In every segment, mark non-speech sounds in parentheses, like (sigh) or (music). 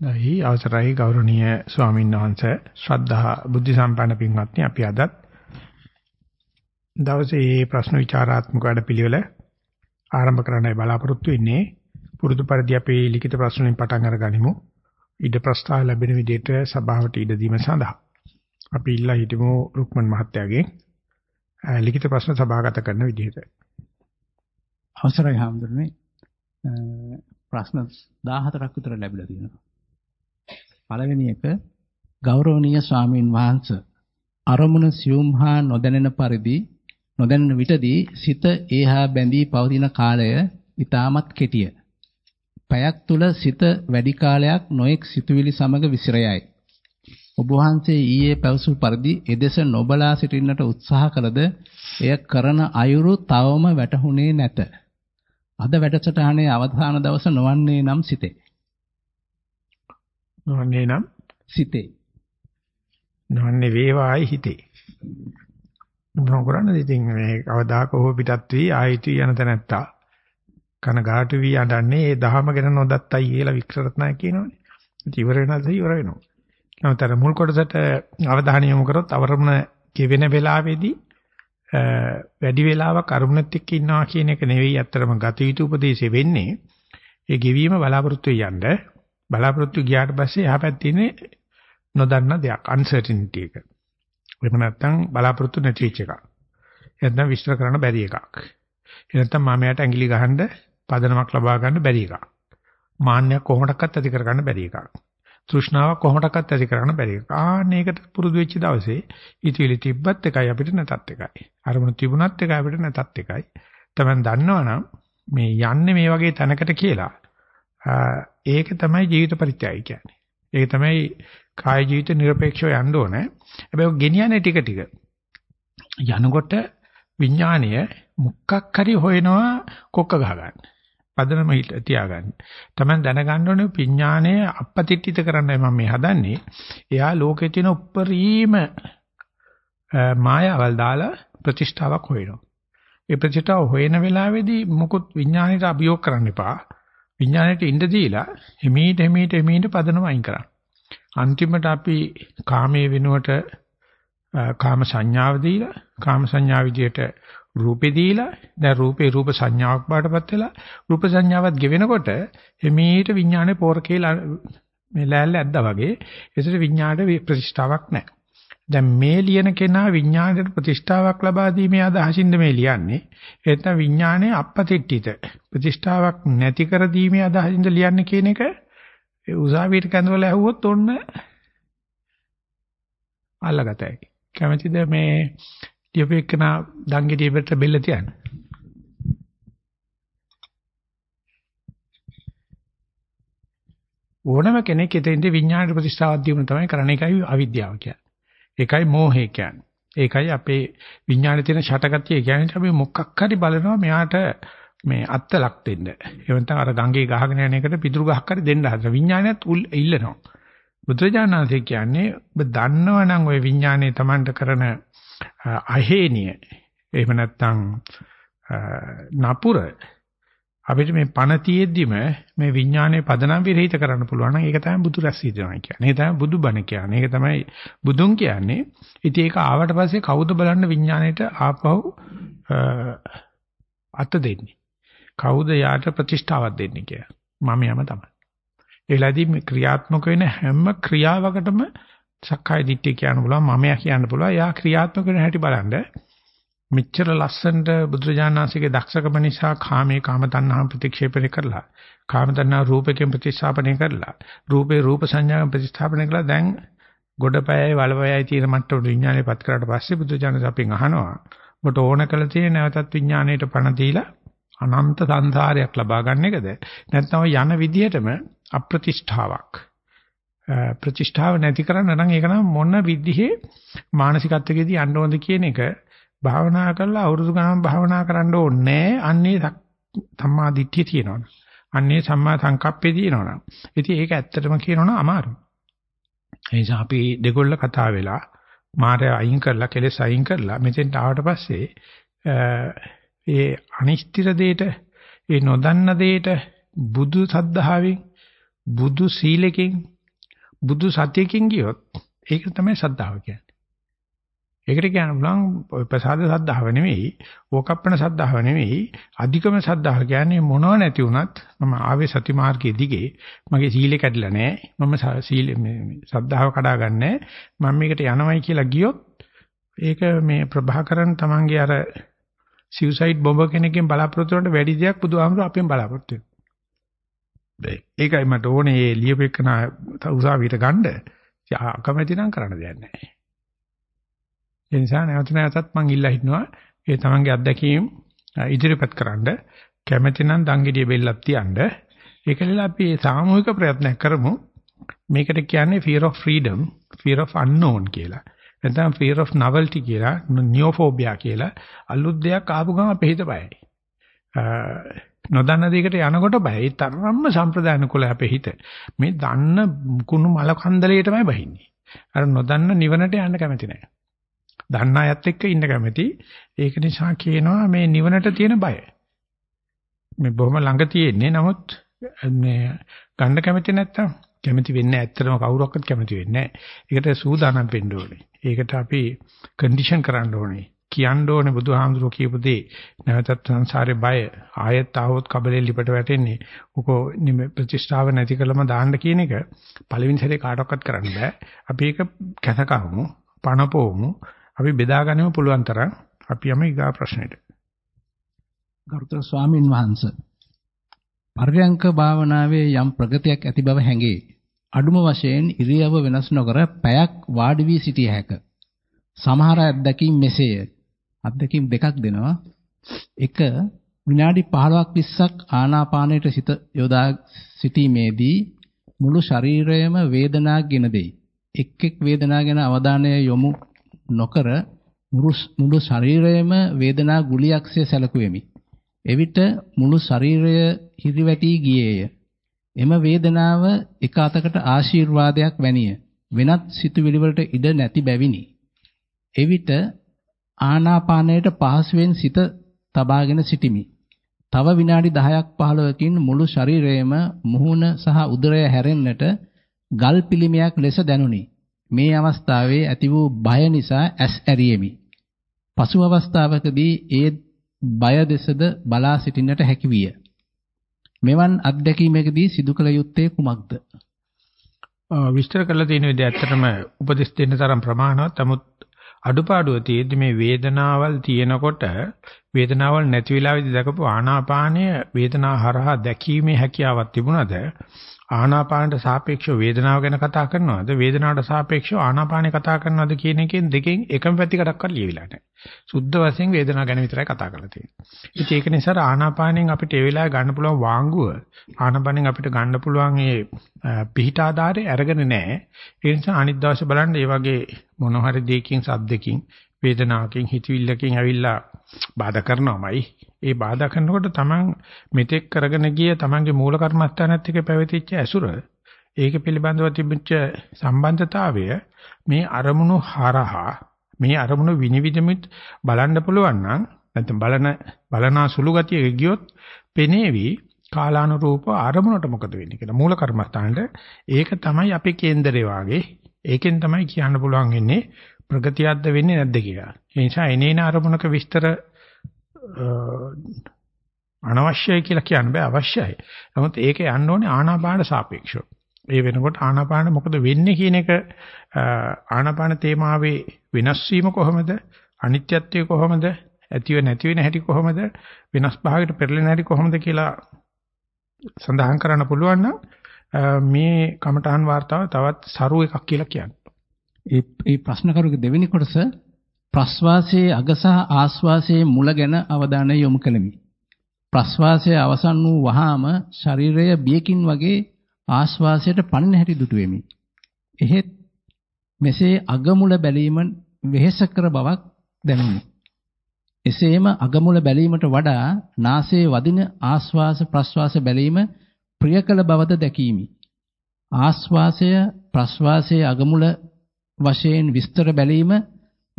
නැහි අවසරයි ගෞරවනීය ස්වාමීන් වහන්සේ. ශ්‍රද්ධා බුද්ධ සම්පන්න පින්වත්නි අපි අදත් දවසේ මේ ප්‍රශ්න විචාරාත්මක වැඩපිළිවෙල ආරම්භ කරන්නයි බලාපොරොත්තු වෙන්නේ. පුරුදු පරිදි අපි ලිඛිත ප්‍රශ්න වලින් පටන් අරගනිමු. ඉඩ ප්‍රස්තාව ලැබෙන විදිහට සභාවට ඉඩ දීම සඳහා. අපි ඉල්ලා හිටමු රුක්මන් මහත්තයාගෙන් ලිඛිත ප්‍රශ්න සභාගත කරන විදිහට. අවසරයි හාමුදුරනේ. ප්‍රශ්න 14ක් විතර ලැබිලා තියෙනවා. පළවෙනි එක ගෞරවනීය ස්වාමින් වහන්සේ අරමුණ සියුම් හා නොදැනෙන පරිදි නොදැනෙන විටදී සිත ඒහා බැඳී පවතින කාලය ඊටමත් කෙටිය. පැයක් තුල සිත වැඩි කාලයක් නොඑක් සිතුවිලි සමග විසිරයයි. ඔබ වහන්සේ ඊයේ පැවසු පරිදි එදෙස නොබලා සිටින්නට උත්සාහ කළද එය කරන අයුරු තවම වැටහුනේ නැත. අද වැඩසටහනේ අවධාන දවස නොවන්නේ නම් සිතේ. නොවන්නේ නම් සිතේ. නොවන්නේ වේවායි හිතේ. මොන කරන්නද ඉතින් මේ කවදාක හෝ පිටත් වී ආයිති යන තැනැත්තා කනගාටු වී අඬන්නේ ඒ දහම ගැන නොදත්තයි කියලා වික්‍රරත්නය කියනවනේ. ඉතින් ඉවර වෙනද ඉවර වෙනවා. නමුත් මුල් කොටසට අවධානය යොමු කරොත් අවරමුණ කෙවෙන වෙලාවේදී වැඩි වෙලාවක් අරමුණත් එක්ක ඉන්නවා කියන එක නෙවෙයි අත්‍තරම ගත යුතු උපදේශය වෙන්නේ. ඒ ගෙවීම බලාපොරොත්තු වෙන්න බලාපොරොත්තු ගියාට පස්සේ එහා පැත්තේ ඉන්නේ නොදන්න දෙයක් uncertainty එක. එහෙම නැත්නම් බලාපොරොත්තු නැති වෙච්ච එකක්. එහෙනම් විශ්ල කරන්න බැරි එකක්. එහෙනම් මාමයට ඇඟිලි ගහන්න පදනමක් ලබා ගන්න බැරි එකක්. මාන්නයක් කොහොමඩක්වත් ඇති කරගන්න බැරි එකක්. තෘෂ්ණාවක් කොහොමඩක්වත් ඇති කරගන්න බැරි එකක්. ආන්නේකට පුරුදු වෙච්ච දවසේ ඊටිලි තිබ්බත් එකයි අපිට නැතත් එකයි. අරමුණු තිබුණත් එකයි අපිට නැතත් එකයි. තමයි දන්නවනම් මේ යන්නේ මේ වගේ තැනකට කියලා ඒක තමයි ජීවිත පරිත්‍යාගය කියන්නේ. ඒක තමයි කාය ජීවිත নিরপেক্ষව යන්න ඕනේ. හැබැයි ගෙනියන්නේ ටික ටික. යනකොට විඥාණය මුක්කක් හරි හොයනවා කොක්ක ගහගන්න. පදනම තියාගන්න. Taman දැනගන්න ඕනේ විඥාණය අපපතිට්ඨිත කරන්නයි මම මේ හදන්නේ. එයා ලෝකේ තියෙන උප්පරීම මායාවල් දාලා ප්‍රතිෂ්ඨාවක් හොයනවා. ඒ ප්‍රතිෂ්ඨාව හොයන වෙලාවේදී මුකුත් විඥාණයට අභියෝග කරන්න එපා. විඥාණයට ඉඳ දීලා හිමීට හිමීට හිමීට පදනම අයින් කරා. අන්තිමට අපි කාමයේ වෙනුවට කාම සංඥාව දීලා කාම සංඥා විදියට රූපේ දීලා දැන් රූපේ රූප සංඥාවක් බාටපත් වෙලා රූප සංඥාවත් ගෙවෙනකොට හිමීට විඥානේ පෝර කියලා මේ ලෑල්ල ඇද්දා වගේ ඒසට විඥාණයට ප්‍රතිෂ්ඨාවක් නැහැ. දැන් මේ ලියන කෙනා විඥාණයට ප්‍රතිෂ්ඨාවක් ලබා දීමේ අදහසින්ද මේ ලියන්නේ? එතන විඥාණය අපපතිට්ඨිත ප්‍රතිෂ්ඨාවක් නැති කර දීමේ අදහසින්ද ලියන්නේ කියන එක? උසාවියට කැඳවල ඇහුවොත් ඔන්න අල්ලගතයි කැමතිද මේ ලියපෙකන දංගෙඩිය පිට බෙල්ල තියන්න? ඕනම කෙනෙක් එතෙන්දී විඥාණයට ප්‍රතිෂ්ඨාවක් දීම තමයි කරන්නේ. ඒකයි අවිද්‍යාව කියන්නේ. ඒකයි මෝහය කියන්නේ. ඒකයි අපේ විඥානයේ තියෙන ෂටගතිය කියන්නේ අපි මොකක් හරි බලනවා මෙයාට මේ අත්තලක් දෙන්න. ඒ වෙනතන අර ගංගේ ගහගෙන යන එකට පිටුරු ගහක් හරි දෙන්න හදන. විඥානයත් ඉල්ලනවා. බුදුරජාණන්සේ කියන්නේ ඔබ දන්නවනම් ওই විඥානයේ Tamanට කරන අහේනිය එහෙම නැත්නම් නපුර අපිට මේ පණ තියෙද්දිම මේ විඥානයේ පදනම් විරහිත කරන්න පුළුවන් නම් ඒක තමයි බුදු රැස් වීදනවා කියන්නේ. ඒක තමයි බුදු බණ කියන්නේ. ඒක තමයි බුදුන් කියන්නේ. ඉතින් ඒක ආවට පස්සේ කවුද බලන්න විඥාණයට ආපහු අත දෙන්නේ. කවුද යාට ප්‍රතිෂ්ඨාවක් දෙන්නේ කියලා. මම යම තමයි. ඒ වෙලාවේදී ක්‍රියාත්මක වෙන හැම ක්‍රියාවකටම සක්කාය දිට්ඨිය කියන්න පුළුවන් මමයා කියන්න පුළුවන්. යා ක්‍රියාත්මක වෙන හැටි බලන්න මෙච්චර ලස්සනට බුදුරජාණන්සේගේ දක්ෂකම නිසා කාමේ කාම තණ්හා ප්‍රතික්ෂේපණය කරලා කාම තණ්හා රූපයෙන් ප්‍රතිස්ථාපනය කරලා රූපේ රූප සංඥාවෙන් ප්‍රතිස්ථාපනය කළා දැන් ගොඩපයයි වලපයයි තියෙන මට්ටමට විඥානය පත් කරාට පස්සේ බුදුරජාණන් අපෙන් අහනවා ඔබට ඕන කළ තියෙන නැවතත් විඥාණයට පණ දීලා අනන්ත සංසාරයක් ලබා ගන්න එකද? නැත්නම් යන විදිහටම අප්‍රතිෂ්ඨාවක්. ප්‍රතිෂ්ඨාව නැති කරන්න නම් ඒක නම් මොන විදිහේ මානසිකත්වයකදී යන්න ඕනද කියන එක භාවනා කරලා අවුරුදු ගණන් භාවනා කරන්න ඕනේ අන්නේ සම්මා දිට්ඨිය තියෙනවනේ. අන්නේ සම්මා සංකප්පේ තියෙනවනේ. ඉතින් ඒක ඇත්තටම කියනවනම් අමාරුයි. ඒ නිසා අපි දෙගොල්ල කතා වෙලා මාය අයින් කරලා කෙලෙස් අයින් කරලා මෙතෙන්ට ආවට පස්සේ ඒ අනිෂ්ඨිර දෙයට ඒ නොදන්න දෙයට බුදු සද්ධාවෙන් බුදු සීලයෙන් බුදු සත්‍යයෙන් ගියොත් ඒක තමයි සද්ධාව කියන්නේ. ඒකට කියන්න පුළුවන් ප්‍රසාද සද්ධාව නෙවෙයි, ඕකප්පන සද්ධාව නෙවෙයි, අධිකම සද්ධාව කියන්නේ මොනව නැති වුණත් මම ආවේ සති මාර්ගයේ දිගේ මගේ සීලය කැඩිලා නැහැ. මම සීල සද්ධාව කඩාගන්නේ මම මේකට යනවයි කියලා ගියොත් ඒක මේ ප්‍රභාකරන් තමන්ගේ අර සිව්සයිඩ් බොම්බ කෙනෙක්ගෙන් බලාපොරොත්තු වෙනට වැඩි දෙයක් බුදුහාමුදුර අපෙන් බලාපොරොත්තු වෙනවා. ඒකයි මට ඕනේ මේ ලියපෙකන උසාවියට ගන්න. අකමැති නම් කරන්න දෙයක් නැහැ. ඒ නිසා නැවත නැවතත් මම ඉල්ලා හිටනවා ඒ තමන්ගේ අත්දැකීම් ඉදිරිපත් කරන්න. කැමැති නම් දංගෙඩිය බෙල්ලක් තියන්න. ඒකලලා අපි සාමූහික ප්‍රයත්නයක් කරමු. මේකට කියන්නේ fear of freedom fear of unknown කියලා. නැත්නම් fear of novelty කියලා නියෝෆෝබියා කියලා. අලුත් දෙයක් ආපු ගමන් අපේ හිත බයයි. නොදන්න දෙයකට යනකොට බයයි. තරම්ම සම්ප්‍රදාන කුල අපේ හිත. මේ දන්න කුණු මල කන්දලයටමයි බහින්නේ. අර නොදන්න නිවනට යන්න කැමති නැහැ. දන්න අයත් එක්ක ඉන්න කැමති. ඒක නිසා කියනවා මේ නිවනට තියෙන බය. මේ බොහොම ළඟ තියෙන්නේ නමුත් මේ ගන්න කැමති නැත්තම් කැමති වෙන්නේ ඇත්තටම කවුරක්වත් කැමති වෙන්නේ නැහැ. ඒකට සූදානම් වෙන්න ඕනේ. ඒකට අපි කන්ඩිෂන් කරන්න ඕනේ. කියන්න ඕනේ බුදුහාමුදුරුවෝ කියපු දේ නැවතත් සංසාරේ බය ආයෙත් ආවොත් කබලේ ලිපට වැටෙන්නේ උකෝ ප්‍රතිෂ්ඨාව නැති කළම දාන්න කියන එක පළවෙනි සැරේ කාටවත් කරන්න බෑ අපි ඒක කැසකවමු පණපෝමු අපි බෙදාගන්නම පුළුවන් තරම් අපි යමු ඊගා ප්‍රශ්නෙට. ගරුතර ස්වාමින් වහන්සේ පර්යංක භාවනාවේ යම් ප්‍රගතියක් ඇති බව හැඟේ. අඩුම වශයෙන් ඉරියව්ව වෙනස් නොකර පැයක් වාඩි වී සිටිය හැක. සමහර අත්දැකීම් මෙසේය. අත්දැකීම් දෙකක් දෙනවා. එක විනාඩි 15ක් 20ක් ආනාපානයට සිත යොදා සිටීමේදී මුළු ශරීරයම වේදනාවක් ගෙන දෙයි. එක් එක් වේදනා ගැන අවධානය යොමු නොකර මුළු ශරීරයම වේදනා ගුලියක්සේ සැලකුවෙමි. එවිට මුළු ශරීරය හිරිවැටි ගියේය. එම වේදනාව එක අතකට ආශිර්වාදයක් වැනිය. වෙනත් සිතුවිලි වලට ඉඩ නැති බැවිනි. එවිට ආනාපානයට පහසුවෙන් සිත තබාගෙන සිටිමි. තව විනාඩි 10ක් 15කින් මුළු ශරීරයම මුහුණ සහ උදරය හැරෙන්නට ගල් පිළිමයක් ලෙස දැනුනි. මේ අවස්ථාවේ ඇති වූ බය නිසා ඇස් ඇරියෙමි. පසු අවස්ථාවකදී ඒ බය දෙසද බලා සිටින්නට හැකි විය. මෙවන් අත්දැකීමකදී සිදු කළ යුත්තේ කුමක්ද? විස්තර කරලා තියෙන විදිහ ඇත්තටම උපදෙස් දෙන්න තරම් ප්‍රමාණවත්. නමුත් අඩුපාඩුව තියෙද්දි මේ වේදනාවල් තියෙනකොට වේදනාවල් නැති වෙලාවෙදි දකපු ආනාපානය වේදනා හරහා දැකීමේ හැකියාවක් තිබුණද ආනාපානට සාපේක්ෂව වේදනාව ගැන කතා කරනවද වේදනාවට සාපේක්ෂව ආනාපානේ කතා කරනවද කියන එකෙන් දෙකෙන් එකම පැතිකඩක්වත් ලියවිලා නැහැ. සුද්ධ වශයෙන් වේදනාව ගැන විතරයි කතා කරලා තියෙන්නේ. ඉතින් ඒක නිසා ආනාපානෙන් අපිට ඒ වෙලාවේ ගන්න පුළුවන් වාංගුව ආනාපානෙන් අපිට ගන්න පුළුවන් ඒ පිහිට ආධාරය අරගෙන නැහැ. ඒ නිසා අනිත් දවසේ බලන්න මේ වගේ මොන හරි දෙයකින් සද්දකින් වේදනාවකින් හිතවිල්ලකින් ඇවිල්ලා බාධා කරනවමයි. ඒ බාධා කරනකොට Taman මෙතෙක් කරගෙන ගිය Tamanගේ මූල කර්මස්ථානත් එක්ක පැවතිච්ච ඇසුර ඒක පිළිබඳව තිබිච්ච සම්බන්ධතාවය මේ අරමුණු හරහා මේ අරමුණු විනිවිදමිත් බලන්න පුළුවන් නම් නැත්නම් බලන බලනා සුළු ගතිය ගියොත් පෙනේවි කාලානුරූප අරමුණට මොකද වෙන්නේ කියලා. මූල කර්මස්ථානට ඒක තමයි අපේ කේන්දරේ වාගේ ඒකෙන් තමයි කියන්න පුළුවන් වෙන්නේ ප්‍රගතියක්ද වෙන්නේ නැද්ද කියලා. ඒ නිසා එනේන අරමුණක විස්තර අනවශ්‍යයි කියලා කියන්න බෑ අවශ්‍යයි. නමුත් ඒක යන්න ඕනේ ආනාපාන සාපේක්ෂව. ඒ වෙනකොට ආනාපාන මොකද වෙන්නේ කියන එක ආනාපාන තේමාවේ වෙනස් වීම කොහොමද? අනිත්‍යත්වය කොහොමද? ඇතිව නැති වෙන හැටි කොහොමද? වෙනස් භාවයකට පෙරලෙන හැටි කොහොමද කියලා සඳහන් කරන්න පුළුවන් නම් මේ කමඨහන් වார்த்தාව තවත් සරු එකක් කියලා කියන්නේ. ඒ ඒ ප්‍රශ්න කරුගේ දෙවෙනි කොටස ප්‍රස්වාසයේ අග සහ ආස්වාසයේ මුල ගැන අවධානය යොමු කළෙමි. ප්‍රස්වාසය අවසන් වූ වහාම ශරීරය බියකින් වගේ ආස්වාසයට පණින හැටි දුටුවෙමි. එහෙත් මෙසේ අගමුල බැලීම වෙහෙසකර බවක් දැනුනි. එසේම අගමුල බැලීමට වඩා නාසයේ වදින ආස්වාස ප්‍රස්වාස බැලීම ප්‍රිය කළ බවද දැකීමි. ආස්වාසය ප්‍රස්වාසයේ අගමුල වශයෙන් විස්තර බැලීම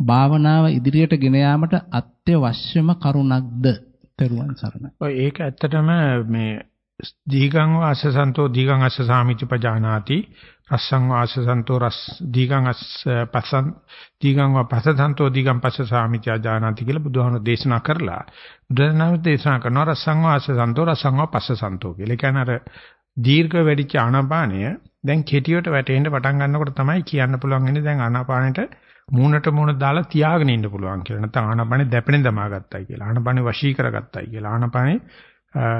භාවනාව ඉදිරියට ගෙන යාමට අත්‍යවශ්‍යම කරුණක්ද? තෙරුවන් සරණයි. ඔය ඒක ඇත්තටම මේ දීගං වාසසන්තෝ දීගං අස්ස සාමිති පජානාති රස්සං වාසසන්තෝ රස් දීගං අස්ස පසන් දීගං වාපසසන්තෝ දීගං පස්ස සාමිති අජානාති කියලා බුදුහාමුදුරේ දේශනා කරලා බුදුරජාණන් දේශනා කරනවා රස්සං වාසසන්තෝ රස්සං වාපස්සසන්තෝ කියලා. ඒ කියන්නේ අර දීර්ඝ වැඩිච්ච ආනාපානය දැන් කෙටියට වැටෙන්න පටන් ගන්නකොට තමයි කියන්න පුළුවන් ඉන්නේ දැන් ආනාපානෙට මූණට මූණ දාලා තියාගෙන ඉන්න පුළුවන් කියලා. නැත්නම් ආනාපානෙ දැපෙන දමාගත්තයි කියලා. ආනාපානෙ වශී කරගත්තයි කියලා. ආනාපානෙ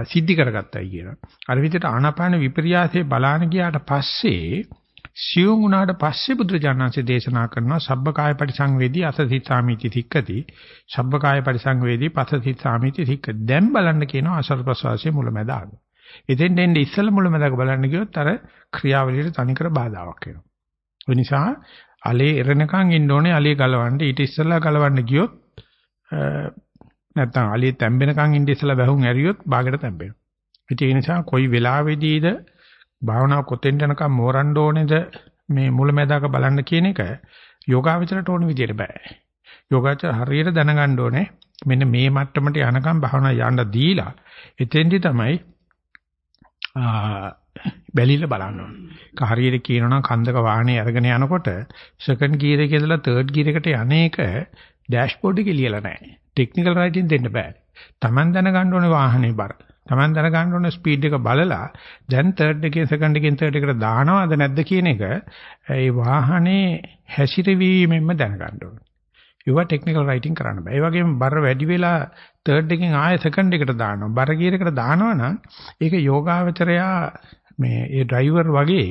සිද්ධි කරගත්තයි කියලා. අර විදිහට ආනාපාන විපර්යාසයේ බලාන ගියාට පස්සේ සියුම් වුණාට පස්සේ බුදුරජාණන්සේ දේශනා කරනවා සබ්බකාය පරිසංවේදී අසසිතාමිති තික්කති. සබ්බකාය පරිසංවේදී පසසිතාමිති තික්ක. දැන් බලන්න කියනවා අසල් ප්‍රසවාසයේ මුලැමැදාග. එතෙන් දෙන්නේ ඉස්සල මුලැමැදාග බලන්න ගියොත් අර ක්‍රියාවලියට තනිකර බාධාවක් වෙනවා. ඒ නිසා අලේ එරණකන් ඉන්න ඕනේ අලේ ගලවන්න ඊට ඉස්සෙල්ලා ගලවන්න ගියොත් නැත්තම් අලිය තැම්බෙනකන් ඉඳ ඉස්සලා වැහුම් ඇරියොත් ਬਾගෙට තැම්බෙනවා. ඒ නිසා කොයි වෙලාවෙදීද භාවනාව කොතෙන්ද යනකම් මෝරන්න ඕනේද මේ මුලැමැදාක බලන්න කියන එක යෝගාවචරයට ඕන විදියට බෑ. යෝගාචර හරියට දැනගන්න ඕනේ මෙන්න මේ මට්ටමට යනකම් භාවනා යන්න දීලා එතෙන්දි තමයි බැලිල බලන්න ඕනේ. හරියට කියනනම් කන්දක වාහනේ අරගෙන යනකොට සෙකන්ඩ් ගියර් එකේ ඉඳලා තර්ඩ් ගියර් එකට යන්නේක ඩෑෂ්බෝඩ් එකේ ලියලා නැහැ. ටෙක්නිකල් රයිටින් දෙන්න බෑ. Taman දැනගන්න ඕනේ වාහනේ බර. Taman දැනගන්න ඕනේ ස්පීඩ් එක බලලා දැන් තර්ඩ් එකෙන් සෙකන්ඩ් එකෙන් තර්ඩ් එකට දානවද නැද්ද කියන එක ඒ වාහනේ හැසිරවීමෙන්ම දැනගන්න ඕනේ. ඒවා ටෙක්නිකල් රයිටින් කරන්න බෑ. ඒ වගේම බර වැඩි වෙලා තර්ඩ් එකෙන් ආයෙ සෙකන්ඩ් එකට දානවා. බර ගියර් එකට දානවා නම් ඒක යෝගාවචරයා මේ ඒ ඩ්‍රයිවර් වගේ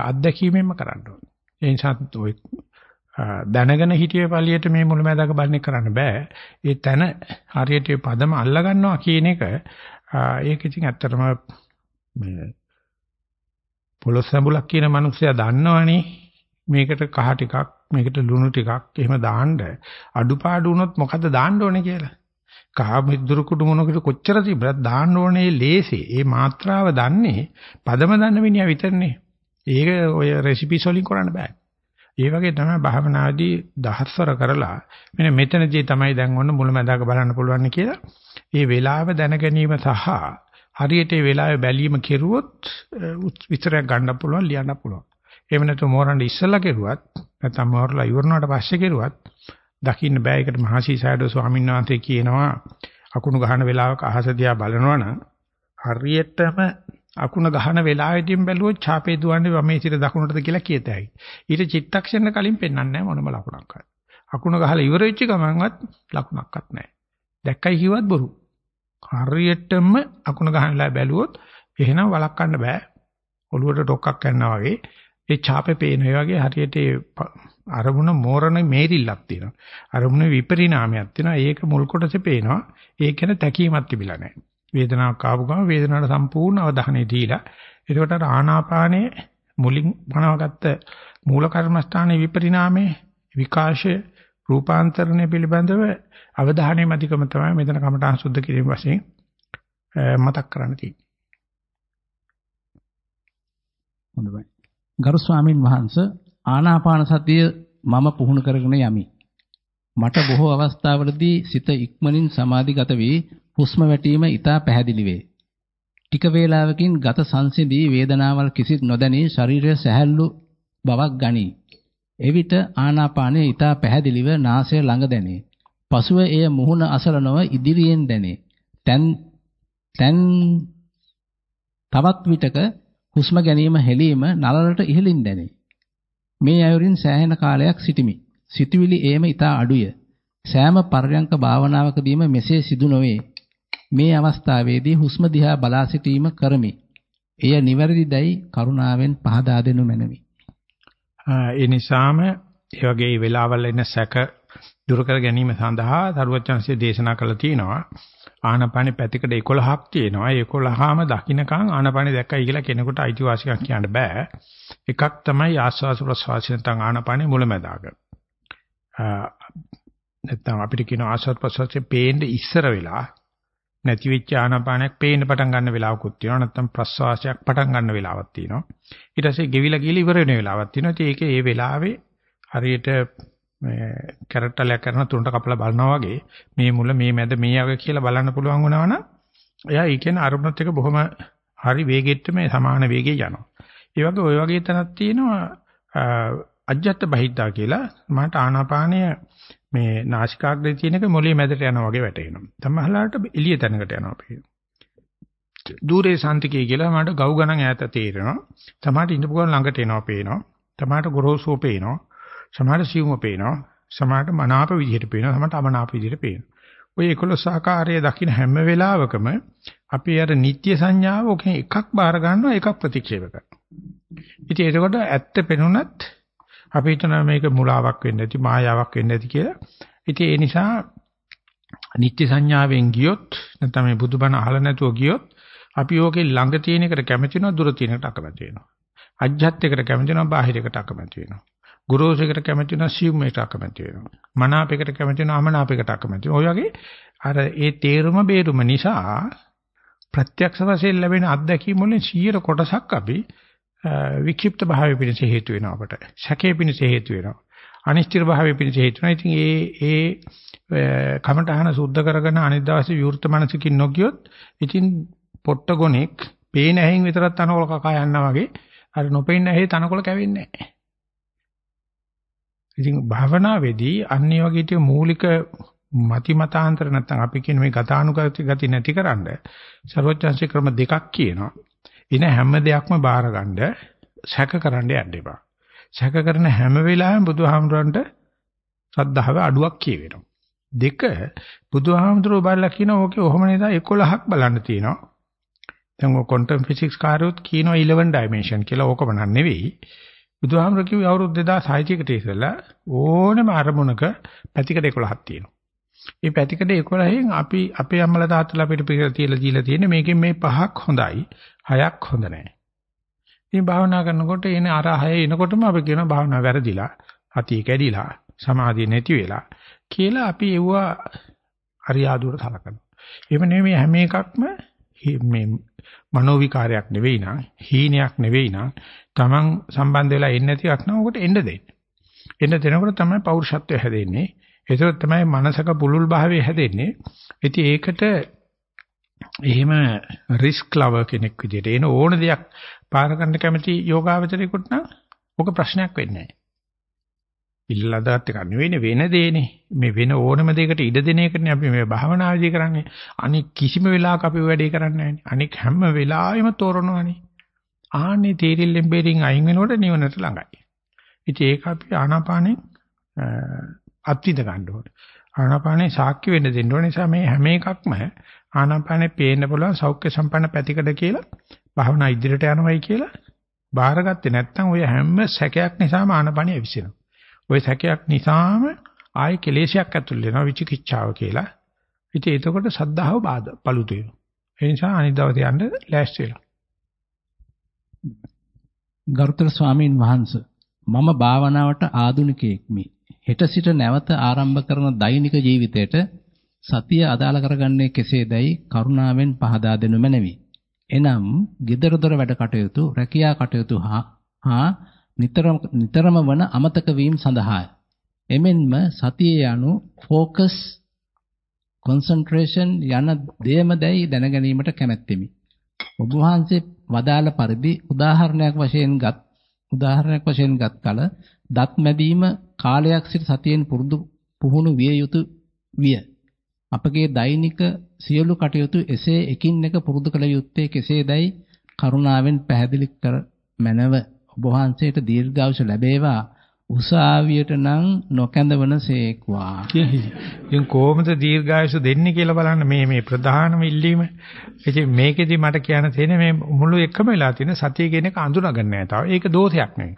අත්දැකීමෙන්ම කරන්න ඕනේ. ඒ නිසා ඔය දැනගෙන හිටියේ පළියට මේ මුලමැදක බලන්නේ කරන්න බෑ. ඒ තැන හරියට පදම අල්ලා ගන්නවා කියන එක ඒක ඉතින් ඇත්තටම මේ පොළොස් සම්බුලක් කියන මිනිස්සයා දන්නවනේ මේකට කහ ටිකක් මේකට ලුණු ටිකක් එහෙම දාන්න අඩුපාඩු වුණොත් මොකද දාන්න ඕනේ කියලා. කහ මිදුරු කුඩු මොනකට කොච්චර තිබ්බත් දාන්න ඕනේ ලේසේ. ඒ මාත්‍රාව දන්නේ පදම දන්න මිනිහා විතරනේ. ඒක ඔය රෙසිපිස් වලින් කරන්න බෑ. ඒ වගේ තමයි භාවනාදී දහස්වර කරලා මෙන්න මෙතනදී තමයි දැන් ඔන්න මුලමඳාක බලන්න පුළුවන් කියලා. ඒ වේලාව දැන ගැනීම සහ හරියට ඒ වේලාවේ බැලීම කෙරුවොත් විස්තරයක් ගන්න පුළුවන් ලියන්න පුළුවන්. එහෙම නැත්නම් මෝරන්න ඉස්සලා කෙරුවත් නැත්නම් මෝරලා ඉවරනාට පස්සේ කෙරුවත් දකින්න බෑ ඒකට මහසි සයඩෝ ස්වාමීන් වහන්සේ කියනවා අකුණු ගහන වෙලාවක අහස දිහා බලනවනම් හරියටම අකුණ ගහන වෙලාවෙදීම බැලුවොත් ඡාපේ දුවන්නේ වමේ සිට දකුණටද කියලා කියත හැකියි. ඊට චිත්තක්ෂණ කලින් පෙන්වන්නේ නැහැ මොනම ලකුණක්වත්. අකුණ ගහලා ඉවර වෙච්ච ගමන්වත් ලකුණක්වත් නැහැ. දැක්කයි කිව්වත් බොරු. හරියටම අකුණ ගහන වෙලාව බැලුවොත් එහෙනම් වළක්වන්න බෑ. ඔළුවට ඩොක්කක් යනවා වගේ ඒ ඡාපේ පේන ඒ වගේ හරියට අරමුණ මෝරණ මේරිල්ලක් තියෙනවා. අරමුණ විපරිණාමයක් තියෙනවා. ඒක මුල් කොටසේ පේනවා. ඒක ගැන තැකීමක් තිබිලා නැහැ. වේදනාවක් ආපු ගමන් වේදනාවට සම්පූර්ණ අවධානය දීලා එතකොට අර ආනාපානයේ මුලින් පනවගත්ත මූල කර්මස්ථානයේ විපරිණාමයේ විකාශය රූපාන්තරණය පිළිබඳව අවධානයේ මධිකම තමයි මෙතන කමඨාන් සුද්ධ කිරීම වශයෙන් මතක් කරන්න තියෙන්නේ. හොඳයි. ගරු ස්වාමින් වහන්සේ ආනාපාන සතිය මම පුහුණු කරගෙන යමි. මට බොහෝ අවස්ථාවලදී සිත ඉක්මනින් සමාධිගත වී හුස්ම වැටීම ඊටා පැහැදිලි වේ. ටික වේලාවකින් ගත සංසිඳී වේදනාවල් කිසිත් නොදැනී ශරීරය සැහැල්ලු බවක් ගනී. එවිට ආනාපානය ඊටා පැහැදිලිව නාසය ළඟ දැනේ. පසුව එය මුහුණ අසල නොව ඉදිරියෙන් දැනේ. තැන් තැන් තවත් විටක හුස්ම ගැනීම හෙලීම නලලට ඉහළින් දැනේ. මේ අයුරින් සෑහෙන කාලයක් සිටිමි. සිතුවිලි ඒම ඊටා අඩුය. සෑම පර්යංක භාවනාවකදීම මෙසේ සිදු නොවේ. මේ අවස්ථාවේදී හුස්ම දිහා බලා සිටීම කරමි. එය නිවැරදිදයි කරුණාවෙන් පහදා දෙනු මැනවි. ඒ නිසාම ඒ වගේ වෙලාවල් එන සැක දුරු කර ගැනීම සඳහා දරුවචන්සේ දේශනා කළා තියෙනවා. ආනපානෙ පැතිකඩ 11ක් තියෙනවා. ඒ 11ම දකින්නකන් ආනපානෙ දැක්කයි කියලා කෙනෙකුට අයිතිවාසිකම් කියන්න බෑ. එකක් තමයි ආස්වාස ප්‍රස්වාසය නැත්නම් ආනපානෙ මුලැමැදාක. නැත්නම් අපිට කියන ආස්වාද ප්‍රස්වාසයේ පේන්න ඉස්සර වෙලා නැති වෙච්ච ආනාපානයක් පේන්න පටන් ගන්න වෙලාවකුත් තියෙනවා නැත්නම් ප්‍රස්වාසයක් පටන් ගන්න වෙලාවක් තියෙනවා ඊට පස්සේ ගෙවිලා ගිහලා ඉවර වෙන වෙලාවක් තියෙනවා ඉතින් ඒකේ ඒ වෙලාවේ හරියට මේ කැරට්ටලයක් කරන තුනට කපලා බලනවා වගේ මේ මුල මේ මැද මේ අග කියලා බලන්න පුළුවන් වුණා නම් එයා ඒ කියන්නේ අරමුණත් එක බොහොම හරි වේගෙත් මේ සමාන වේගයේ යනවා. ඒ වගේ ওই වගේ තැනක් තියෙනවා අජ්ජත් බහිද්දා කියලා මට ආනාපානය මේ නාසිකාග්‍රේ තියෙන එක මොළේ මැදට යනවා වගේ වැටෙනවා. තමහලාට එළිය තැනකට යනවා අපි. দূරේ සාන්තිකය කියලා මට ගව් ගණන් ඈත තේරෙනවා. තමාට ඉඳපු ගමන් ළඟට එනවා පේනවා. තමාට ගොරෝසුව පේනවා. සමහර සිවුම පේනවා. සමහරට මනාප විදිහට පේනවා. සමහරට අමනාප විදිහට පේනවා. ඔය 11 ආකාරයේ දකින්න හැම වෙලාවකම අපි අර නිත්‍ය සංඥාව ඔකෙන් එකක් බාර ගන්නවා එකක් ප්‍රතික්ෂේප කරනවා. ඉතින් එතකොට ඇත්ත පෙනුනත් අපි හිතනවා මේක මුලාවක් වෙන්න ඇති මායාවක් වෙන්න ඇති කියලා. ඉතින් ඒ නිසා නිත්‍ය සංඥාවෙන් ගියොත් නැත්නම් මේ බුදුබණ අහලා නැතුව ගියොත් අපි ඕකේ ළඟ තියෙන එකට කැමති වෙනවා දුර තියෙන එකට අකමැති වෙනවා. අජ්ජත්යකට කැමති වෙනවා බාහිරයකට අකමැති වෙනවා. ගුරුසෙකට කැමති වෙනවා සියුම්මයට අකමැති වෙනවා. මනාපයකට කැමති වෙනවා අමනාපයකට අකමැති වෙනවා. ඔය වගේ අර ඒ තේරුම බේරුම නිසා ප්‍රත්‍යක්ෂ වශයෙන් ලැබෙන අත්දැකීම් වලින් 100 කොටසක් අපි වික්ෂිප්ත භාවය පිණිස හේතු වෙනවා අපට. සැකේ පිණිස හේතු වෙනවා. අනිශ්චිත භාවය පිණිස හේතු වෙනවා. ඉතින් ඒ ඒ කමඨහන සුද්ධ කරගෙන අනිත් දවසේ විවෘත මනසකින් නොගියොත් ඉතින් පොට්ට ගොනෙක් පේන ඇහෙන් විතරක් තනකොළ කකා යනවා වගේ අර නොපෙන්න ඇහි තනකොළ කැවෙන්නේ නැහැ. ඉතින් භාවනාවේදී අන්නේ වගේ තිය මූලික මති මතාන්තර නැත්නම් අපි කියන මේ ගතානුගත ගති නැතිකරන්න ਸਰවඥාන්සේ ක්‍රම දෙකක් කියනවා. ඉන හැම දෙයක්ම බාරගන්න සැකකරන්න යන්න එපා. සැක කරන හැම වෙලාවෙම බුදුහාමුදුරන්ට ශ්‍රද්ධාව අඩුවක් කියවෙනවා. දෙක බුදුහාමුදුරුවෝ බලලා කියන ඕකේ ඔහොම නේද 11ක් බලන්න තියෙනවා. දැන් ඔය ක්වොන්ටම් ෆිසික්ස් කාර්යොත් කියනවා 11 ඩයිමන්ෂන් කියලා ඕකම නන් නෙවෙයි. බුදුහාමර කිව්වේ අවුරුදු 2600 කට ඉස්සෙල්ලා ඕනම අරමුණක පැතිකඩ 11ක් තියෙනවා. මේ පැතිකඩ 11න් අපි අපේ අම්මලා තාත්තලා අපිට පිළිලා තියලා දීලා තියෙන්නේ මේකෙන් මේ පහක් හොඳයි, හයක් හොඳ නැහැ. ඉතින් භාවනා කරනකොට එනේ අර හය එනකොටම අපි කියනවා භාවනාව වැරදිලා, අතිය කැඩිලා, සමාධිය නැති වෙලා කියලා අපි එවුවා අරියාදුවට සලකනවා. එහෙම නෙමෙයි හැම එකක්ම මේ මනෝ විකාරයක් නෙවෙයි නං හීනයක් නෙවෙයි නං Taman සම්බන්ධ වෙලා එන්නේ නැති එකක් නම් උකට එන්න දෙන්න. එන්න දෙනකොට තමයි පෞරුෂත්වය හැදෙන්නේ. ඒක තමයි මනසක පුලුල් භාවය හැදෙන්නේ. ඉතින් ඒකට එහෙම රිස්ක් ලවර් කෙනෙක් විදිහට එන ඕන දෙයක් පාර ගන්න කැමති යෝගාවචරයෙකුට නම් ඔක ප්‍රශ්නයක් වෙන්නේ නැහැ. ඉල්ලදාත් එක නෙවෙයිනේ වෙන දේනේ. මේ වෙන ඕනම දෙයකට ඉඩ දෙන එකනේ අපි මේ භාවනාවේදී කරන්නේ. අනික කිසිම වෙලාවක අපි වැඩේ කරන්නේ නැහැනේ. අනික හැම වෙලාවෙම තෝරනවානේ. ආන්නේ තීරිල්ලෙන් බෙරින් අයින් වෙනකොට නිවනට ළඟයි. ඉතින් ඒක අපි ආනාපානෙන් අත්විඳ ගන්න ඕනේ. ආනාපානේ සාක්ෂි වෙන්න දෙන්න ඕන නිසා මේ හැම එකක්ම ආනාපානේ පේන්න පුළුවන් සෞඛ්‍ය සම්පන්න පැතිකඩ කියලා භාවනා ඉදිරියට යනවයි කියලා බාරගත්තේ නැත්නම් ඔය හැම සැකයක් නිසාම ආනාපානිය විසිනවා. ওই සැකයක් නිසාම ආයෙ කෙලේශයක් ඇතුල් වෙනවා විචිකිච්ඡාව කියලා. ඉතින් එතකොට සද්ධාව බාධා පළුතු වෙනවා. ඒ නිසා අනිත් දවසේ යන්න ලෑස්ති වෙලා. ගරුතර ස්වාමීන් වහන්සේ මම භාවනාවට ආධුනිකයෙක්මි. හෙට සිට නැවත ආරම්භ කරන දෛනික ජීවිතයට සතිය අදාළ කරගන්නේ කෙසේදයි කරුණාවෙන් පහදා දෙනු මැනවි. එනම්, gedara dora වැඩ කටයුතු, රැකියා කටයුතු හා නිතරම නිතරම වන අමතක වීම සඳහාය. එමෙන්ම සතිය යනු ફોකස් concentration යන දෙයම දැයි දැනගැනීමට කැමැත්තෙමි. ඔබ වහන්සේ වදාළ පරිදි උදාහරණයක් වශයෙන් ගත් උදාහරණයක් වශයෙන් ගත් කල දත් මැදීම කාලයක් සිට සතියෙන් පුරුදු පුහුණු විය යුතු විය. අපගේ දෛනික සියලු කටයුතු එසේ එකින් එක පුරුදු කළ යුත්තේ කෙසේදයි කරුණාවෙන් පැහැදිලි කර මැනව ඔබ වහන්සේට දීර්ඝායුෂ ලැබේවා උසාවියට නම් නොකැඳවනසේක්වා. ඉතින් කොහොමද දීර්ඝායුෂ දෙන්නේ කියලා බලන්න මේ මේ ප්‍රධානම ඉල්ලීම. ඉතින් මේකෙදි මට කියන්න තියෙන්නේ මේ මුළු එකම වෙලා තියෙන සතිය කියන එක අඳුනගන්න නැහැ තාම. ඒක දෝෂයක් නෙවෙයි.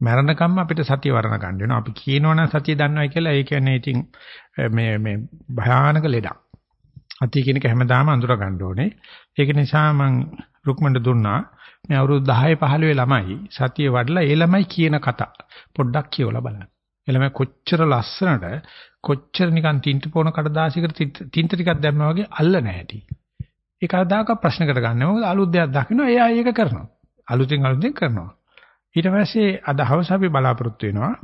මරණකම් අපිට සතිය වරණ ගන්න වෙනවා. අපි කියනවනම් සතිය දන්නවයි කියලා ඒ කියන්නේ ඉතින් මේ මේ භයානක ලෙඩක්. සතිය කියන එක හැමදාම අඳුර ගන්න ඕනේ. ඒක නිසා මම රුක්මණ්ඩ දුන්නා මේ අවුරුදු 10 15 ළමයි සතිය වඩලා ඒ ළමයි කියන කතා පොඩ්ඩක් කියවලා බලන්න. ඒ ළමයි කොච්චර ලස්සනට කොච්චර නිකන් තින්ත පොන කඩදාසියකට තින්ත ටිකක් දැම්මා වගේ අල්ල නැහැටි. ඒක අදාක ප්‍රශ්නකට ගන්න. මොකද අලුත් දෙයක් දකින්න එයා ඒක කරනවා. අලුතෙන් අලුතෙන් කරනවා. ඊට පස්සේ අද හවස අපි බලාපොරොත්තු වෙනවා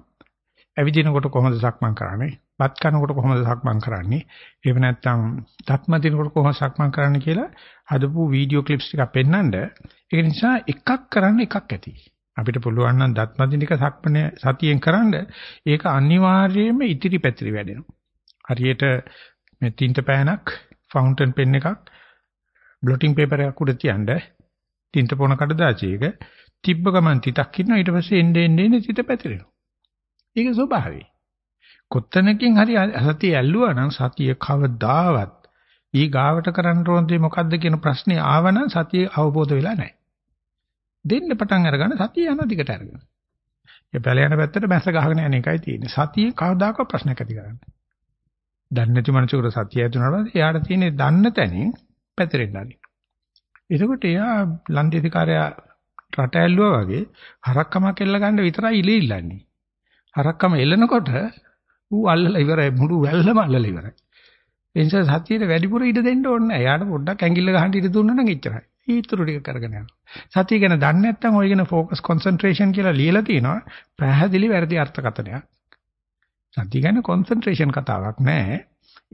ඇවිදිනකොට කොහොමද සක්මන් කරන්නේ? බත් කනකොට කොහොමද සක්මන් කරන්නේ? එහෙම නැත්නම් තත්ම දිනකොට කොහොමද සක්මන් කරන්නේ කියලා හදපු වීඩියෝ ක්ලිප්ස් ටිකක් පෙන්නඳ ඒක නිසා එකක් කරන්න එකක් ඇති. අපිට පුළුවන් නම් දත්මදිනික සක්මනේ සතියෙන් කරන්න ඒක අනිවාර්යයෙන්ම ඉතිරි පැතිරි වැඩෙනවා. හරියට මේ තින්ත පෑනක් ෆවුන්ටන් පෙන් එකක් බ්ලොටිං පේපර් එකක් උඩ තියන්න තින්ත පොන කඩදාසියක තිබ්බ ගමන් තිතක් ඉන්නවා ඊට පස්සේ එන්නේ එන්නේ තිත පැතිරෙනවා. ඒක ස්වභාවයි. කොත්තනකින් හරි සතිය ඇල්ලුවා නම් සතිය කවදාවත් ඊ ගාවට කරන්න ඕනේ මොකද්ද කියන ප්‍රශ්නේ ආවනම් සතිය අවබෝධ වෙලා නැහැ. දෙන්න පටන් අරගන්න සතිය යන දිගට අරගෙන. ඒ පැල යන පැත්තට බැස ගහගෙන යන එකයි තියෙන්නේ. සතිය කවදාකවත් ප්‍රශ්නයක් ඇති කරන්නේ. දන්නේ නැති මනුස්සයෙකුට සතිය ඇතුණාට එයාට තියෙන්නේ දන්න තැනින් පැතිරෙන්න හරි. එතකොට එයා ලන්දේසිකාරයා රට ඇල්ලුවා වගේ හරක්කමක් එල්ල ගන්න විතරයි ඉලි ඉල්ලන්නේ. හරක්කම එල්ලනකොට ඌ අල්ලලා ඉවරයි මුළු වැල්ලම අල්ලලා ඉවරයි. ඒ නිසා සතියේ වැඩිපුර ඉඩ දෙන්න ඕනේ නැහැ. එයාට පොඩ්ඩක් ඇඟිල්ල ගහන්න ඉඩ දුන්නා නම් එච්චරයි. ඊටුරු ටික කරගෙන යනවා. සතිය ගැන දන්නේ නැත්නම් ඔය ගැන ફોකස් කොන්සන්ට්‍රේෂන් කියලා ලියලා තිනවා. පැහැදිලි වැරදි අර්ථකථනයක්. සතිය ගැන කොන්සන්ට්‍රේෂන් කතාවක් නැහැ.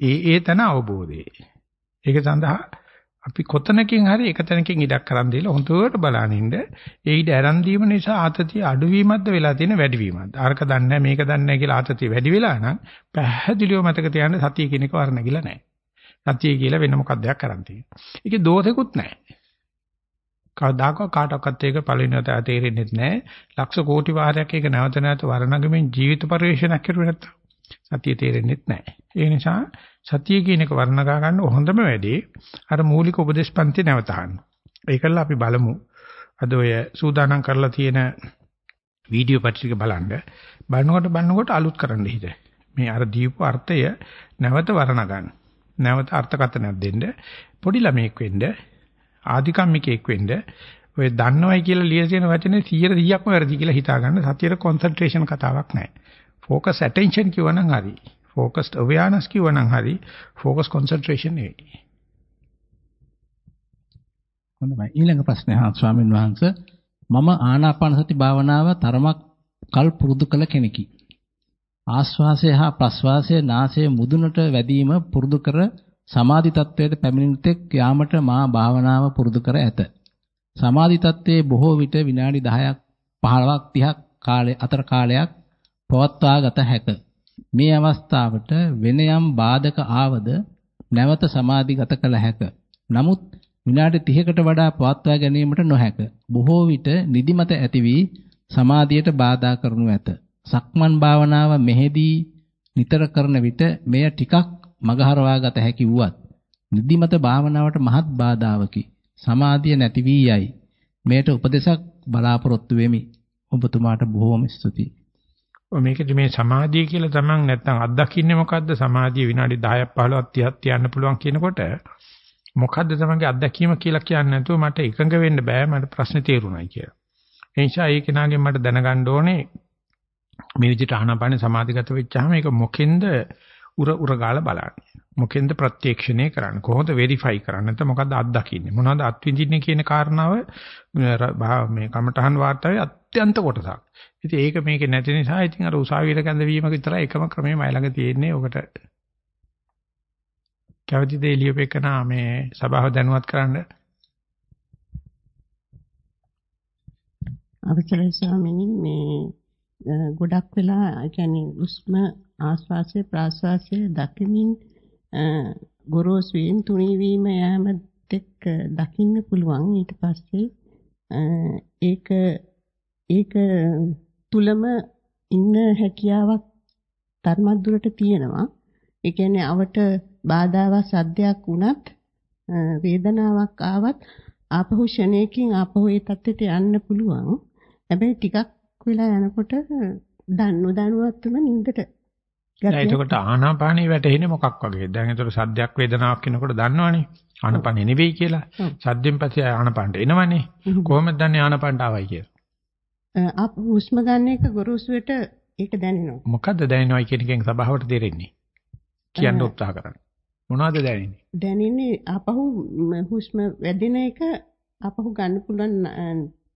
ඒ ඒ තන අවබෝධය. ඒක සඳහා අපි කොතනකින් හරි එක තැනකින් ඉඩක් කරන් දීලා හොඳට බලනින්න ඒ ඉඩ ආරන් දීම නිසා ආතතිය අඩුවීමක්ද වෙලා තියෙන වැඩිවීමක්ද අරක දන්නේ මේක දන්නේ කියලා ආතතිය වැඩි වෙලා නම් පැහැදිලිව මතක තියාගන්න සතිය කියන එක වර්ණගිලා නැහැ සතිය කියලා වෙන මොකක්ද කරන් තියෙන්නේ ඒකේ දෝෂෙකුත් නැහැ කවදාකවත් කාටවත් ඒක පළවෙනිවට තේරෙන්නේ නැහැ ලක්ෂ කෝටි වාරයක් ඒක නැවත නැවත වර්ණගමින් ජීවිත පරිශ්‍රණයක් කරුවේ නැත්තම් සතිය තේරෙන්නේ නැහැ ඒ නිසා සතිය කියන එක වර්ණගා ගන්න හොඳම වැඩේ අර මූලික උපදේශපන්ති නැවත අහන්න. ඒකල්ල අපි බලමු. අද ඔය සූදානම් කරලා තියෙන වීඩියෝ පත්‍රික බලන්න. බලනකොට බලනකොට අලුත් කරන්න හිත. මේ අර දීපු අර්ථය නැවත වර්ණ ගන්න. නැවත අර්ථකථනයක් දෙන්න. පොඩි ළමයෙක් වෙන්න, ආධිකම්මිකයෙක් වෙන්න ඔය දන්නවයි කියලා ලියලා තියෙන වචනේ 100%ක්ම වැරදි කියලා හිතා ගන්න සතියේ කොන්සන්ට්‍රේෂන් කතාවක් නැහැ. ફોකස් ඇටෙන්ෂන් කියවනම් හරි. focused awareness කිව්වනම් හරි focus concentration නෙවෙයි. හොඳයි ඊළඟ ප්‍රශ්නය හා ස්වාමීන් වහන්සේ මම ආනාපාන සති භාවනාව තරමක් කල් පුරුදු කළ කෙනෙකි. ආශ්වාසය හා ප්‍රශ්වාසය නාසයේ මුදුනට වැදීම පුරුදු කර සමාධි තත්වයට පැමිණෙන තෙක් යාමට මා භාවනාව පුරුදු කර ඇත. සමාධි තත්වයේ බොහෝ විට විනාඩි 10ක් 15ක් 30ක් කාලය අතර කාලයක් පවත්වා ගත හැකිය. මේ අවස්ථාවට වෙන යම් බාධක ආවද නැවත සමාධිගත කළ හැක. නමුත් විනාඩි 30කට වඩා පවත්වා ගැනීමට නොහැක. බොහෝ විට නිදිමත ඇති වී සමාධියට බාධා කරනු ඇත. සක්මන් භාවනාව මෙහිදී නිතර කරන විට මෙය ටිකක් මගහරවා ගත හැකි වුවත් නිදිමත භාවනාවට මහත් බාධාවකි. සමාධිය නැති වී යයි. මෙයට උපදේශක් බලාපොරොත්තු වෙමි. ඔබතුමාට බොහෝම ස්තුතියි. මේකද මේ සමාධිය කියලා තමන් නැත්තම් අත්දකින්නේ මොකද්ද සමාධිය විනාඩි 10ක් 15ක් 30ක් තියන්න පුළුවන් කියනකොට මොකද්ද තමන්ගේ අත්දැකීම කියලා කියන්නේ නැතුව මට එකඟ වෙන්න බෑ මට ප්‍රශ්නේ තේරුණායි කියලා. ඒ නිසා ඒ කෙනාගෙන් මට දැනගන්න ඕනේ මේ විදිහට ආනාපාන සමාධිගත වෙච්චාම ඒක මොකෙන්ද උර උර ගාලා බලන්නේ. මොකෙන්ද ප්‍රත්‍යක්ෂණය කරන්නේ කොහොමද වෙරිෆයි කරන්නේ නැත්නම් මොකද්ද අත්දකින්නේ මොනවද අත්විඳින්නේ කියන කාරණාව මේ කමඨහන් වාර්තාවේ අත්‍යන්ත කොටසක්. ඉතින් ඒක මේකේ නැති නිසා ඉතින් අර උසාවියට කැඳවීම විතරයි එකම ක්‍රමය මයි ළඟ තියෙන්නේ. ඔකට කැවති දේ ලියපෙකන මේ සභාව දැනුවත් කරන්න. අවසරයි ස්වාමීනි මේ ගොඩක් වෙලා කියන්නේ උස්ම ආස්වාසය ප්‍රාස්වාසය දකිමින් ගොරෝසුවෙන් තුනී වීම යෑමත් එක්ක දකින්න පුළුවන් ඊට පස්සේ ඒක ඒක තුලම ඉන්න හැකියාවක් ධර්මයක් දුරට තියෙනවා. ඒ කියන්නේ අවට බාධාවක් සද්දයක් වුණත් වේදනාවක් ආවත් ආපහු ෂණයකින් ආපහු ඒ தත්ත්වයට යන්න පුළුවන්. හැබැයි ටිකක් වෙලා යනකොට දන්නු දනුවත්වම නින්දට දැන් එතකොට ආනාපානෙ වැටෙන්නේ මොකක් වගේද? දැන් එතකොට සද්දයක් වේදනාවක් කෙනකොට දන්නවනේ. ආනාපානෙ නෙවෙයි කියලා. සද්දෙන් පස්සේ ආනාපානට එනවනේ. කොහොමද දන්නේ ආනාපානට ආවයි කියලා? අප හුස්ම ගන්න එක ගොරෝසුවට ඒක දැනෙනවා. මොකද්ද දැනෙනවයි කියන එකෙන් සබාවට තේරෙන්නේ? කියන්න උත්සාහ කරන්න. මොනවද දැනෙන්නේ? දැනෙන්නේ අපහු හුස්ම වැඩෙන එක අපහු ගන්න පුළුවන්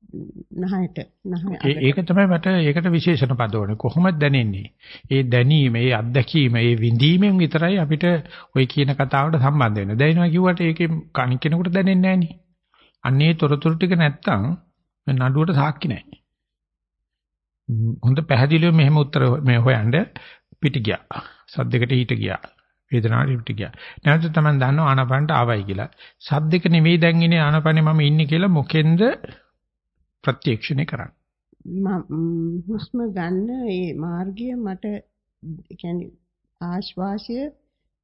නහයට නහය ඒක තමයි මට ඒකට විශේෂණ පද ඕනේ. කොහොමද දැනෙන්නේ? ඒ දැනීම, ඒ අත්දැකීම, ඒ විඳීමෙන් විතරයි අපිට ওই කියන කතාවට සම්බන්ධ වෙන්නේ. දැනෙනවා කිව්වට ඒකේ කණි කෙනෙකුට දැනෙන්නේ නැහනේ. අන්නේ තොරතුරු ටික නැත්තම් නඩුවට සාක්ෂි නැහැ. හොඳ පැහැදිලිව මෙහෙම උත්තර මේ හොයන්න පිට ගියා. සද්දයකට හිට ගියා. වේදනාවට පිට ගියා. නැවත තමයි දන්නවා ආනපනට ආවයි කියලා. සද්දක නෙවෙයි දැන් ඉන්නේ ආනපනේ මම ඉන්නේ කියලා මොකෙන්ද ප්‍රත්‍යක්ෂණය කරන්නේ. මම හුස්ම ගන්න ඒ මාර්ගය මට කියන්නේ ආශ්වාසය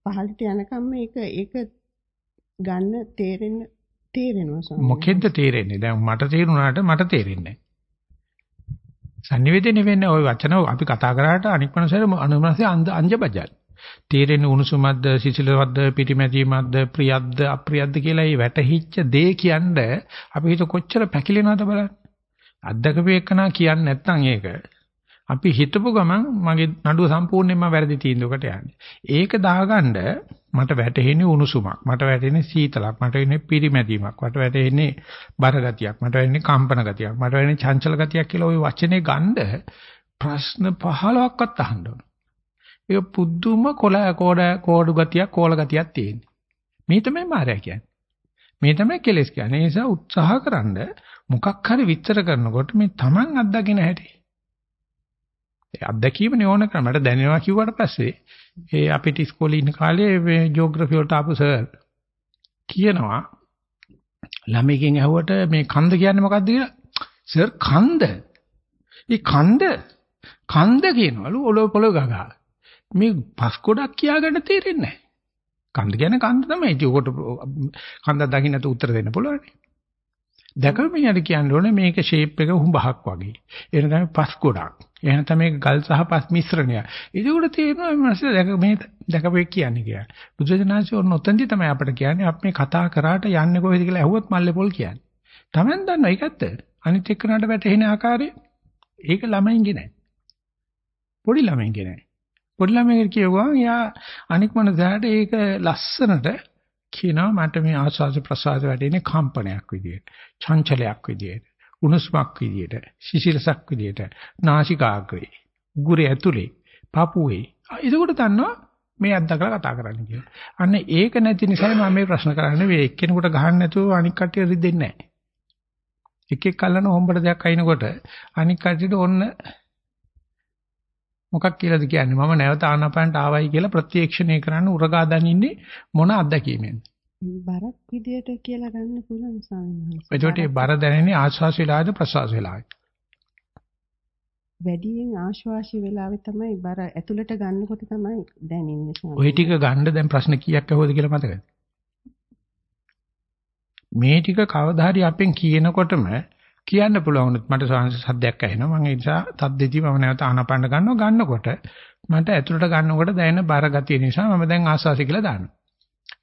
පහළට යනකම් ඒක ඒක ගන්න තේරෙන තේරෙනවා. මොකෙන්ද තේරෙන්නේ? දැන් මට තේරුණාට මට තේරෙන්නේ නැහැ. sannivedana වෙන්නේ ওই වචන අපි කතා කරාට අනික් මනසට අනුමනසේ අංජබජල්. තේරෙන්නේ උණුසුමක්ද, සිසිලවක්ද, පිටිමැදීමක්ද, ප්‍රියක්ද, අප්‍රියක්ද කියලා මේ වැටහිච්ච දේ කියන්නේ අපි හිත කොච්චර පැකිලෙනවද බලන්න. අත්දකපේකනා කියන්නේ නැත්නම් ඒක අපි හිතපු ගමන් මගේ නඩුව සම්පූර්ණයෙන්ම වැරදි තීන්දුවකට යන්නේ. ඒක දාගන්න මට වැටහෙන්නේ උණුසුමක්, මට වැටෙන්නේ සීතලක්, මට වෙන්නේ පිරිමැදීමක්, මට වැටෙන්නේ බර ගතියක්, මට වෙන්නේ කම්පන ගතියක්, මට වෙන්නේ චංචල ගතියක් කියලා ওই වචනේ ගන්න ප්‍රශ්න 15ක්වත් අහන්න ඕන. ඒක පුදුම කොළ කෝඩ කෝඩු ගතියක්, කෝල ගතියක් තියෙන්නේ. මේ තමයි මාරය කියන්නේ. මේ තමයි කෙලස් කියන්නේ. ඒ නිසා උත්සාහ කරන්නේ මොකක් හරි විස්තර කරනකොට මේ Taman අත්දකින්න හැටි. ඒ අත්දැකීමනේ ඕන කරා. මට දැනෙනවා කිව්වට පස්සේ ඒ අපිට ඉස්කෝලේ ඉන්න කාලේ මේ ජියෝග්‍රැෆි වලට ආපු සර් කියනවා ළමයිගෙන් ඇහුවට මේ කන්ද කියන්නේ මොකක්ද කියලා. සර් කන්ද. මේ කන්ද කන්ද කියනවලු ඔලොව පොළොව ගගා. මේ පස් ගොඩක් කියාගන්න තේරෙන්නේ නැහැ. කන්ද කියන්නේ කන්ද තමයි. ඒක උකට කන්දක් දකින්න නැතුව උත්තර දෙන්න පුළුවන්නේ. දැකලා මෙයාට කියන්න ඕනේ මේක ෂේප් එක හුඹහක් වගේ. එහෙනම් තමයි පස් ගොඩක්. එහෙනම් තමයි ගල් සහ පස් මිශ්‍රණය. ඒක උඩ තේරෙනවා මේ මාස දැක මේ දැකපෙක් කියන්නේ කියලා. බුදුසසුනාංශය ඔන්න ඔතෙන්දි තමයි අපිට කියන්නේ අපි මේ කතා කරාට යන්නේ කොහෙද කියලා ඇහුවොත් මල්ලේ පොල් කියන්නේ. Taman දන්නවා ඒක ඇත්ත. අනිත් එක්කනට වැටෙන ආකාරය ඒක ළමයින්ගේ නෑ. පොඩි ළමයින්ගේ නෑ. පොඩි ළමයෙක් කියුවා යා අනික් මනසට ඒක ලස්සනට කියනවා මට මේ ආස්වාද ප්‍රසආද වැටෙන්නේ කම්පනයක් විදියට, චංචලයක් විදියට, උණුසුමක් විදියට, සිසිලසක් විදියට, නාසිකාග්‍රේ, උගුරේ ඇතුලේ, පපුවේ. ඒකෝට දන්නවා මේ අත්දකලා කතා කරන්න කියලා. අන්න ඒක නැති නිසා මම මේ ප්‍රශ්න කරන්නේ මේ එක්කෙනෙකුට ගහන්න නැතුව අනික් කට්ටිය රිදෙන්නේ නැහැ. එක එක කල්ලන හොම්බට දෙයක් අයින්කොට අනික් කට්ටියට ඔන්න මොකක් කියලාද කියන්නේ මම නැවත ආනාපානට ආවයි කියලා ප්‍රත්‍යක්ෂණය කරන්න උරගා දනින්නේ මොන අත්දැකීමෙන්ද බරක් විදියට කියලා ගන්න පුළුවන් ස්වාමීනි. එතකොට මේ බර දැනෙන්නේ ආශ්වාස වෙලාවද ප්‍රශ්වාස වෙලාවද වැඩියෙන් ආශ්වාසී වෙලාවේ තමයි බර ඇතුළට ගන්නකොට තමයි දැනෙන්නේ ස්වාමීනි. ওই ටික ගන්න දැන් ප්‍රශ්න කීයක් අහුවද කියලා මතකද මේ ටික කවදා හරි අපෙන් කියනකොටම කියන්න පුළුවන් මට සංස සද්දයක් ඇහෙනවා. මම ඒ නිසා සද්දෙදි මම නැවත ආනපන්න ගන්නවා. ගන්නකොට මට ඇතුළට ගන්නකොට දැනෙන බර ගතිය නිසා මම දැන් ආස්වාසි කියලා දානවා.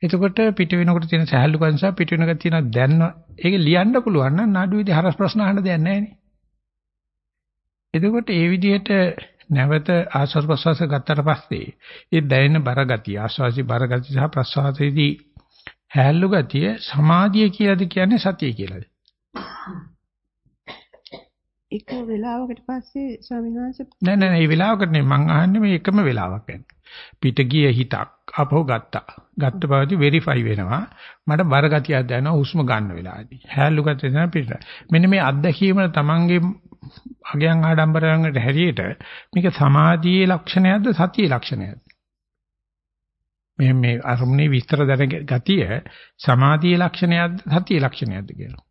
එතකොට පිට වෙනකොට තියෙන සහැල්ලුකම නිසා පිට වෙනක තියෙන දැන්න ඒක ලියන්න පුළුවන් නම් නඩුවේදී හරස් ප්‍රශ්න අහන්න දෙයක් නැහැ නේ. එතකොට ඒ විදිහට නැවත ආස්වාද ප්‍රසවාස ගත්තට පස්සේ ඒ දැනෙන බර ගතිය ආස්වාසි බර ගතිය සහ ප්‍රසවාසයේදී හැල්ලු ගතිය සමාධිය කියලාද කියන්නේ සතිය කියලාද? එක වෙලාවකට පස්සේ ස්වාමීන් වහන්සේ නෑ නෑ මේ වෙලාවකට නෙමෙයි මං අහන්නේ මේ එකම වෙලාවක් ගැන. පිට ගිය හිතක් අපහු ගත්තා. ගත්ත බවදී වෙරිෆයි වෙනවා. මට බර ගතියක් දැනෙනවා හුස්ම ගන්න වෙලාවදී. හැලු ගතිය දැනෙන පිට. මෙන්න මේ අත්දැකීම තමන්ගේ අගයන් ආඩම්බරයන්ට හැරියට මේක සමාධියේ ලක්ෂණයක්ද සතියේ ලක්ෂණයක්ද? මේ මේ අරමුණේ විස්තර දැන ගතිය සමාධියේ ලක්ෂණයක්ද සතියේ ලක්ෂණයක්ද කියලා.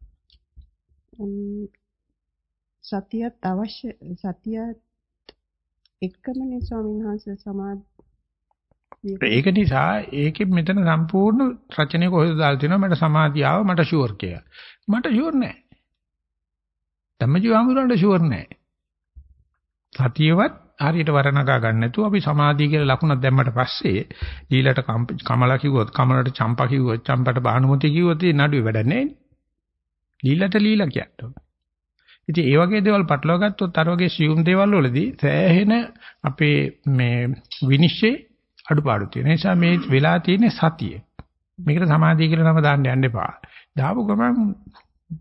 උම්, සතියත් අවශ්‍ය සතියත් එක්කමනේ ස්වාමීන් වහන්සේ සමාධිය ඒක නිසා ඒකෙ මෙතන සම්පූර්ණ රචනය කොහෙද දාලා තිනවා මට සමාධිය ආව මට ෂුවර් කියලා. මට ෂුවර් නෑ. ධම්මජීවහමුදුරන්ට ෂුවර් නෑ. සතියවත් හරියට වරණගා ගන්න නැතුව අපි සමාධිය කියලා ලකුණක් දැම්මට පස්සේ ඊළට කමලා කිව්වොත් කමලට චම්පා කිව්වොත් චම්පට බානුමති කිව්වොත් ඒ නඩුවේ වැඩක් නෑනේ. ලීලට ලීලා කියන්න ඉතින් ඒ වගේ දේවල් පටලවා ගත්තොත් අර වගේ සියුම් දේවල් වලදී සෑහෙන අපේ මේ විනිශ්චය අඩුපාඩු තියෙන නිසා මේ වෙලා තියෙන සතිය. මේකට සමාධිය කියලා නම දාන්න යන්න එපා. දාපු ගමන්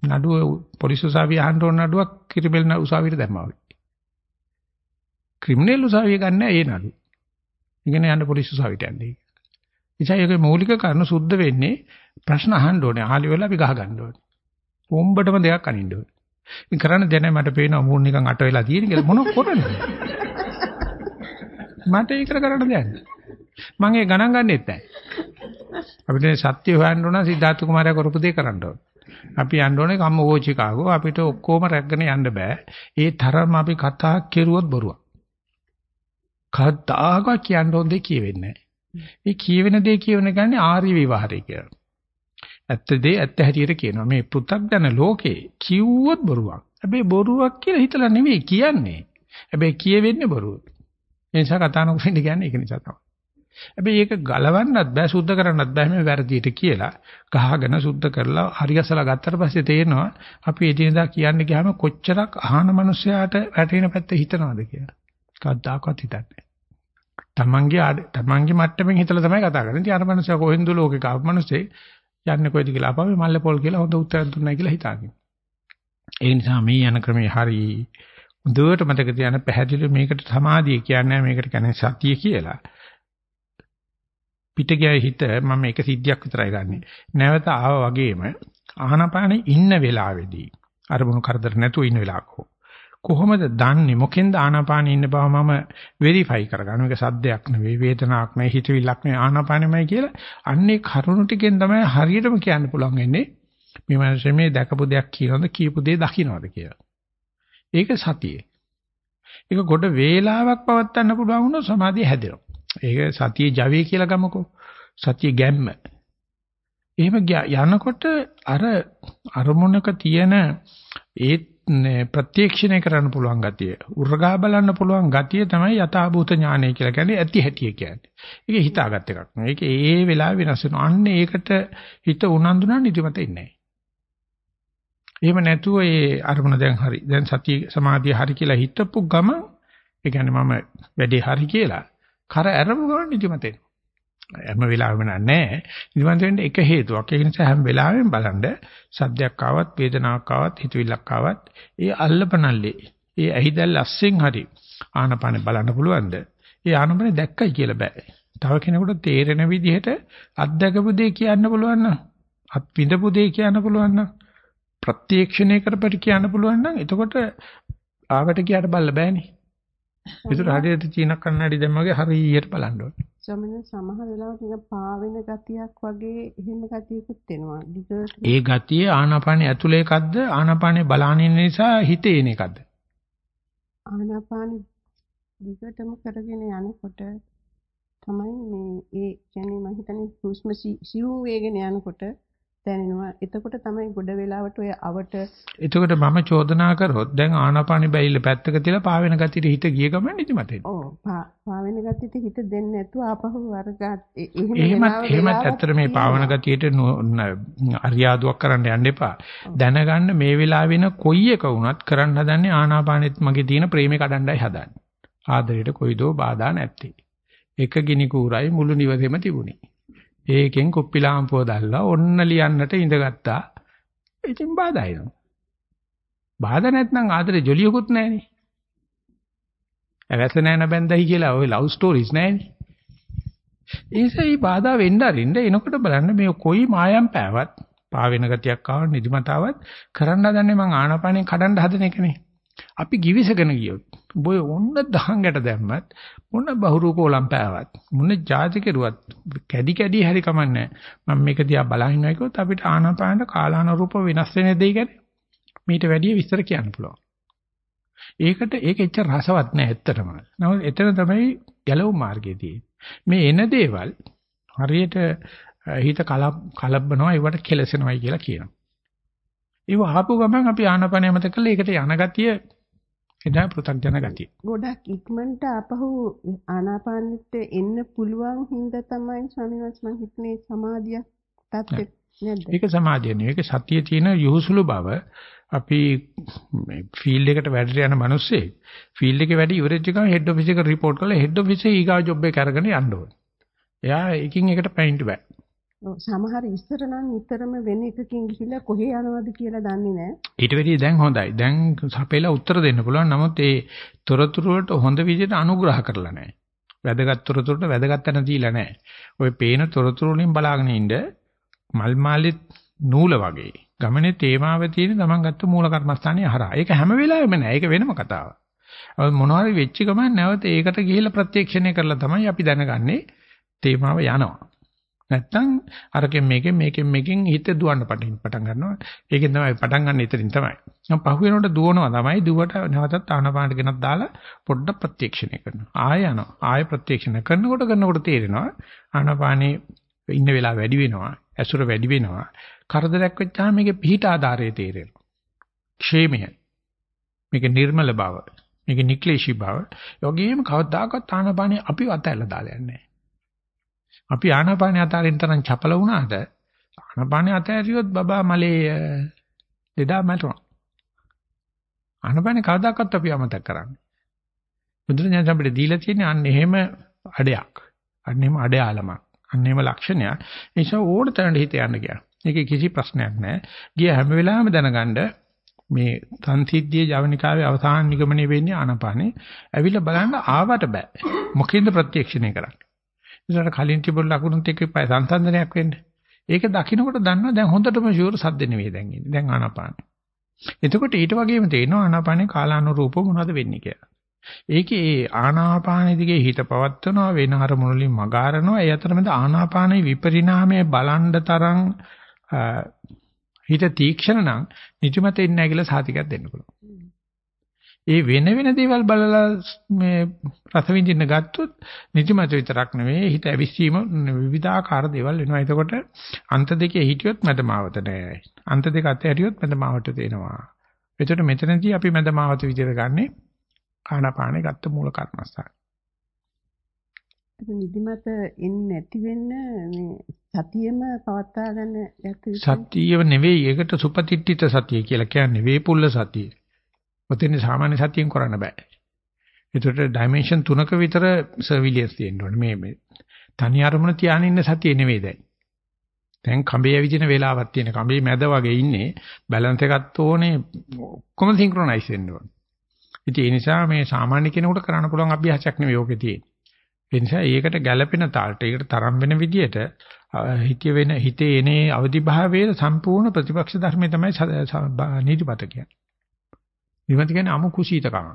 නඩුව පොලිස් උසාවිය අහන්න ඕන නඩුවක් කිරිබෙල් උසාවියට දැම්මා වගේ. ක්‍රිමිනල් උසාවිය ගන්න ඒ නඩු. ඉගෙන යන්න පොලිස් උසාවියට යන්නේ. ඉතින් මූලික කාරණා සුද්ධ වෙන්නේ ප්‍රශ්න අහන්න ඕනේ. ආලි වෙලා අපි ගහ ගන්න ඕනේ. පොම්බටම දෙයක් අනින්න ඕනේ. ඉතින් කරන්න දැන මට පේනවා මූණ නිකන් අට වෙලා තියෙන කියලා මොන කරන්නේ? මට ඒක කරන්න දෙයක් මම ඒ ගණන් ගන්නෙත් නැහැ. අපිට සත්‍ය හොයන්න ඕන සිද්ධාර්ථ කුමාරයා කරපු දේ කරන්න ඕන. අපි යන්න ඕනේ කම්ම ඕචිකාගෝ අපිට ඔක්කොම රැගෙන යන්න බෑ. ඒ තරම් අපි කතා කෙරුවොත් බොරුවක්. කද්දාක කියන්න ඕන දෙයක් කියෙවෙන්නේ නැහැ. මේ කියවෙන දේ කියවෙන ගන්නේ ආර්ය විවහාරය කියලා. ඇත්ත දේ ඇත්ත හැටියට කියනවා. මේ පෘථග්ජන ලෝකේ කිව්වොත් බොරුවක්. හැබැයි බොරුවක් කියලා හිතලා නෙවෙයි කියන්නේ. හැබැයි කියවෙන්නේ බොරුව. ඒ නිසා කතා නොකරන්න කියන්නේ ඒක නිසා තමයි. හැබැයි ඒක ගලවන්නත් බෑ සුද්ධ කරන්නත් බෑ මේ වැරදියට කියලා ගහගෙන සුද්ධ කරලා හරියසලා ගත්තට පස්සේ තේරෙනවා අපි එදිනදා කියන්න ගියාම කොච්චරක් අහන මනුස්සයාට වැටෙන පැත්ත හිතනවද කියලා. කවදාකවත් හිතන්නේ තමන්ගේ තමන්ගේ මට්ටමින් හිතලා තමයි කතා කරන්නේ. ඉතින් අර මනුස්සයා කොහෙන්ද ලෝකේ කාපු මනුස්සේ යන්නේ කොයිද කියලා අපාවේ මල්ල පොල් කියලා හොඳ උත්තරයක් දුන්නා කියලා හිතාගෙන. ඒ නිසා මේ යන ක්‍රමේ හරි හොඳට මතක තියාගන්න පැහැදිලි මේකට සමාධිය කියන්නේ මේකට කියන්නේ සතිය කියලා. පිට ගිය හිත මම එක සිද්ධියක් විතරයි ගන්නෙ. නැවත ආව වගේම ආහනපානේ ඉන්න වෙලාවේදී අරමුණු කරදර නැතුව ඉන්න වෙලාවක කොහොමද දන්නේ මොකෙන්ද ආනාපානෙ ඉන්න බව මම වෙරිෆයි කරගන්න. මේක සද්දයක් නෙවෙයි, වේදනාවක් නෙවෙයි, හිතවිල්ලක් නෙවෙයි ආනාපානෙමයි කියලා. අන්නේ කරුණු ටිකෙන් තමයි හරියටම කියන්න පුළුවන් වෙන්නේ. මේ මානසික මේ දැකපු දෙයක් කියනවද, කියපු දේ දකින්නවද කියලා. ඒක සතියේ. ඒක ගොඩ වේලාවක් පවත්වන්න පුළුවන් වුණොත් සමාධිය හැදෙනවා. ඒක සතියේ ජවයේ කියලා ගමකෝ. සතියේ ගැම්ම. එහෙම යනකොට අර අරමුණක තියෙන ඒ ප්‍රත්‍යක්ෂණය කරන්න පුළුවන් ගතිය. උර්ගා බලන්න පුළුවන් ගතිය තමයි යථාභූත ඥානය කියලා කියන්නේ ඇති හැටිය කියන්නේ. ඒක හිතාගත් එකක් නෙවෙයි. ඒක ඒ වෙලාවෙ වෙනස් වෙනවා. අන්න ඒකට හිත උනන්දු නම් නිදිමත ඉන්නේ නැහැ. එහෙම නැතුව ඒ අරමුණ දැන් හරි. දැන් සතිය සමාධිය හරි කියලා හිතපු ගම ඒ කියන්නේ මම වැඩේ හරි කියලා කර ඇරමු ගමන් නිදිමත එනවා. හැම වෙලාවෙම නැහැ. නිවන් දෙන්න එක හේතුවක්. ඒ නිසා හැම වෙලාවෙම බලන්න සද්දයක් ආවත්, වේදනාවක් ආවත්, හිතවිල්ලක් ආවත්, ඒ අල්ලපනල්ලේ, ඒ ඇහිදල් අස්සෙන් හරි ආනපානේ බලන්න පුළුවන්ද? ඒ ආනපානේ දැක්කයි කියලා බෑ. තව කෙනෙකුට තේරෙන විදිහට අත්දකපු දේ කියන්න පුළුවන් නම්, අත් විඳපු දේ කියන්න පුළුවන් නම්, ප්‍රත්‍යක්ෂණය කරපට කියන්න පුළුවන් නම්, එතකොට ආවට කියට බල්ල බෑනේ. ඒතර හරියට චීන කන්නඩි දැම්මගේ හරියට බලන්න ඕනේ. ස්වාමීන් සමහර වෙලාවට නිකන් පාවෙන ගතියක් වගේ එහෙම ගතියකුත් එනවා. ඒ ගතිය ආනාපානේ ඇතුලේ එකක්ද ආනාපානේ බලානින් නිසා හිතේ එන එකක්ද? ආනාපානේ දිගටම කරගෙන යනකොට තමයි මේ ඒ කියන්නේ මම හිතන්නේ හුස්ම සිව් වේගෙන යනකොට දැනෙනවා. එතකොට තමයි ගොඩ වෙලාවට ඔය අවට එතකොට මම චෝදනා කරොත් දැන් ආනාපානි බැයිල පැත්තක තියලා පාවෙන ගතියට හිත ගිය ගමන් නිදිමත එනවා. ඔව් පාවෙන ගතියට හිත දෙන්නේ නැතුව ආපහු වර්ගات එහෙම එහෙමත් ඇත්තට මේ පාවන ගතියට අරියාදුවක් කරන්න යන්න එපා. දැනගන්න මේ වෙලාව වෙන කොයි එක වුණත් කරන්න හදන්නේ ආනාපානෙත් මගේ තියෙන ප්‍රේමේ කඩන්නයි හදන්නේ. ආදරයට කොයිදෝ බාධා නැත්තේ. එක ගිනි කූරයි මුළු නිවසේම තිබුණේ. ඒකෙන් කුප්පි ලාම්පුව දැල්ලා ඔන්න ලියන්නට ඉඳගත්තා. ඉතින් බාධා එනවා. බාධා නැත්නම් ආදරේ ජොලියකුත් නැහනේ. ඇවැස නැන බැන්දයි කියලා ওই ලව් ස්ටෝරිස් නැහනේ. ඒසයි බාධා වෙන්න අරින්න එනකොට බලන්න මේ කොයි මායම් පෑවත් පාවෙන ගතියක් ආව නිදිමතාවත් කරන්න හදන්නේ මං ආනාපානෙන් කඩන්න හදන එකනේ. අපි givisගෙන ගියොත් බොය ඔන්න දහංගට දැම්මත් මොන බහුරු කෝලම් පෑවත් මොන જાති කෙරුවත් කැඩි කැඩි හරි කමන්නේ මම මේක දිහා බලහින්නවා කිව්වොත් අපිට ආනාපානට කාලානුරූප වෙනස් වෙන දෙයක් ගැන මීට වැඩිය විස්තර කියන්න පුළුවන්. ඒකට ඒක එච්චර රසවත් නෑ ඇත්තටම. නමුත් එතන තමයි ගැලවුම් මාර්ගය මේ එන දේවල් හරියට හිත කලබ්බනවා ඒවට කෙලසෙනවයි කියලා කියනවා. ඒව අහපු ගමන් අපි ආනපනය මත කළා ඒකට යන ගතිය එදා පෘථග්ජන ගතිය. ගොඩක් ඉක්මනට ආපහු ආනාපානෙට එන්න පුළුවන් හින්දා තමයි ස්වාමීන් වහන්සේ මම හිතන්නේ සමාධිය තත්ත්වෙත් නේද? ඒක සමාධිය නෙවෙයි ඒක සතියේ තියෙන යහුසුළු බව අපි මේ ෆීල්ඩ් එකට වැඩට යන මිනිස්සේ ෆීල්ඩ් එකේ වැඩි ඉවරෙච්ච ගමන් හෙඩ් ඔෆිස් එකට report කරලා හෙඩ් ඔෆිස් එකේ ඊගා ජොබ් එක අරගෙන යන්න ඕනේ. එයා එකින් එකට පැනින්න බෑ. සමහර ඉස්සර නම් නිතරම වෙන එකකින් ගිහිල්ලා කොහේ යනවද කියලා දන්නේ නැහැ. ඊට වැඩිය දැන් හොඳයි. දැන් සපේලා උත්තර දෙන්න පුළුවන්. නමුත් ඒ තොරතුරු වලට හොඳ විදිහට අනුග්‍රහ කරලා නැහැ. වැදගත් තොරතුරුට වැදගත් තැන දීලා නැහැ. ওই පේන තොරතුරු වලින් බලාගෙන ඉන්න මල් මාලිත් නූල වගේ. ගමනේ තේමාව තියෙන තමන් ගත්ත මූල කර්මස්ථානයේ හරහා. ඒක හැම වෙලාවෙම නෑ. ඒක වෙනම කතාවක්. මොනවා හරි වෙච්ච ගමන් නැවත ඒකට ගිහිල්ලා ප්‍රත්‍යක්ෂණය කරලා තමයි අපි දැනගන්නේ තේමාව යනවා. නැත්තම් අරකින් මේකෙන් මේකෙන් මේකෙන් හිත දුවන්න පටන් පටන් ගන්නවා. ඒකෙන් තමයි පටන් ගන්න ඉතින් තමයි. මම පහු වෙනකොට දුවනවා තමයි දුවට නැවතත් ආනපානට ගෙනත් දාලා පොඩ්ඩක් ප්‍රත්‍යක්ෂණය කරනවා. ආය යනවා. ආය ප්‍රත්‍යක්ෂණය කරනකොට කරනකොට තේරෙනවා ආනපානේ ඉන්න වෙලාව වැඩි වෙනවා. ඇසුර වැඩි වෙනවා. කරදරයක් වෙච්චාම මේකේ පිහිට ආධාරය තේරෙනවා. ക്ഷേමය. මේක නිර්මල බව. මේක නික්ලේශී බව. යෝගීම කවදාකවත් ආනපානේ අපි අතහැරලා දාලා යන්නේ අපි ආනපානේ අතරින් තරම් චපල වුණාට ආනපානේ අතහැරියොත් බබා මලේ දෙදා මැටුණා. ආනපානේ කවදාකවත් අපි අමතක කරන්නේ. බුදුරජාණන් අපිට දීලා තියෙන්නේ අන්න එහෙම අඩයක්. අන්න එහෙම අඩයාලමක්. අන්න එහෙම ලක්ෂණයක්. ඒ නිසා ඕන තැනට හිත යන්න ගියා. ඒකේ කිසි ප්‍රශ්නයක් නැහැ. ගිය හැම වෙලාවෙම දැනගන්න මේ සංසිද්ධියේ ජවනිකාවේ අවසාන නිගමනය වෙන්නේ ආනපානේ. ඇවිල්ලා බලන්න ආවට බෑ. මොකෙන්ද ප්‍රත්‍යක්ෂණය කරන්නේ? ඒකට කලින් තිබුණ ලකුණුත් එක්ක පය සංසන්දනයක් වෙන්න. ඒක දකින්නකොට දන්නවා දැන් හොඳටම ෂුවර් සද්ද නෙවෙයි දැන් ඉන්නේ. දැන් ආනාපානෙ. එතකොට ඊට වගේම තේරෙනවා ආනාපානෙ කාලානුරූපව මොනවද වෙන්නේ කියලා. ඒකේ ඒ ආනාපානෙ දිගේ හිත පවත්වනවා වෙන අරමුණු වලින් මගාරනවා. ඒ අතරමැද ආනාපානෙ විපරිණාමය බලන්න තරම් හිත තීක්ෂණ නම් නිදිමත එන්නේ නැහැ කියලා සාතිකයක් දෙන්න පුළුවන්. ඒ වෙන වෙන දේවල් බලලා මේ රස විඳින්න ගත්තොත් නිදිමත විතරක් නෙවෙයි හිත ඇවිස්සීම විවිධාකාර දේවල් වෙනවා. එතකොට අන්ත දෙකේ හිටියොත් මැදමාවත නෑ. අන්ත දෙක අතහැරියොත් මැදමාවට තේනවා. එතකොට මෙතනදී අපි මැදමාවත විදිහට ගන්නෙ ආනාපානේ ගත්ත මූල කර්මස්ථාන. නිදිමත එන්නේ නැති වෙන්න මේ සතියෙම පවත්වා ගන්න යතු සතියව නෙවෙයි ඒකට සුපතිට්ඨිත සතිය කියලා කියන්නේ වේපුල්ල සතිය. ඔතෙන් සාමාන්‍ය සතියෙන් කරන්න බෑ. ඒකට ඩයිමන්ෂන් තුනක විතර සර්විලියන්ස් තියෙන්න ඕනේ. මේ මේ තනි අරමුණ තියාගෙන ඉන්න සතිය නෙවෙයි දැන්. දැන් කඹේ ඇවිදින වෙලාවක් තියෙන කඹේ මැද වගේ ඉන්නේ බැලන්ස් එකක් ඕනේ ඔක්කොම සින්ක්‍රොනයිස් වෙන්න ඕනේ. ඉතින් ඒ නිසා මේ සාමාන්‍ය කෙනෙකුට කරන්න පුළුවන් අභ්‍යාසයක් නෙවෙයි ඕකේ තියෙන්නේ. ඒ නිසා ඒකට ගැළපෙන තාලට ඒකට තරම් වෙන විදියට හිතේ වෙන හිතේ එනේ අවදි භාවයේ සම්පූර්ණ ප්‍රතිපක්ෂ ධර්මයේ තමයි නීතිපත කියන්නේ. විමති කියන්නේ අමු කුසීතකම.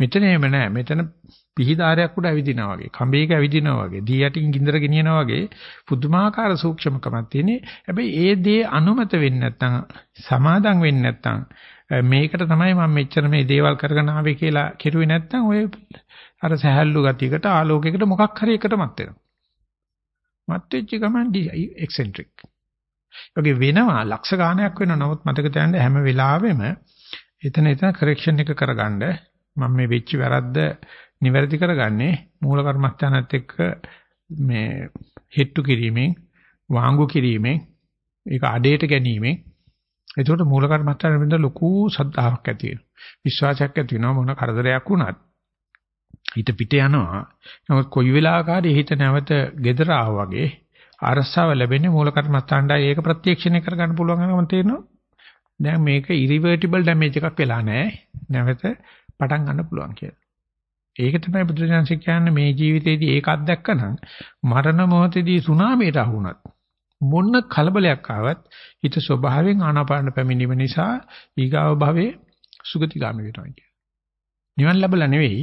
මෙතන එහෙම නැහැ. මෙතන පිහිදාරයක් උඩ ඇවිදිනා වගේ, කඹේක ඇවිදිනා වගේ, දී යටින් ගින්දර ගෙනියනා වගේ පුදුමාකාර සූක්ෂමකමක් තියෙන්නේ. හැබැයි ඒ දේ අනුමත වෙන්නේ නැත්නම්, සමාදම් වෙන්නේ නැත්නම් මේකට තමයි මම මෙච්චර මේ දේවල් කරගෙන ආවේ කියලා කෙරුවේ නැත්නම් ඔය අර සහැල්ලු ගතියකට ආලෝකයකට මොකක් හරි එකටමත් වෙනවා. මත් වෙච්ච ගමන් එක්සෙන්ට්‍රික්. යෝගේ වෙනවා ලක්ෂ ගාණයක් වෙනවා. නමුත් මතක තියාගන්න හැම වෙලාවෙම එතන එතන කරෙක්ෂන් එක කරගන්න. මම මේ වෙච්ච වැරද්ද නිවැරදි කරගන්නේ මූල කර්මස්ථානත් එක්ක මේ හෙට්ටු කිරීමෙන් වාංගු කිරීමෙන් ඒක අඩේට ගැනීමෙන්. එතකොට මූල කර්මස්ථානෙ වෙන ලොකු සද්ධාාවක් ඇති වෙනවා. විශ්වාසයක් ඇති වෙනවා මොන කරදරයක් වුණත්. හිත පිට යනවා. නමුත් කොයි වෙලාවකරි හිත නැවත gedara වගේ අරසාව ලැබෙන්නේ මූල කර්මස්ථානටයි ඒක ප්‍රත්‍යක්ෂණය කරගන්න පුළුවන්කම තේරෙනවා. දැන් මේක ඉරිවර්ටිබල් ඩැමේජ් එකක් වෙලා නැහැ. නැවත පටන් ගන්න පුළුවන් කියලා. ඒක තමයි බුදුරජාණන් කියන්නේ මේ ජීවිතේදී ඒක අත්දැක්කනම් මරණ මොහොතේදී සුනාමියට අහුණත් මොන කලබලයක් ආවත් හිත ස්වභාවයෙන් ආනාපාන පැමිණීම නිසා ඊගාව භවයේ සුගතිගාමී වෙනවා කියන්නේ. නිවන් ලැබලා නෙවෙයි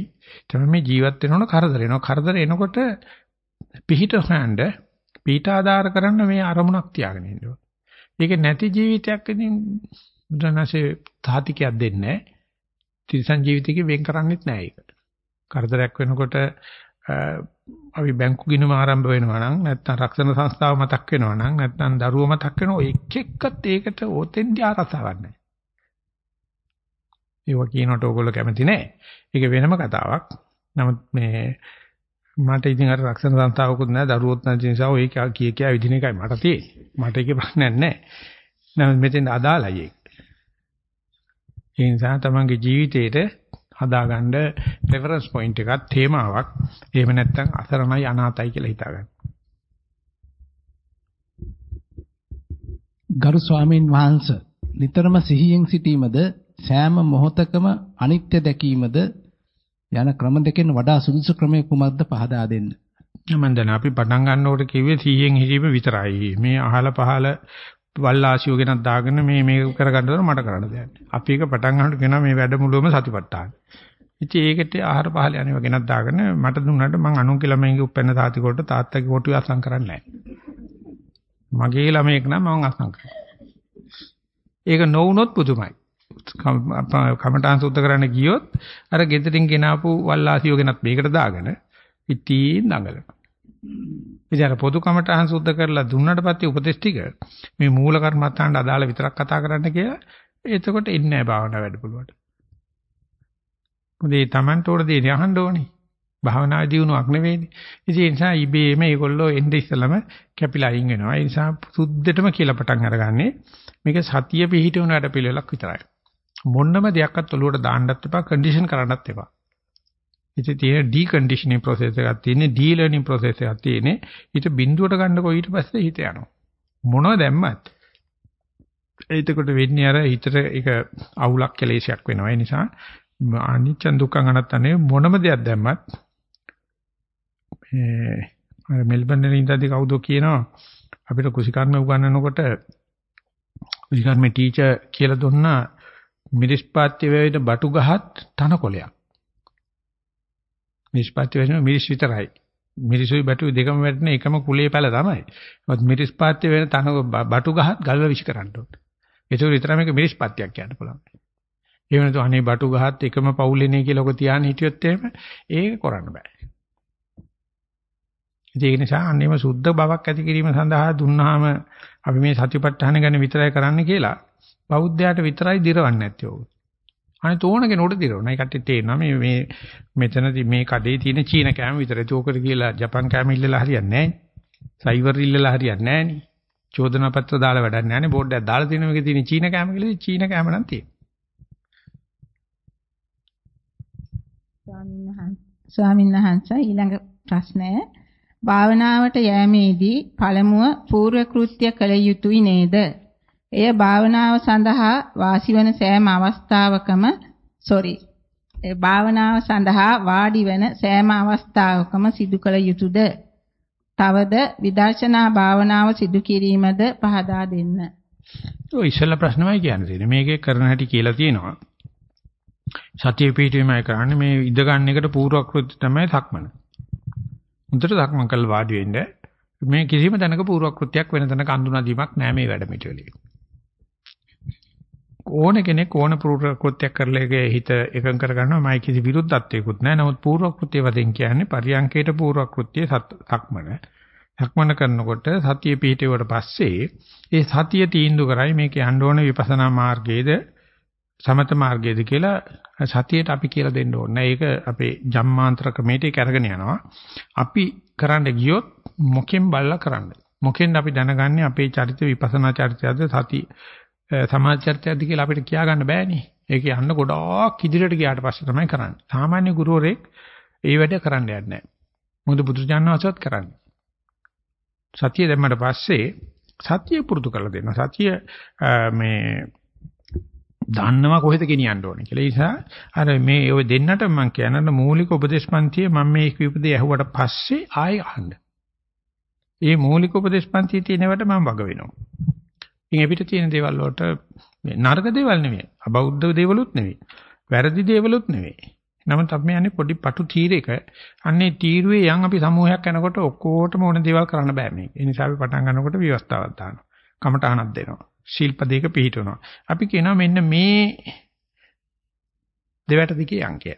තමයි මේ ජීවත් වෙනවන කරදර එනවා. කරදර එනකොට පිහිට හොයන්න පීඨ ආධාර කරන්න මේ අරමුණක් තියාගෙන ඉන්නවා. ඒක නැති ජීවිතයක් ඉතින් බුදුරණසේ තාතිකයක් දෙන්නේ නැහැ. තිරිසන් ජීවිතේ වෙන් කරන්නේත් නැහැ ඒක. කරදරයක් වෙනකොට අපි බැංකු ගිණුම ආරම්භ වෙනවා නම් නැත්නම් රක්ෂණ සංස්ථාව මතක් වෙනවා නම් නැත්නම් දරුවෝ මතක් වෙනවා එක් එක්කත් ඒකට ඕතෙන්දී ආරසාවක් නැහැ. ඒවා කියනකොට ඕගොල්ලෝ කැමති නැහැ. ඒක වෙනම කතාවක්. නමුත් මේ මට ඉතින් අර රක්ෂණ සංස්ථාවකුත් නැහැ දරුවොත් නැති නිසා ඔය කිය කිය විදින එකයි මට තියෙන්නේ. මට ඒකේ ප්‍රශ්නයක් නැහැ. නමුත් මෙතෙන් අදාළයි ඒක. ඒ නිසා තමන්ගේ ජීවිතේට හදාගන්න රෙෆරන්ස් පොයින්ට් එකක් තේමාවක්. එහෙම නැත්නම් අසරණයි අනාතයි කියලා හිතාගන්න. ගරු ස්වාමීන් වහන්සේ නිතරම සිහියෙන් සිටීමද සෑම මොහොතකම අනිත්‍ය දැකීමද යන ක්‍රම දෙකෙන් වඩා සුදුසු ක්‍රමය කුමක්ද පහදා දෙන්න. මම දැන් අපි පටන් ගන්නකොට කිව්වේ 100න් හිරීම විතරයි. මේ අහල පහල වල්ලාසියෝ ගෙනත් දාගෙන මේ මේ කරගන්නතර මට කරන්න දෙයක්. අපි එක පටන් ගන්නකොට කියනවා මේ වැඩමුළුවම සතිපට්ඨාන. ඉතින් ඒකට ආහාර පහල යනවා ගෙනත් දාගෙන මට දුන්නාට මං අනුන්ගේ ළමයින්ගේ උපැන්න තාත්ති කොට තාත්තගේ කොටු අසං කරන්නේ නැහැ. මගේ ළමයෙක් නම් මම අසං කරනවා. ඒක නොවුනොත් පුදුමයි. කමඨාන් සුද්ධ කරන්න ගියොත් අර ගෙදරින් ගෙනාපු වල්ලාසියෝ ගෙනත් මේකට දාගෙන ඉතින් දඟලනවා. ඉතින් පොදු කමඨාන් සුද්ධ කරලා දුන්නට පස්සේ උපදේශ ටික මේ මූල කර්මත්තාන්ට අදාළ විතරක් කතා කරන්න කියලා එතකොට ඉන්නේ නැහැ භාවනා වැඩපොළුවට. මොකද ඒ Tamanට උඩ දෙන්නේ අහන්න ඕනේ. භාවනා දියුණුවක් නෙවෙයිනේ. ඉතින් ඒ නිසා ඉබේම මේගොල්ලෝ එnde ඉස්සලම කැපිලා අයින් වෙනවා. ඒ නිසා සුද්ධටම කියලා පටන් අරගන්නේ මේක සතිය පිහිටවන වැඩ පිළිවෙලක් විතරයි. මොන්නම දෙයක්වත් ඔලුවට දාන්නත් එපා, කන්ඩිෂන් කරන්නත් එපා. ඉතින් තියෙන ඩිකන්ඩිෂනින් ප්‍රොසෙස් එකක් තියෙන්නේ, ඩී ලර්නින් ප්‍රොසෙස් එකක් තියෙන්නේ. ඊට බිඳුවට ගන්නකො ඊට පස්සේ හිත යනවා. මොනව දැම්මත් එතකොට වෙන්නේ අර හිතට ඒක අවුලක් කෙලේශයක් වෙනවා. ඒ නිසා අනිච්ච දුක්ඛ අනත්තනේ මොනම දෙයක් දැම්මත් මේ මෙල්බන් වල ඉඳදී කවුද කියනවා අපිට කුසිකර්ම උගන්වනකොට කුසිකර්මේ ටීචර් කියලා දුන්නා මිරිස්පාත්‍ය වේද බටු ගහත් තනකොලයක්. මිරිස්පාත්‍ය වේද මිරිස් විතරයි. මිරිසුයි බටු දෙකම වැටෙන එකම කුලේ පැල තමයි. ඒත් මිරිස්පාත්‍ය වෙන තන බටු ගහත් ගල්ව විශ් කරන්න ඕනේ. ඒක විතර මේක මිරිස්පාත්‍යක් කියන්න පුළුවන්. ඒ වෙනතු අනේ බටු ගහත් එකම පවුලේනේ කියලා ඔක තියාන හිටියොත් එහෙම ඒක කරන්න බෑ. ඒක නිසා අන්නේම සුද්ධ බවක් ඇති කිරීම සඳහා දුන්නාම අපි මේ සතිපට්ඨාන ගැන විතරයි කරන්න කියලා බෞද්ධයාට විතරයි දිරවන්නේ නැත්තේ ඕක. අනිත ඕන කෙනෙකුට දිරවන. ඒ කට්ටිය තේරෙනවා මේ මේ මෙතනදී මේ කඩේ තියෙන චීන කෑම විතරයි. ඒකට කියලා ජපන් කෑම ඉල්ලලා හරියන්නේ නැහැ. සයිවර් ඉල්ලලා හරියන්නේ නැහැ නේ. චෝදනා පත්‍ර දාලා වැඩක් නැහැ නේ. බෝඩ් එකක් දාලා තියෙන මේකේ තියෙන චීන කෑම කියලා චීන කෑම නම් තියෙනවා. ස්වාමීන් වහන්සේ ඊළඟ ප්‍රශ්නය භාවනාවට යෑමේදී පළමුව පූර්ව කෘත්‍ය කළ යුතුයි නේද? එය භාවනාව සඳහා වාසිවන සෑම අවස්ථාවකම sorry. ඒ භාවනාව සඳහා වාඩි වෙන සෑම අවස්ථාවකම සිදු කළ යුතුයද? තවද විදර්ශනා භාවනාව සිදු කිරීමද පහදා දෙන්න. ඔය ඉස්සෙල්ලා ප්‍රශ්නමයි කියන්නේ. මේකේ කරන හැටි කියලා තියෙනවා. සතිය පිටවීමයි කරන්නේ මේ ඉඳ ගන්න එකට පූර්වක්‍ෘති තමයි සක්මන. හොඳට සක්මන් කරලා වාඩි වෙන්න මේ කිසිම තැනක පූර්වක්‍ෘතියක් වෙන තැනක අඳුනා නෑ මේ වැඩ මිටවලේ. ඕන කෙනෙක් ඕන පූර්වක්‍ෘතියක් කරලා ඒකේ හිත එකඟ කරගන්නවා මයි කිසි විරුද්ධත්වයක්වත් නැහැ. නමුත් පූර්වක්‍ෘතිය වශයෙන් කියන්නේ පරියංකේට පූර්වක්‍ෘතිය සක්මන. සක්මන කරනකොට සතිය පිහිටුවට පස්සේ ඒ සතිය තීන්දුව කරයි මේක යන්න ඕන විපස්සනා මාර්ගයේද සමත මාර්ගයේද කියලා සතියට අපි කියලා දෙන්න ඕනේ. ඒක අපේ ජම්මාන්තර ක්‍රමයට ඒක අරගෙන යනවා. අපි කරන්න ගියොත් මොකෙන් බල්ලා කරන්න. මොකෙන් අපි දැනගන්නේ අපේ චරිත විපස්සනා චරිතයද සති සමාජ චරිතයද කියලා අපිට කියා ගන්න බෑනේ. ඒක යන්න ගොඩාක් ඉදිරියට ගියාට පස්සේ තමයි කරන්නේ. සාමාන්‍ය ගුරුවරයෙක් ඒ වැඩ කරන්න යන්නේ නැහැ. මොකද බුදුරජාණන් කරන්නේ. සතිය දැම්මට පස්සේ සතිය පුරුදු කරලා දෙනවා. සතිය මේ දන්නවා කොහෙද ගෙනියන්න ඕනේ කියලා. ඒ නිසා අර මේ ඔය දෙන්නට මම කියනන මූලික උපදේශපන්තියේ මම මේ කිව්පදේ ඇහුවට පස්සේ ආයෙ අහන්න. ඒ මූලික උපදේශපන්තියේ තියෙනවට මම වග වෙනවා. ඉතින් අපිට තියෙන දේවල් වලට නරක දේවල් නෙමෙයි. අබෞද්ධ දේවලුත් නෙමෙයි. වැරදි දේවලුත් නෙමෙයි. නමුත් අපි යන්නේ පොඩි පටු තීරයක. අන්නේ තීරුවේ යන් අපි සමූහයක් යනකොට ඔක්කොටම ඕන දේවල් කරන්න බෑ මේක. ඒ නිසා අපි පටන් ගන්නකොට විවස්ථාවක් දානවා. කමටහනක් දෙනවා. ශිල්පදයක පිහිටවනවා. අපි කියනවා මෙන්න මේ දෙවට දිගේ අංකය.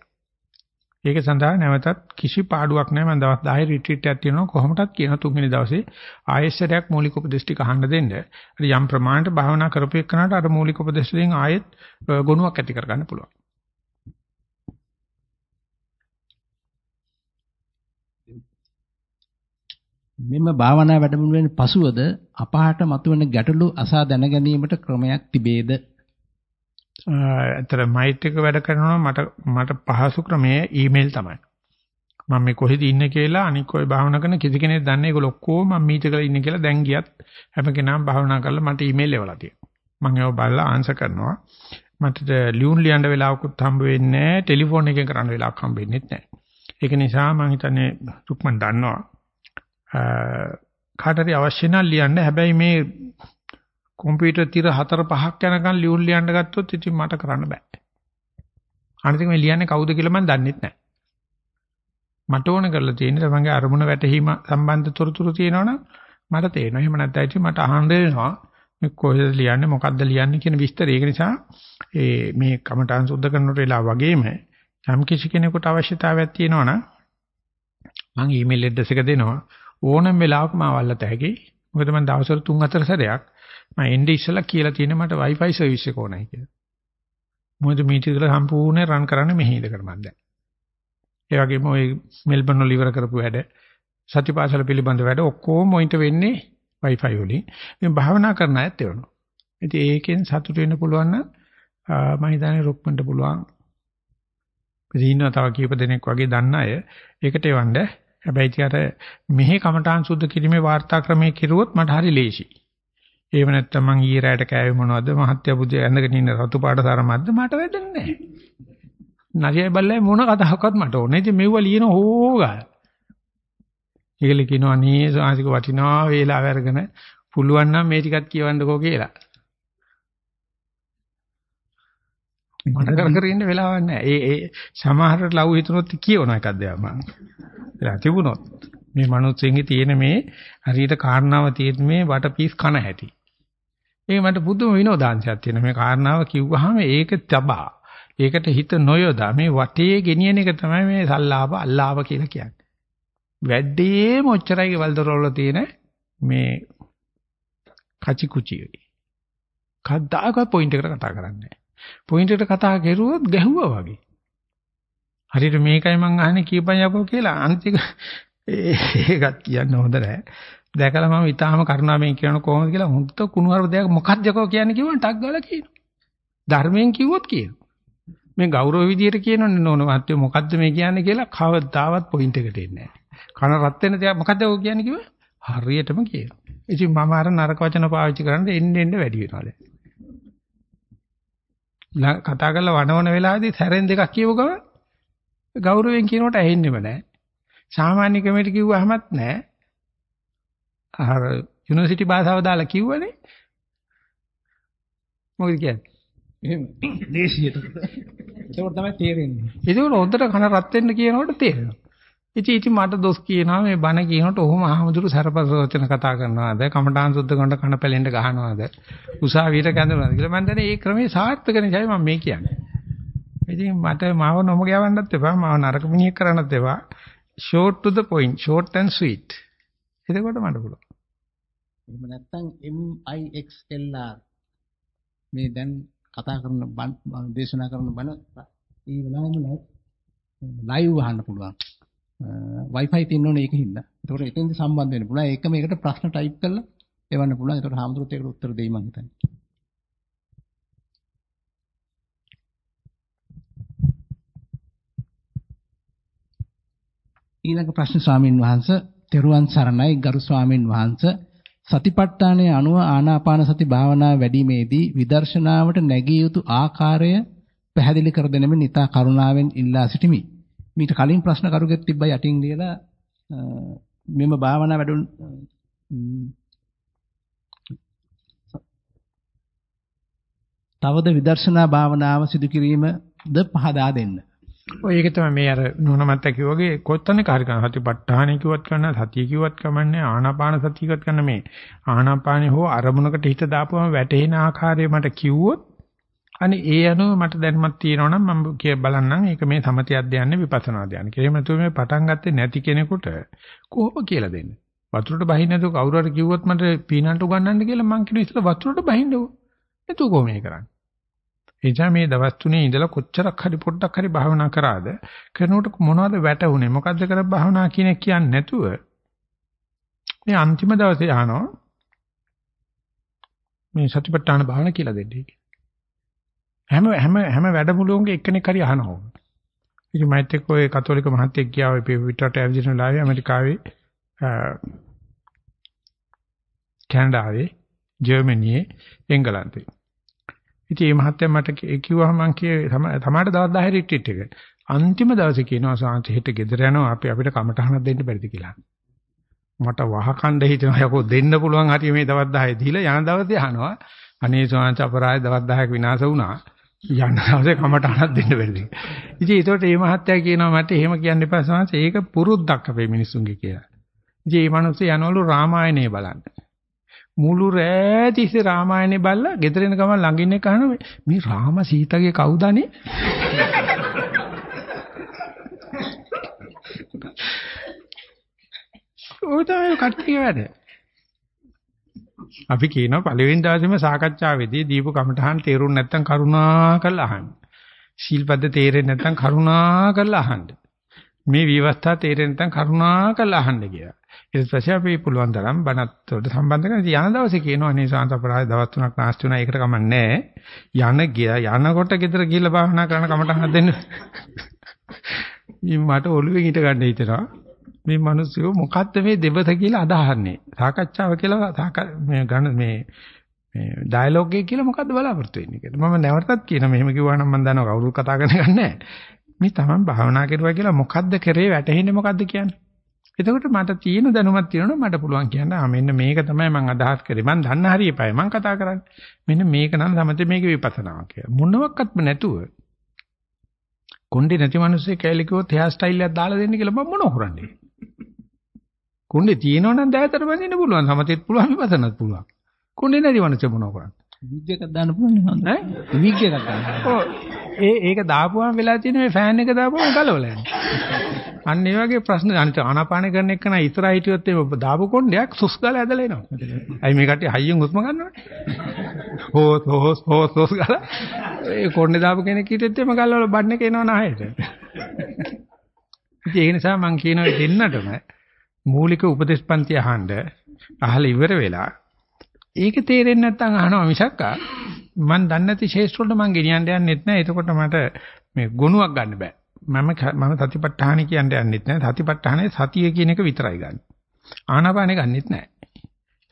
ඒක සඳහා නැවතත් කිසි පාඩුවක් නැහැ. මම දවස් 10 රිට්‍රීට් එකක් තියෙනවා කොහොමදත් කියන තුන්වෙනි දවසේ ආයෙස්සරයක් මූලික උපදේශ ටික අහන්න දෙන්න. යම් ප්‍රමාණයට භාවනා කරපු එක්කනට අර මූලික උපදේශ වලින් ආයෙත් ගුණයක් ඇති කරගන්න පුළුවන්. මෙම භාවනා වැඩමුළුවෙන් පසුවද අපහාට මතුවන ගැටලු අසා දැන ගැනීමට ක්‍රමයක් තිබේද? අතර මයිට් එක වැඩ කරනවා මට මට පහසු ක්‍රමය ඊමේල් තමයි. මම මේ කොහෙද ඉන්නේ කියලා අනික් ඔය භාවනා කරන කිසි කෙනෙක් දන්නේ නැහැ ඒගොල්ලෝ ඔක්කොම මම මීට කරලා ඉන්නේ කියලා දැන් ගියත් හැම කෙනාම භාවනා කරලා මට ඊමේල් එවලා තියෙනවා. මම ඒව බලලා ආන්සර් කරනවා. මට ලියුම් ලියන්න වෙලාවකුත් හම්බ වෙන්නේ නැහැ. ටෙලිෆෝන් එකෙන් කරන්න වෙලාවක් හම්බ වෙන්නේ නැහැ. ඒක නිසා මම හිතන්නේ රුක්මන් දන්නවා. කාටරි අවශ්‍ය නම් ලියන්න. හැබැයි මේ කම්පියුටර් තිර 4 5ක් යනකම් ලියුම් ලියන්න ගත්තොත් ඉතින් මට කරන්න බෑ. අනිත් මේ ලියන්නේ කවුද කියලා මම දන්නෙත් නැහැ. මට ඕන කරලා තියෙන්නේ තමන්ගේ අරමුණ වැටහීම සම්බන්ධ තොරතුරු තියෙනවනම් මට තේරෙනවා. එහෙම නැත්නම් ඉතින් මට අහන්න වෙනවා. මේ කොහෙද ලියන්නේ මොකද්ද ලියන්නේ කියන විස්තර. ඒක නිසා ඒ මේ කමඨාන් සුද්ධ කරනකොට වෙලා වගේම යම් කිසි කෙනෙකුට අවශ්‍යතාවයක් තියෙනවනම් මම ඊමේල් ඇඩ්‍රස් එක දෙනවා. ඕනම වෙලාවක මාව අල්ලත හැකි. මොකද මම දවසට 3-4 සැරයක් මම එන්නේ ඉස්සලා කියලා තියෙන මට Wi-Fi සර්විස් එක ඕනයි කියලා. මොකද මීටර් වල සම්පූර්ණ රන් කරන්නේ මෙහි ඉඳගෙන මම දැන්. ඒ වගේම ওই මෙල්බන් වල ඉවර කරපු වැඩ සතිපාසල පිළිබඳ වැඩ ඔක්කොම මොයින්ට වෙන්නේ Wi-Fi වලින්. මේ භාවනා කරන අයත් එවනවා. ඉතින් ඒකෙන් සතුට වෙන්න පුළුවන් නම් මම හිතන්නේ රුක්මන්ට පුළුවන්. ඉතින් තව කීප දෙනෙක් වගේ දන්න අය ඒකට එවන්න. හැබැයි ඉතින් මෙහි කමඨාන් සුද්ධ කිරීමේ වාර්තා ක්‍රමයේ කිරුවොත් මට හරි ලේසි. එහෙම නැත්නම් මං ඊයේ රැයට කෑවේ මොනවද මහත්ය බුදු ඇඳගෙන ඉන්න රතු පාට සරමද්ද මට වැඩක් නැහැ. නරියයි බල්ලයි මොන කතාවක්වත් මට ඕනේ. ඉතින් මෙව්ව ලියන හොෝගා. ඒකල කියනවා නේ සාසික වටිනා වේලාව අරගෙන පුළුවන් නම් මේ ටිකත් කියවන්නකෝ කියලා. මට කර කර ඉන්න වෙලාවක් නැහැ. ඒ ඒ සමහරට ලව් හිතනොත් කියවන එකක් දෙයක් මම. ඒලා තිබුණොත් මේ මනුස්සයන්ගේ තියෙන මේ හරියට කාරණාව තියෙන මේ වටපීස් කන හැටි. ඒක මට පුදුම විනෝදාංශයක් තියෙනවා. මේ කාරණාව කිව්වහම ඒක තබා. ඒකට හිත නොයොදා මේ වටේ ගෙනියන එක තමයි මේ සල්ලාප අල්ලාප කියලා කියන්නේ. වැඩේම ඔච්චරයි ගෙවල් දොරවල තියෙන මේ කචි කුචි. කද්දාකවත් පොයින්ට් එකට කතා කරන්නේ නැහැ. පොයින්ට් එකට කතා කරුවොත් ගැහුවා වගේ. හරියට මේකයි මං අහන්නේ කියපන් යකෝ කියලා අන්තික (laughs) ඒකත් කියන්න හොඳ නැහැ. දැකලා මම ඊටාම කරුණාවෙන් කියන කොහොමද කියලා හොඳට කුණුහරුප දෙයක් මොකක්ද යකෝ කියන්නේ කිව්වම ටක් ගාලා කියනවා. ධර්මයෙන් කිව්වොත් කියනවා. මේ ගෞරව විදියට කියනෝනේ නෝන මහත්තයෝ මොකද්ද මේ කියන්නේ කියලා කවදාවත් පොයින්ට් එකට එන්නේ නැහැ. කන රත් වෙන දෙයක් මොකද්ද ඔය කියන්නේ කිව්ව? හරියටම කියනවා. ඉතින් මම අර නරක වචන පාවිච්චි කරන්න එන්න එන්න වැඩි වෙනවා දැන්. කතා කරලා වනවන වෙලාවේදී සැරෙන් දෙකක් කියව ගමන් ගෞරවයෙන් කියනකොට ඇහෙන්නෙම නැහැ. සාමාන්‍ය ක්‍රමයට කිව්වහමත් නැහැ. අර යුනිවර්සිටි භාෂාව දාලා කිව්වනේ. මොකද කියන්නේ? එහෙම දේශීයට. ඒක තමයි තේරෙන්නේ. ඒක හොඳට කන රත් වෙන්න කියනකොට තේරෙනවා. ඉතින් ඉතින් මට දොස් කියනවා මේ බණ කියනකොට ඔහොම අහමුදුරු සරපස වචන කතා කරනවාද කමඨාන් සුද්ධ කරන කන පැලෙන්න ගහනවාද උසාවියට කැඳවනවාද කියලා මම දන්නේ මේ ක්‍රමේ සාර්ථක නිසායි මම මේ කියන්නේ. ඉතින් මට මාව නොම ගවන්නත් එපා මාව නරක මිනිහෙක් කරන්නත් එපා. short to the point short and sweet. එතකොට මට පුළුවන්. එහෙම නැත්නම් MIXLR මේ දැන් කතා කරන දේශනා කරන බණ ඒ වෙලාවෙම ලයිව් අහන්න පුළුවන්. Wi-Fi තියෙන්න ඕනේ ඒකින්ද. ඒකට එතෙන්ද සම්බන්ධ වෙන්න පුළුවන්. ඒක මේකට ප්‍රශ්න ටයිප් කරලා එවන්න පුළුවන්. ඒකට හාමුදුරුවෝ ඒකට උත්තර දෙයි මං හිතන්නේ. ඊළඟ ප්‍රශ්න ස්වාමින් වහන්සේ තෙරුවන් සරණයි ගරු ස්වාමින් වහන්සේ සතිපට්ඨානයේ අනුව ආනාපාන සති භාවනාව වැඩිීමේදී විදර්ශනාවට නැගී යුතු ආකාරය පැහැදිලි කර දෙනෙමින් නිතා කරුණාවෙන් ඉල්ලා සිටිමි. මීට කලින් ප්‍රශ්න කරුගෙත් තිබ්බයි යටින් ලියලා මෙම භාවනා වැඩුන් තවද විදර්ශනා භාවනාව සිදු කිරීමද පහදා දෙන්න. ඔය ඒක තමයි මේ අර නුනමත් කිව්වගේ කොත්තනේ කාර්යකන සතිපට්ඨාන කිව්වත් කරන්න සතිය කිව්වත් කමන්නේ ආනාපාන සතිය කිව්වත් කරන්න මේ ආනාපානේ හෝ අරමුණකට හිත දාපුවම වැටෙන ආකාරය මට කිව්වොත් අනේ ඒ අනුව මට දැනුමක් තියෙනවා නම් මම කිය බලන්නම් ඒක මේ සමති අධ්‍යයන විපස්සනා අධ්‍යයන. එහෙම නැතුව මේ පටන් ගත්තේ නැති කෙනෙකුට කොහොම කියලා දෙන්නේ? වතුරට බහින්න නැතුව කවුරු හරි කිව්වොත් මට පීනන්ට උගන්නන්න කියලා මං කියන ඉස්සර වතුරට බහින්නව. එතකොට කොහොම මේ කරන්නේ? එනිසා මේ දවස් තුනේ ඉඳලා කොච්චරක් හරි පොඩ්ඩක් හරි භාවනා කරාද කරනකොට මොනවද වැටුනේ මොකද්ද කර භාවනා කියන කියන්නේ නැතුව මේ අන්තිම දවසේ අහනවා මේ සතිපට්ඨාන භාවනා කියලා දෙන්නේ හැම හැම හැම වැඩමුළුවක එක්කෙනෙක් හරි අහනවා ඉතින් මයිත් එක්ක ඔය කතෝලික මහත්තයෙක් ගියා ඔය පිටරට ඇවිදින ලාවේ ඇමරිකාවේ කැනඩාවේ ජර්මනියේ එංගලන්තේ. ඉතින් මේ මහත්තයා මට කිව්වහම මං කියේ තමාට දවස් 10 රිට්‍රීට් එක. අන්තිම දවසේ කියනවා සාන්ත හෙට ගෙදර යනවා අපි අපිට කමටහනක් දෙන්න බැරිද කියලා. මට වහකණ්ඩ හිතෙනවා යකෝ දෙන්න පුළුවන් හරිය මේ දවස් 10 දීලා යන දවසේ අහනවා අනේ සාන්ත අපරාධ දවස් 10ක් විනාශ වුණා. යන දවසේ කමටහනක් දෙන්න බැරිද. ඉතින් ඒතකොට මේ මහත්තයා කියනවා මට එහෙම කියන්න එපා සාන්ත ඒක පුරුද්දක් අපේ මිනිස්සුන්ගේ කියලා. ඉතින් මේ මිනිස්සු යනවලු රාමායනේ බලන්න. මුළු රෑ තිස්සේ රාමායනේ බලලා ගෙදර එන ගමන් ළඟින් එක අහනවා මේ රාම සීතගේ කවුදනේ ඔය (laughs) තමයි කට්ටිය වැඩ. අපි කියනවා පළවෙනි දවසේම සාකච්ඡාවේදී දීපු කමටහන් තේරුම් නැත්නම් කරුණා කරලා අහන්න. ශීල්පද්ද තේරෙන්නේ නැත්නම් කරුණා කරලා අහන්න. මේ විවස්ථා තේරෙන්නේ නැත්නම් කරුණා කරලා අහන්න කියලා. ඊට පස්සේ අපි පුළුවන් තරම් බණත් වලට සම්බන්ධ කරගෙන යන දවසේ කියනවා අනේ සාන්ත අපරාධ දවස් තුනක් නාස්ති වුණා ඒකට කමන්නේ යන යනකොට ගෙදර ගිහිල්ලා භාවනා කරන කමටහන් දෙන්න. මට ඔළුවෙන් හිට ගන්න හිතෙනවා. මේ මිනිස්සු මොකද්ද මේ දෙබත කියලා අදහන්නේ? සාකච්ඡාව කියලා මේ ගණ මේ මේ ඩයලොග් එක කියලා මොකද්ද බලාපොරොත්තු වෙන්නේ කියලා. මම නැවතත් කියන මෙහෙම කිව්වා නම් මම දන්නවා කවුරුත් කතා කරන්න ගන්නෑ. මේ Taman භාවනා කරුවා කියලා මොකද්ද කරේ වැටහෙන්නේ මොකද්ද කියන්නේ? එතකොට මට තියෙන දැනුමක් තියෙනවා මට පුළුවන් කියන්න ආ මෙන්න මේක තමයි මම අදහස් කරේ. මම දන්න හරියපයි මම කතා කරන්නේ. මෙන්න මේක නම් සමතේ මේක විපස්සනාවක් කියලා. මොනවත්ක්ම නැතුව කොණ්ඩේ නැති මිනිස්සේ කැලේ කිව්වොත් හෙයාර් ස්ටයිල් එකක් දාලා දෙන්න කියලා මම මොනව කරන්නේ? කොණ්ඩේ තියෙනවා නම් දෑතර බඳින්න පුළුවන්. සමතෙත් පුළුවන් විපස්සනාත් පුළුවන්. කොණ්ඩේ නැති මිනිස්සේ මොනව කරන්නේ? විග් එකක් දාන්න පුළුවන් නේද? ඈ විග් එකක් දාන්න. ඔව් ඒ ඒක දාපුවාම වෙලා තියෙන මේ ෆෑන් එක දාපුවාම ගලවලා යනවා. අන්න ඒ වගේ ප්‍රශ්න අනිත් ආනාපාන කරන එක නා ඉස්සරහ හිටියොත් ඒ දාපු කොණ්ඩයක් සුස් ගාලා ඇදලා එනවා. අයි මේ කට්ටිය හයියෙන් හුස්ම ගන්නවනේ. හෝස් හෝස් හෝස් හෝස් ගාලා ඒ කොණ්ඩේ දාපු කෙනෙක් හිටියොත් එම ගල්වල බඩන එක එනවා නහයට. ඉතින් ඒ නිසා මම කියනවා දෙන්නටම මූලික උපදේශපන්ති අහන්න අහලා ඉවර වෙලා ඒක තේරෙන්නේ නැත්නම් අහනවා මිසක්කා මම දන්නේ නැති ශේෂ්ඨ වලට මම ගෙනියන්න යන්නෙත් නැහැ. එතකොට මට මේ ගුණයක් ගන්න බෑ. මම මම සතිපට්ඨාන කියන්න යන්නෙත් නැහැ. සතිපට්ඨානේ සතිය කියන එක විතරයි ගන්න. ආනාපානෙ ගන්නෙත් නැහැ.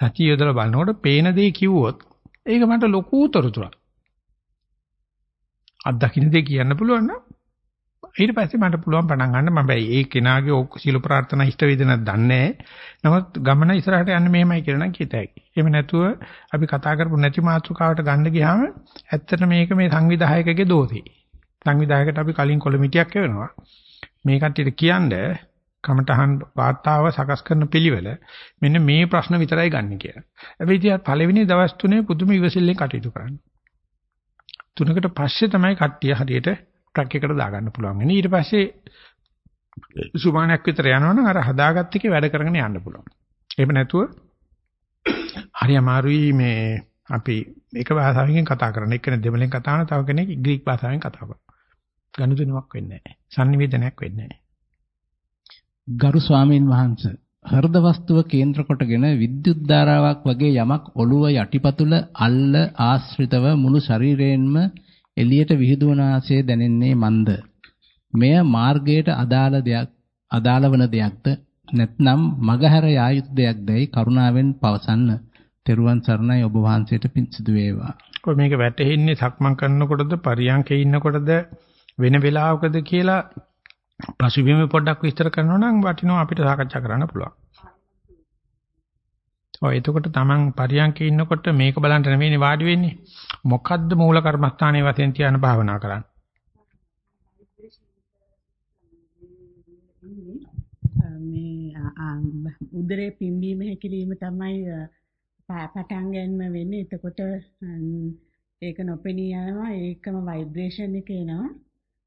සතිය යොදලා බලනකොට පේන දේ කිව්වොත් ඒක මට ලොකු තොරතුරක්. අත්දකින්න දේ කියන්න පුළුවන් නම් ඊට පස්සේ මට පුළුවන් පටන් ගන්න මම බෑ ඒ කෙනාගේ සියලු ප්‍රාර්ථනා ඉෂ්ට වේදනක් දන්නේ නමුත් ගමන ඉස්සරහට යන්න මෙහෙමයි කියලා නම් කියත හැකි. එහෙම නැතුව අපි කතා කරපු නැති මාතෘකාවට ගන්න ගියාම ඇත්තට මේක මේ සංවිධායකගේ දෝෂේ. සංවිධායකට අපි කලින් කොලමිටියක් එවනවා. මේ කට්ටියට කියන්නේ කමටහන් වාර්තාව සකස් කරන පිළිවෙල මෙන්න මේ ප්‍රශ්න විතරයි ගන්න කියලා. හැබැයි ඉතින් පළවෙනි දවස් තුනේ පුදුම ඉවසිල්ලෙන් කටයුතු කරන්න. තුනකට පස්සේ තමයි කට්ටිය හරියට ට්‍රක් එකට දාගන්න පුළුවන් වෙන්නේ. ඊට පස්සේ සුමානයක් විතර යනවනම් අර හදාගත්ත එකේ වැඩ කරගෙන යන්න පුළුවන්. එහෙම නැතුව හරි අමාරුයි මේ අපි එක භාෂාවකින් කතා කරන එක්කෙනෙක් දෙමළෙන් කතා කරන තව කෙනෙක් ග්‍රීක භාෂාවෙන් කතා කරනවා. ගනුදෙනුවක් වෙන්නේ නැහැ. sannivedanayak වෙන්නේ නැහැ. ගරු ස්වාමීන් වහන්සේ හෘද වස්තුව කේන්ද්‍ර කොටගෙන විද්‍යුත් ධාරාවක් වගේ යමක් ඔළුව යටිපතුල අල්ල ආශ්‍රිතව මුළු ශරීරයෙන්ම එළියට විහිදුවන ආසේ දැනෙන්නේ මන්ද. මෙය මාර්ගයට අදාළ දෙයක් අදාළ වන දෙයක්ද නැත්නම් මගහැර යා යුතු දෙයක්දයි කරුණාවෙන් පවසන්න. තෙරුවන් සරණයි ඔබ වහන්සේට පිං සිදු වේවා. කොහොම මේක වැටෙන්නේ සක්මන් කරනකොටද පරියන්කේ ඉන්නකොටද වෙන වෙලාවකද කියලා පසුබිම පොඩ්ඩක් විස්තර කරනවා නම් වටිනවා අපිට සාකච්ඡා කරන්න පුළුවන්. ඔය එතකොට Taman පරියන්කේ ඉන්නකොට මේක බලන්න නෙවෙයිනේ වාඩි වෙන්නේ. මොකද්ද මූල කර්මස්ථානයේ වශයෙන් තියන භාවනා කරන්නේ? මේ උදරේ පිම්බීම හැකිලිම තමයි පටන් ගන්න වෙන්නේ. එතකොට ඒක නොපෙනී යනවා. ඒකම ভাইබ්‍රේෂන් එක එනවා.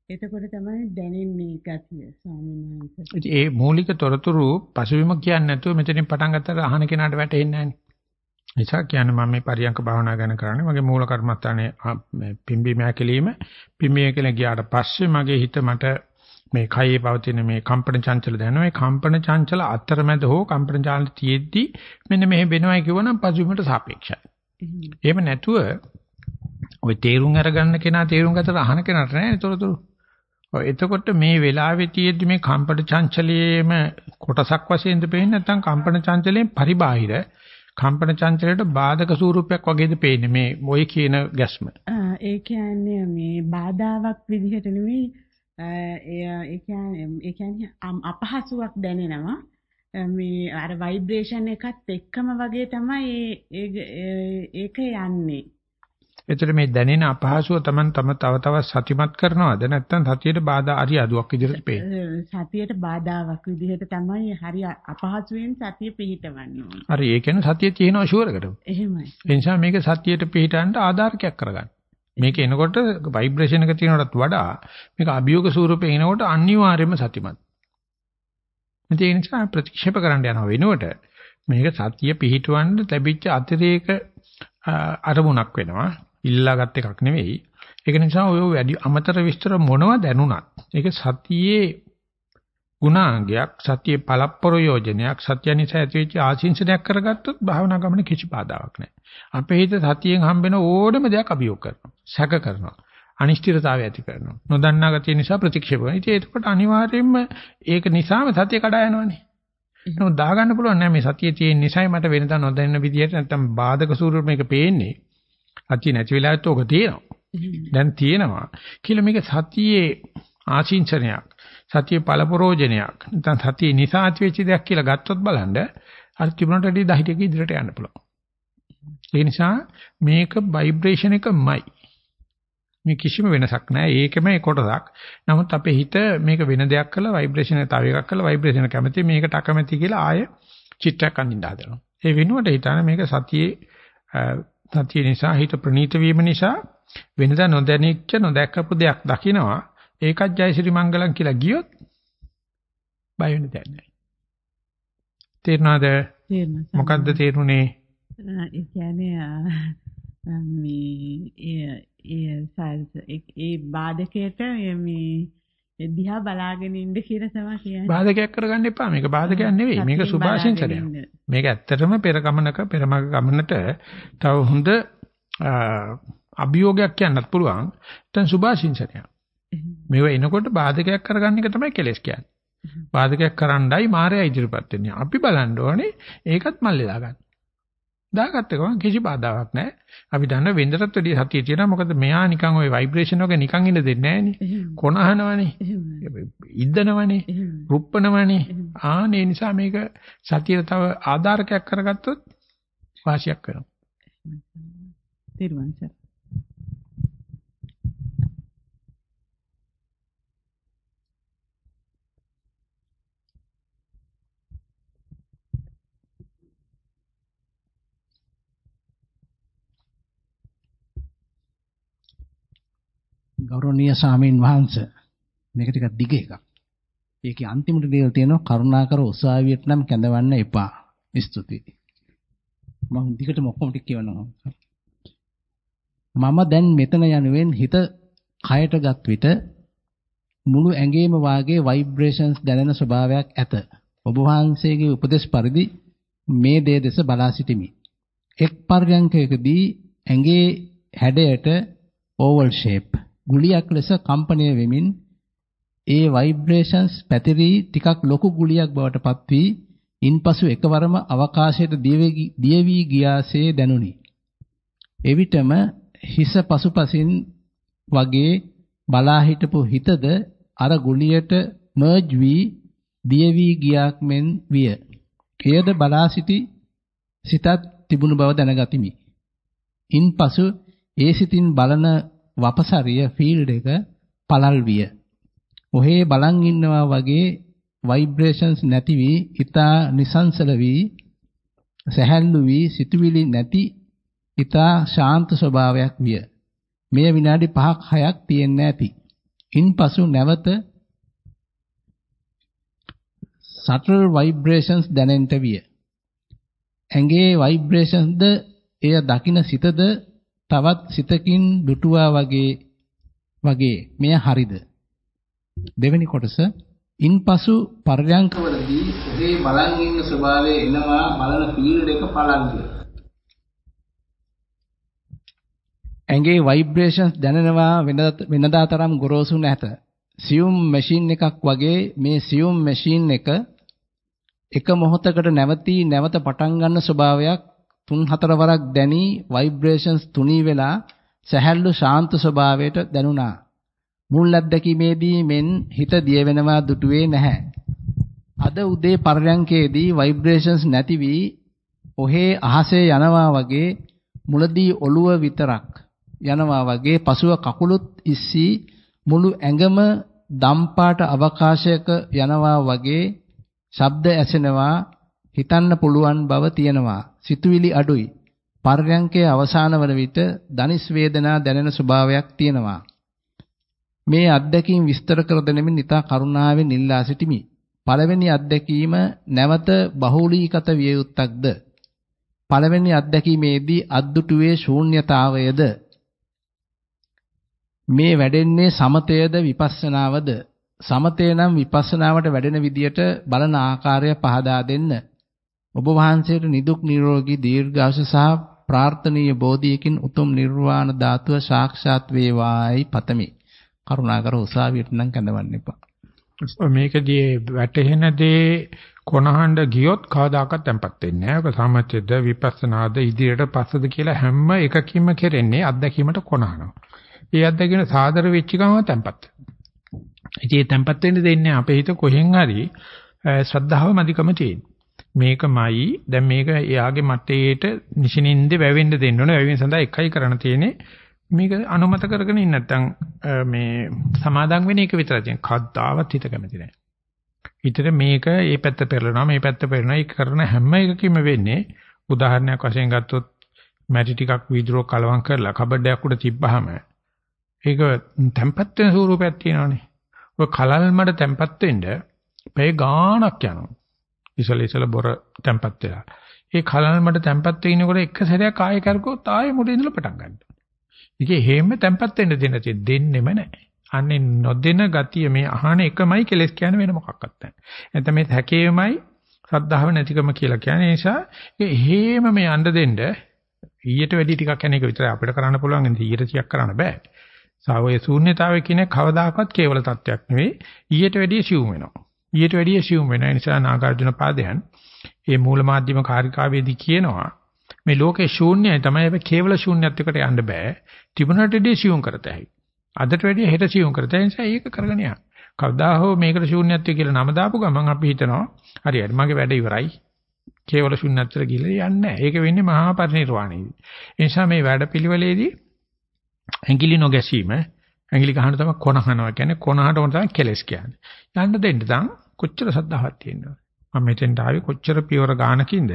එතකොට තමයි දැනෙන්නේ ගතිය ස්වාමීන් වහන්සේ. ඒ මූලික තොරතුරු පසුබිම කියන්නේ නැතුව මෙතනින් පටන් ගත්තට අහන කෙනාට වැටෙන්නේ නැහැ. නිසා කියන්නේ මම මේ පරියංක භාවනා ගැන කරන්නේ මගේ මූල කර්මස්ථානයේ පිම්බීම හැකලීම පිම්බීම කියලා ගියාට පස්සේ මගේ හිත මට මේ කයේ පවතින මේ කම්පන චංචල දැනෙනවා. මේ කම්පන චංචල අතරමැද හෝ කම්පන චංචල තියෙද්දි මෙන්න මෙහෙ වෙනවයි කියවනම් පසුබිමට සාපේක්ෂයි. එහෙම නැතුව ওই තේරුම් අරගන්න කෙනා තේරුම් ගතට අහන කෙනාට නෑ ඒතරතුරු. ඔය එතකොට මේ වෙලාවේ තියෙද්දි මේ කම්පන චංචලයේම කොටසක් වශයෙන්ද පේන්නේ නැත්නම් කම්පන චංචලයෙන් පරිබාහිර කම්පන චංචලයට බාධක ස්වරූපයක් වගේද පේන්නේ මේ ඔය කියන ගැස්ම. ඒ කියන්නේ මේ බාධාවක් විදිහට නෙවෙයි ඒ කියන්නේ ඒ කියන්නේ අපහසුයක් දැනෙනවා. මේ අර ভাইබ්‍රේෂන් එකත් එක්කම වගේ තමයි ඒක යන්නේ. එතකොට මේ දැනෙන අපහසුව Taman තම තව තවත් සතිමත් කරනවද නැත්නම් සතියට බාධා හරි අදුවක් විදිහට පේන්නේ? සතියට බාධාවක් විදිහට තමයි හරි අපහසුයෙන් සතිය පිහිටවන්න ඕන. හරි ඒ කියන්නේ සතිය තියෙනවා ෂුවරකට. එහෙමයි. ඒ නිසා මේක සතියට පිහිටවන්න ආධාරකයක් කරගන්න. මේක එනකොට ভাইබ්‍රේෂන් එක තියෙනටත් වඩා මේක අභියෝග ස්වරූපේ එනකොට අනිවාර්යයෙන්ම සතිමත්. ඒ නිසා ප්‍රතික්ෂේප කරන්න යනවා වෙනුවට මේක සතිය පිහිටවන්න ලැබිච්ච අතිරේක අරමුණක් වෙනවා. ඉල්ලාගත් එකක් නෙවෙයි. ඒක නිසා ඔය වැඩි අමතර විස්තර මොනව දැනුණත් ඒක සතියේ ගුණාංගයක් සතියේ පළප්‍රයෝජනයක් සත්‍ය නිසා ඇතිවෙච්ච ආශිංසනයක් කරගත්තොත් භාවනා ගමන කිසි බාධාවක් නැහැ. අපේ හිත සතියෙන් හම්බෙන ඕනම දෙයක් අභියෝග කරනවා. සැක කරනවා. අනිශ්චිතතාවය ඇති කරනවා. නොදන්නා ගතිය නිසා ප්‍රතික්ෂේප කරනවා. ඉතින් ඒකට අනිවාර්යයෙන්ම ඒක නිසාම සතිය කඩා යනවනේ. ඒක දාගන්න පුළුවන් නෑ මේ සතියේ තියෙන නිසයි මට වෙනදා නොදැන්න විදියට නැත්තම් බාධක ස්වරූප මේක පේන්නේ. සතිය නැති වෙලාවෙත් ඕක තියෙනවා. දැන් තියෙනවා කියලා මේක සතියේ ආශිංසනයක්. සතියේ පළපරෝජනයක්. නැත්නම් සතිය නිසා ඇතිවෙච්ච දෙයක් කියලා ගත්තොත් බලන්න අර තිබුණට වැඩිය දහිතක ඉදිරියට යන්න පුළුවන්. ඒ නිසා මේක ভাইබ්‍රේෂන් එකමයි. මේ කිසිම වෙනසක් නැහැ. ඒකම ඒ කොටසක්. නමුත් අපේ හිත මේක වෙන දෙයක් කළා ভাইබ්‍රේෂන් එක තව එකක් කළා ভাইබ්‍රේෂන් කැමති මේකට අකමැති කියලා ආය චිත්‍රයක් අඳින්න හදනවා. ඒ වෙනුවට හිතන්නේ මේක සතියේ සතිය නිසා හිත ප්‍රනීත වීම නිසා වෙනදා නොදැනිච්ච නොදැකපු දෙයක් දකිනවා. ඒකත් ජයසිරි මංගලම් කියලා ගියොත් බය වෙන්න දෙයක් නැහැ. තේරුණාද? මොකද්ද තේරුනේ? ඒ කියන්නේ මේ ඒ ඒ බාධකයට මේ දිහා බලාගෙන ඉන්න කියලා තමයි කියන්නේ. බාධකයක් කරගන්න එපා. මේක බාධකයක් නෙවෙයි. මේක සුභාශිංසනයක්. මේක ඇත්තටම පෙර ගමනක පෙරමග ගමනට තව හොඳ අභියෝගයක් කියන්නත් පුළුවන්. දැන් සුභාශිංසනයක්. මේව එනකොට බාධකයක් කරගන්න එක තමයි කෙලස් කියන්නේ. බාධකයක් කරන්නයි මායя ඉදිරිපත් වෙන්නේ. අපි බලන්න ඕනේ ඒකත් මල්ලේ දාගන්න. දාගත්ත ගමන් කිසි බාධාවක් නැහැ. අපි දන්න වෙන්දටත් වැඩිය සතිය තියෙනවා. මොකද මෙයා නිකන් ওই ভাইබ්‍රේෂන් එක නිකන් ඉඳ දෙන්නේ නැහනේ. කොන අහනවනේ. ඉද්දනවනේ. රුප්පනවනේ. ආන ඒ නිසා මේක සතියට තව ආධාරකයක් කරගත්තොත් වාසියක් වෙනවා. තිරුවන් සර් ගෞරවනීය සාමීන් වහන්ස මේක ටිකක් දිග එකක්. ඒකේ අන්තිමට ලියලා තියෙනවා කරුණාකර උසාවියට නම් කැඳවන්න එපා. ස්තුතියි. මම දිගටම ඔක්කොම ටික කියවනවා. මම දැන් මෙතන යනුවෙන් හිත කයට ගත් විට මුළු ඇඟේම වාගේ ভাইබ්‍රේෂන්ස් දැනෙන ස්වභාවයක් ඇත. ඔබ වහන්සේගේ උපදේශ පරිදි මේ දේ දෙස බලා සිටිමි. එක් පර්යංකයකදී ඇඟේ හැඩයට ඕවල් ෂේප් ගුලියක් ලෙස කම්පණය වෙමින් ඒ ভাইබ්‍රේෂන්ස් පැතිරී ටිකක් ලොකු ගුලියක් බවට පත් වී ඉන්පසු එකවරම අවකාශයට දිය වී ගියාසේ දැනුනි. එවිටම හිස පසුපසින් වගේ බලා හිටපු හිතද අර ගුලියට මර්ජ් වී දිය වී ගියාක් මෙන් විය. එයද බලා සිටි සිතත් තිබුණු බව දැනගතිමි. ඉන්පසු ඒ සිතින් බලන වපසරිය ෆීල්ඩ් එක පළල් විය. ඔහේ බලන් ඉන්නවා වගේ ভাইබ්‍රේෂන්ස් නැති වී ඊතා නිසංසල වී සැහැල්ලු වී සිතුවිලි නැති ඊතා ශාන්ත ස්වභාවයක් විය. මෙය විනාඩි 5ක් 6ක් තියෙන්න ඇති. ඉන්පසු නැවත subtle vibrations දැනෙන්නට විය. ඇඟේ vibrationsද එය දකින සිතද තවත් සිතකින් දුටුවා වගේ වගේ. මෙය හරිද? දෙවෙනි කොටස ඉන්පසු පර්යංකවලදී ඔහේ බලන් ඉන්න ස්වභාවය එනවා බලන ෆීල්ඩ් එක පළල්ද ඇඟේ ভাইබ්‍රේෂන්ස් දැනෙනවා වෙනදා තරම් ගොරෝසු නැත. සියුම් මැෂින් එකක් වගේ මේ සියුම් මැෂින් එක එක මොහොතකට නැවතී නැවත පටන් ගන්න ස්වභාවයක් තුන් හතර වරක් දැනී ভাইබ්‍රේෂන්ස් තුනී වෙලා සැහැල්ලු ශාන්ත ස්වභාවයට දැනුණා. මුල් අත්දැකීමේදී මෙන් හිත දිය වෙනවා දුටුවේ නැහැ. අද උදේ පරයන්කේදී ভাইබ්‍රේෂන්ස් නැති වී ඔහේ අහසේ යනවා වගේ මුලදී ඔළුව විතරක් යනවා වගේ පසුව කකුලුත් ඉස්සී මුළු ඇඟම දම්පාට අවකාශයක යනවා වගේ ශබ්ද ඇසෙනවා හිතන්න පුළුවන් බව තියෙනවා සිතුවිලි අඩුයි. පර්යංකයේ අවසාන වන විට දනිස් වේදනා දැනෙන ස්වභාවයක් තියෙනවා. මේ අත්දැකීම් විස්තර කර දෙනෙමින් ඉතා කරුණාවෙන් ඉල්ලා සිටිමි. පළවෙනි අත්දැකීම නැවත බහුලීගත විය යුත්තක්ද? පළවෙනි අත්දැකීමේදී අද්දුටුවේ ශූන්‍යතාවයද? මේ වැඩෙන්නේ සමතයද විපස්සනාවද? සමතය නම් විපස්සනාවට වැඩෙන විදියට බලන ආකාරය පහදා දෙන්න. ඔබ වහන්සේට නිදුක් නිරෝගී දීර්ඝායුෂ සහ ප්‍රාර්ථනීය බෝධියකින් උතුම් නිර්වාණ ධාතුව සාක්ෂාත් වේවායි පතමි කරුණාකර උසාවියට නම් කැඳවන්න එපා මේකදී වැටහෙන දේ කොනහඬ ගියොත් කවදාකවත් tempat වෙන්නේ නැහැ. ඔක සමථයද විපස්සනාද ඉදිරියට පස්සද කියලා හැම එකකින්ම කෙරෙන්නේ අත්දැකීමට කොනහනවා. ඒ අත්දැකීම සාදර වෙච්ච ගමන් tempat. ඉතින් ඒ tempat වෙන්න දෙන්නේ අපේ හිත කොහෙන් හරි ශ්‍රද්ධාව මදිකම තියෙන. මේකමයි දැන් මේක එයාගේ මතේට නිෂිනින්ද වැවෙන්න දෙන්න ඕනේ. වැවෙන සඳහා එකයි කරන්න තියෙන්නේ මේක අනුමත කරගෙන ඉන්න නැත්නම් මේ සමාදම් වෙන එක විතරයි තියෙන්නේ. කද්දාවත් හිත කැමති නැහැ. හිතට මේක මේ පැත්ත පෙරලනවා මේ පැත්ත පෙරලනවා ඒ කරන හැම එකකින්ම වෙන්නේ උදාහරණයක් වශයෙන් ගත්තොත් මැටි ටිකක් වීදුරෝ කලවම් කරලා කබඩයක් උඩ තිබ්බහම ඒක තැම්පත් වෙන ස්වරූපයක් තියෙනවානේ. ඔය කලල් මඩ තැම්පත් වෙන්න පැය ගාණක් යනවා. ඉසල ඉසල බොර තැම්පත් වෙලා. ඒ කලල් මඩ තැම්පත් වෙනකොට එක සැරයක් ආයෙ කරකවොත් ආයෙ මුලින් ඉඳලා පටන් ගන්නවා. ඒකේ හේම තැම්පත් වෙන්න දෙන්න දෙන්නෙම නැහැ. අන්නේ නොදෙන ගතිය මේ අහන එකමයි කෙලස් කියන්නේ වෙන මොකක්වත් නැහැ. එතන මේ හැකේමයි ශ්‍රද්ධාව නැතිකම කියලා කියන්නේ නිසා ඒ හේම මේ යන්න දෙන්න ඊට වැඩි ටිකක් යන එක විතරයි අපිට කරන්න පුළුවන් ඉතින් ඊට 100ක් කරන්න බෑ. සාවයේ ශූන්‍යතාවය කියන කවදාකවත් කේවල තත්වයක් නෙවෙයි ඊට වැඩි සියුම් වෙනවා. ඊට වැඩි සියුම් වෙන නිසා නාගාර්ජුන පාදයන් මේ මූල මාධ්‍යම කාර්යිකාවේදී කියනවා මේ ලෝකේ ශූන්‍යයි තමයි අපි කේවල ශූන්‍යත්වයකට යන්න බෑ. ත්‍රිබුණටදී සියුම් කරතයි. අදට වැඩිය හෙට සියුම් කරතයි නිසා ඒක කරගෙන යන්න. කවදා හෝ මේකට ශූන්‍යත්වය කියලා නම දාපු ගමන් අපි හිතනවා හරියට මගේ වැඩ ඉවරයි. කේවල ශූන්‍යත්වයට ගිහලා යන්නේ නැහැ. ඒක වෙන්නේ මහා පරිණිරවාණයේදී. ඒ නිසා මේ වැඩපිළිවෙලේදී ඇඟිලි නොගැසීම ඇඟිලි ගහන තමයි කොනහනවා කියන්නේ කොනහට උන තමයි කෙලස් කියන්නේ. යන්න දෙන්න තන් කොච්චර සද්ධාවක් තියෙනවද? මම මෙතෙන්ට ආවේ කොච්චර පියවර ගානකින්ද?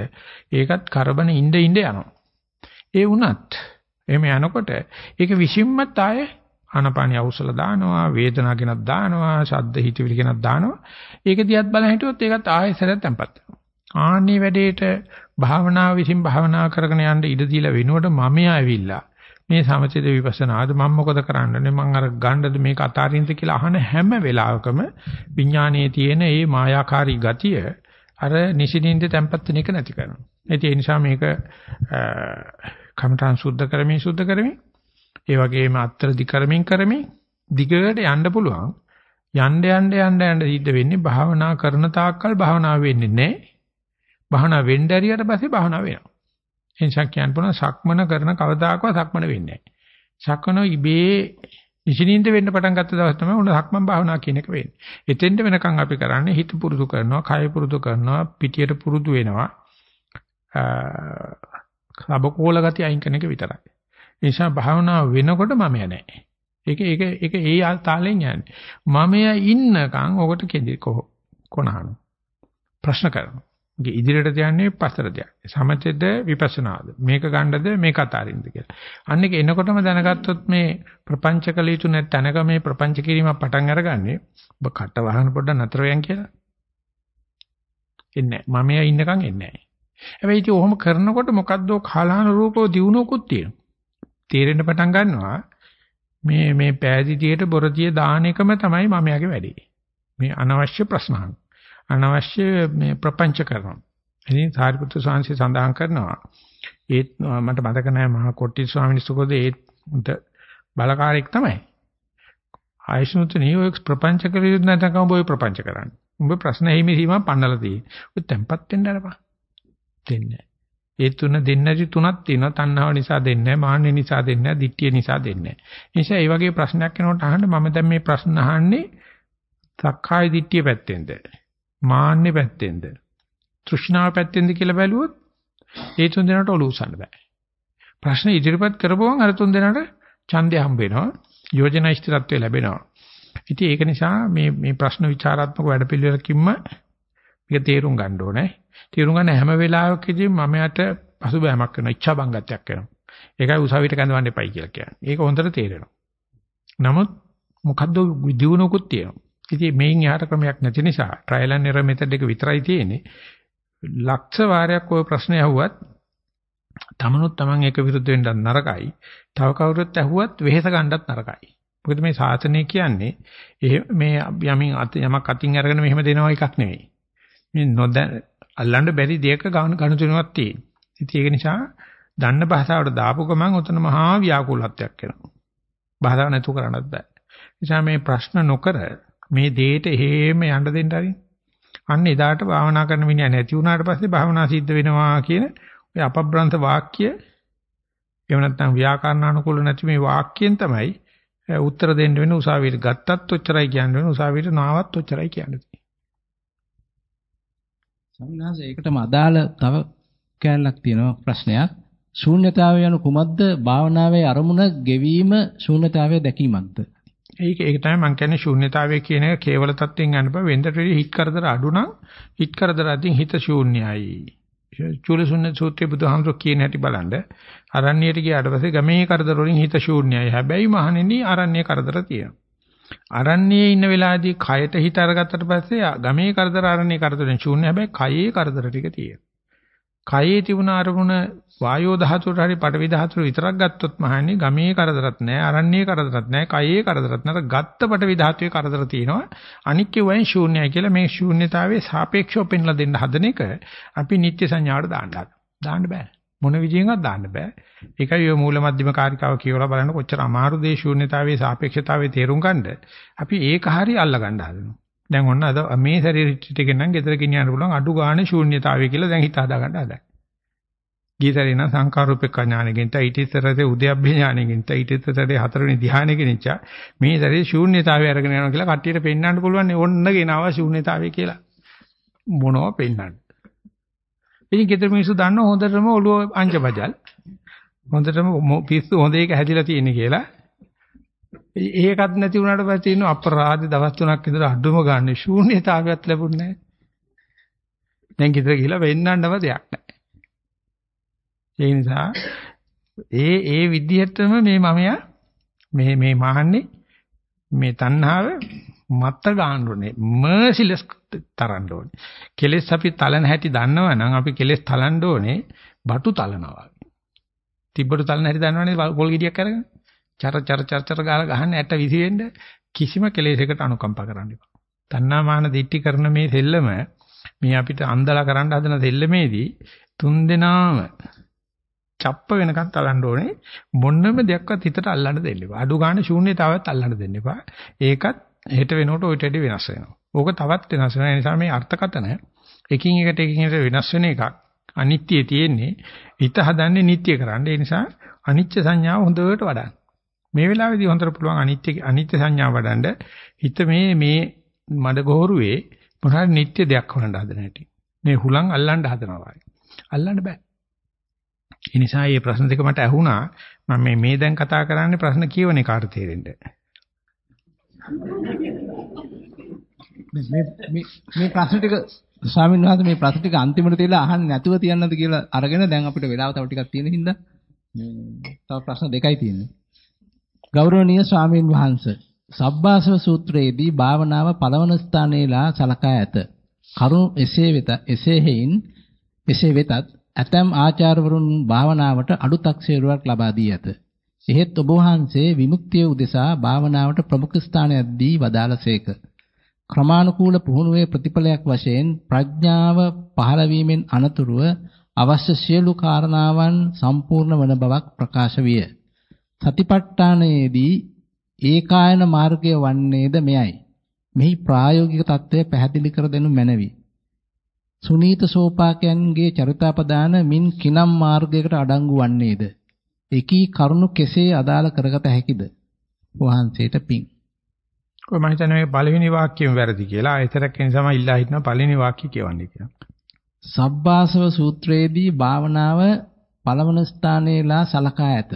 ඒකත් කරබන ඉnde ඉnde යනවා. ඒ වුණත් එහෙම යනකොට ඒක විසින්මත් ආයේ ආනපානිය අවසල දානවා වේදනාව කෙනක් දානවා ශබ්ද හිතවිලි කෙනක් දානවා ඒක දිහත් බලන හිටියොත් ඒකත් ආයෙ සැරයක් තැම්පත් වෙනවා ආන්නේ වැඩේට භාවනාව විසින් භාවනා කරගෙන යන්න ඉඩ දීලා වෙනුවට මම ඇවිල්ලා මේ සමචිත විපස්සනාද මම මොකද කරන්නනේ මම අර ගණ්ඩද මේක අතාරින්ද කියලා අහන හැම වෙලාවකම විඥානයේ තියෙන මේ මායාකාරී ගතිය අර නිසින්ින්ද තැම්පත් වෙන එක නැති කරනවා. ඒ නිසා මේක කමඨං සුද්ධ කරමින් සුද්ධ කරමින් ඒ වගේම අත්තර දිකරමින් කරමින් දිගට යන්න පුළුවන්. යන්න යන්න යන්න යන්න සිද්ධ වෙන්නේ භාවනා කරන තාක්කල් භාවනාව වෙන්නේ නැහැ. භාවනා වෙන්න ඇරියට පස්සේ භාවනාව වෙනවා. එනිසා කියන්න පුළුවන් සක්මන කරන කවදාකවත් සක්මන වෙන්නේ නැහැ. සක්මන ඉබේ නිසිනින්ද වෙන්න පටන් ගත්ත දවස් තමයි උන සක්මන් භාවනා කියන එක වෙන්නේ. එතෙන්ට වෙනකන් අපි කරන්නේ හිත පුරුදු කරනවා, කය පුරුදු කරනවා, පිටියට පුරුදු වෙනවා. සබකෝල ගතිය අයින් කරන එක විතරයි. ඒ නිසා භාවනාව වෙනකොට මම නැහැ. ඒක ඒක ඒක ඒ තාලෙන් යන්නේ. මම ඉන්නකම් ඔකට කෙදි කොනහන. ප්‍රශ්න කරනවා. ගේ ඉදිරියට යන්නේ පස්සට යන්නේ. සමතෙද විපස්සනාද. මේක ගන්නද මේක අතාරින්ද කියලා. අන්න ඒක එනකොටම දැනගත්තොත් මේ ප්‍රපංච කළ යුතු නැත් තැනක මේ ප්‍රපංච කිරීම පටන් අරගන්නේ ඔබ කට වහන පොඩ්ඩක් නතර වෙයන් කියලා. එන්නේ නැහැ. මම ඉන්නකම් එන්නේ නැහැ. හැබැයි ඉතින් ඔහොම කරනකොට මොකද්ද කාලාන රූපෝ දිනුනකුත් තියෙනවා. තේරෙන්න පටන් ගන්නවා මේ මේ පෑදීතියට බොරදිය දාන එකම තමයි මම යාගේ වැඩේ. මේ අනවශ්‍ය ප්‍රශ්න අහන. අනවශ්‍ය මේ ප්‍රපංච කරනවා. ඉතින් සාරිපුත්‍ර ස්වාමීන් සඳහන් කරනවා ඒත් මට මතක නැහැ මහා කොට්ටි ස්වාමීන් වහන්සේ ඒත් බලකාරයෙක් තමයි. ආයෂ්නුතනී ඔය ප්‍රපංච කරියුත් නැතකම ඔය ප්‍රපංච කරන්නේ. උඹ ප්‍රශ්න එහිමි සීමා පන්නලා තියෙන්නේ. ඔය tempat වෙන්න අරපන්. දෙන්නේ ඒ තුන දෙන්නදි තුනක් තියෙනවා. තණ්හාව නිසා දෙන්නේ නැහැ, මාන්න නිසා දෙන්නේ නැහැ, ditthිය නිසා දෙන්නේ නැහැ. නිසා මේ වගේ ප්‍රශ්නයක් එනකොට අහන්න මම දැන් මේ ප්‍රශ්න අහන්නේ සක්කාය ditthිය පැත්තෙන්ද? මාන්නේ පැත්තෙන්ද? තෘෂ්ණාව පැත්තෙන්ද කියලා බැලුවොත් ඒ තුන් දෙනාට ඔලුව උස්සන්න බෑ. ප්‍රශ්න ඉදිරිපත් කරපුවම අර තුන් දෙනාට ඡන්දය හම්බ වෙනවා. යෝජනා ස්ථිරත්වය ලැබෙනවා. ඉතින් ඒක නිසා මේ මේ ප්‍රශ්න විචාරාත්මක වැඩපිළිවෙලකින්ම මේක තේරුම් ගන්න ඕනේ. තේරුම් ගන්න හැම වෙලාවකදීම මම යට පසුබෑමක් වෙනවා. ඉච්ඡා බංගත්වයක් වෙනවා. ඒකයි උසාවියට කැඳවන්න එපයි කියලා කියන්නේ. ඒක හොඳට තේරෙනවා. නමුත් මොකද්ද දියුණුවකුත් තියෙනවා. ඉතින් මේන් එහාට ක්‍රමයක් නැති නිසා ට්‍රයිල් ඇන්ඩ් එරර් මෙතඩ් එක විතරයි තියෙන්නේ. ලක්ෂ වාරයක් ওই ප්‍රශ්නේ අහුවත් තමනුත් Taman එක විරුද්ධ වෙන්නත් නරකයි. තව කවුරුත් ඇහුවත් වෙහෙස ගන්නත් නරකයි. මොකද මේ සාසනය කියන්නේ මේ යමින් යමක් අතින් අරගෙන මෙහෙම දෙනවා එකක් නෙවෙයි. මේ නොදැන අල්ලන්න බැරි දෙයක ගණන ගණතුණක් තියෙන. ඉතින් ඒක නිසා දන්න භාෂාවට දාපු ගමන් උතන මහා ව්‍යාකූලත්වයක් වෙනවා. භාෂාව නැතු කරන්නත් බෑ. නිසා මේ ප්‍රශ්න නොකර මේ දෙයට හේම යන්න දෙන්න හරි. අන්න එදාට භාවනා කරන මිනිහා නැති වුණාට පස්සේ භාවනා සිද්ධ වෙනවා කියන ඔය අපබ්‍රන්ත වාක්‍ය එහෙම නැත්නම් ව්‍යාකරණානුකූල නැති මේ වාක්‍යයෙන් තමයි උත්තර දෙන්න වෙන උසාවියට ගත්තත් ඔච්චරයි කියන්න වෙන උසාවියට නාවත් ඔච්චරයි කියන්නේ. සම්මාස ඒකටම අදාළ තව කැලලක් තියෙනවා ප්‍රශ්නයක්. ශූන්‍යතාවය යනු කුමක්ද? භාවනාවේ අරමුණ ගෙවීම ශූන්‍යතාවය දැකීමක්ද? ඒක ඒක තමයි මම කියන්නේ ශූන්‍යතාවය කියන එක කේවල තත්ත්වෙන් යන බව වෙන්දට හිත කරදර අඩු නම් හිත කරදර අදින් හිත ශූන්‍යයි. චූලසුන්න සූත්‍රයේ බුදුහාමුදුරු කියන හැටි බලන්න. අරණ්‍යයට ගියාට පස්සේ ගමේ කරදර වලින් හිත ශූන්‍යයි. හැබැයි මහණෙනි අරණ්‍ය කරදර තියෙනවා. අරණ්‍යයේ ඉන්න වෙලාවේදී කයට හිත අරගත්තට පස්සේ ගමේ කරදර අරණ්‍ය කරදරෙන් ශූන්‍ය. හැබැයි කයේ කරදර ටික තියෙනවා. කයේ තිබුණ අරමුණ වායෝ ධාතුවට හරි පඨවි ධාතුවට විතරක් ගත්තොත් මහන්නේ ගමේ කරදරත් නැහැ අරණ්‍යයේ කරදරත් නැහැ කයේ කරදරත් නැහැ. ගත්ත පඨවි ධාතුවේ කරදර තියෙනවා. අනික් කිව්වෙන් ශූන්‍යයි කියලා මේ ශූන්‍යතාවයේ සාපේක්ෂව පෙන්ලා දෙන්න හදන එක අපි නිත්‍ය සංඥාවට දාන්න දාන්න බෑ. මොන විදියෙන්වත් දාන්න බෑ. ඒකයි ඔය මූල මධ්‍යම කාරිකාව කියවලා බලන්න කොච්චර අමාරු දේ ශූන්‍යතාවයේ සාපේක්ෂතාවයේ තේරුම් ගන්නද අපි ඒක හරි අල්ල ගන්න හදනවා. දැන් ඔන්න අද මේ ශරීර ටිකෙන් නම් ගෙදර ගෙනියන්න පුළුවන් අඩු ගානේ ශූන්‍යතාවය කියලා දැන් හිත හදා ගන්න හදයි. ගීතරේන සංකාරූපේක ඥානෙකින් තයි ඊටිතරේ උද්‍යප්පේ ඥානෙකින් තයි ඊටිතරේ හතරවෙනි ධ්‍යානෙකින් ඉච්චා මේ දරේ ශූන්‍යතාවය අරගෙන යනවා කියලා කට්ටියට පෙන්වන්න පුළුවන් ඔන්න ගෙනාවා ශූන්‍යතාවය කියලා. මොනව පෙන්වන්න? ඉතින් ගෙදර මිනිස්සු දන්නව හොඳටම ඔළුව අංජබජල්. හොඳටම පිස්සු හොඳ එක හැදිලා තියෙන කියලා. ඒකත් නැති වුණාට පස්සේ ඉන්න අපරාධ දවස් තුනක් විතර අඩුම ගන්න ශූන්‍යතාවයක් ලැබුණේ නැහැ. දැන් ගෙදර ගිහිල්ලා වෙන්නන්නව දෙයක් නැහැ. ඒ නිසා ඒ ඒ විදිහටම මේ මමයා මේ මේ මහන්නේ මේ තණ්හාව මත්ත ගන්න ඕනේ. මර්සිලස් තරන්න ඕනේ. කෙලෙස් අපි තලන හැටි දන්නවනම් අපි කෙලෙස් තලන්න ඕනේ බටු තලනවා තිබ්බට තලන හැටි දන්නවනේ පොල් ගෙඩියක් අරගෙන. චර චර චර චර ගාලා ගහන්න ඇට විසි වෙන්න කිසිම කෙලෙසයකට අනුකම්ප කරන්න එපා තණ්හා මාන දිට්ටි කරන මේ දෙල්ලම මේ අපිට අන්දලා කරන්න හදන දෙල්ලමේදී තුන් දෙනාම චප්ප වෙනකන් තලන්න ඕනේ මොන්නම දෙයක්වත් හිතට අල්ලන්න දෙන්න එපා. අඩු ගන්න ශූන්‍යතාවයත් අල්ලන්න දෙන්න එපා. ඒකත් හෙට වෙනකොට ඔය ටෙඩි වෙනස් වෙනවා. ඕක තවත් වෙනස් වෙනවා. ඒ නිසා මේ අර්ථකතන එකින් එකට එකින් එකට වෙනස් වෙන එකක්. අනිත්‍යයේ තියෙන්නේ හිත හදන්නේ නිට්ටය කරන්න. ඒ නිසා අනිච්ච සංඥාව හොඳට වඩන්න. මේ වෙලාවේදී හොඳට පුළුවන් අනිත්‍ය අනිත්‍ය සංඥාව වඩන්න හිත මේ මේ මඩ ගොහරුවේ මොනවාරි නිට්ටය දෙයක් හොයන්න හදන හැටි. මේ හුලං අල්ලන්න හදනවා. අල්ලන්න බෑ. ඒ නිසා මේ ප්‍රශ්න දෙක මට ඇහුණා. මම මේ මේ දැන් කතා කරන්නේ ප්‍රශ්න කියවන එකට තේරෙන්න. මේ මේ මේ ප්‍රශ්න ටික ස්වාමීන් වහන්සේ මේ ප්‍රශ්න ටික අන්තිමට තියලා අහන්න නැතුව තියන්නද කියලා අරගෙන දැන් අපිට වෙලාව තව ටිකක් තියෙන හින්දා තව ප්‍රශ්න දෙකයි තියෙන්නේ. ගෞරවනීය ස්වාමීන් වහන්සේ සබ්බාසව සූත්‍රයේදී භාවනාව පළවන ස්ථානයේලා සලකා ඇත. කරුණ එසේ වෙත එසේ හේයින් එසේ වෙතත් ඇතැම් ආචාර්යවරුන් භාවනාවට අඩුතක්සේරුවක් ලබා දී ඇත. එහෙත් ඔබ වහන්සේ විමුක්තිය උදෙසා භාවනාවට ප්‍රමුඛ ස්ථානයක් දී වදාළසේක. ක්‍රමානුකූල පුහුණුවේ ප්‍රතිඵලයක් වශයෙන් ප්‍රඥාව පහළ වීමෙන් අනතුරුව අවශ්‍ය සියලු කාරණාවන් සම්පූර්ණ වන බවක් ප්‍රකාශ විය. සතිපට්ඨානයේදී ඒකායන මාර්ගය වන්නේද මෙයයි. මෙහි ප්‍රායෝගික తত্ত্বය පැහැදිලි කර දෙනු මැනවි. සුනීත සෝපාකයන්ගේ චරිතාපදාන මින් කිනම් මාර්ගයකට අඩංගු වන්නේද? එකී කරුණු කෙසේ අදාළ කරගත හැකිද? වහන්සේට පිං. ඔය මම හිතන්නේ මේ පළවෙනි වාක්‍යයෙන් වැරදි කියලා. ඒතරක් කෙනසම ඉල්ලා හිටන පළවෙනි වාක්‍ය කියවන්නේ කියලා. සබ්බාසව සූත්‍රයේදී භාවනාව පළවන ස්ථානයේලා සලකා ඇත.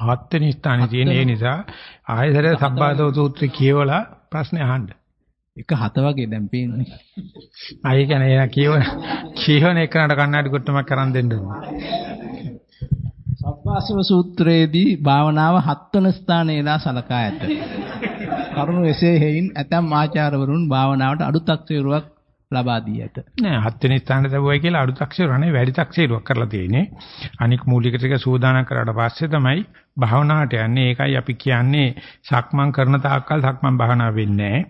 හත්වෙනි ස්ථානයේ තියෙන ඒ නිසා ආයතර සබ්බාසව සූත්‍රය කියවලා ප්‍රශ්නේ අහන්න. එක හත වගේ දැන් පේන්නේ. ආයේ කියන්නේ එයා කියවන කියවන එකනට කන්නඩි කොට්ටමක් කරන් දෙන්න. සබ්බාසව සූත්‍රයේදී භාවනාව හත්වන ස්ථානයේලා සලකා ඇත. කරුණු එසේ හේයින් ඇතම් ආචාර්යවරුන් භාවනාවට අඩුතක්සේරුවක් ලබා දී ඇත. නෑ හත්වෙනි ස්ථානයට ලැබුවයි කියලා අඩුතක්සේරු නෙවෙයි වැඩිතක්සේරුවක් කරලා තියෙන්නේ. අනික මූලික ටික සූදානම් කරාට පස්සේ තමයි භාවනාවට යන්නේ. ඒකයි අපි කියන්නේ සක්මන් කරන තාක්කල් සක්මන් භාවනාව වෙන්නේ නෑ.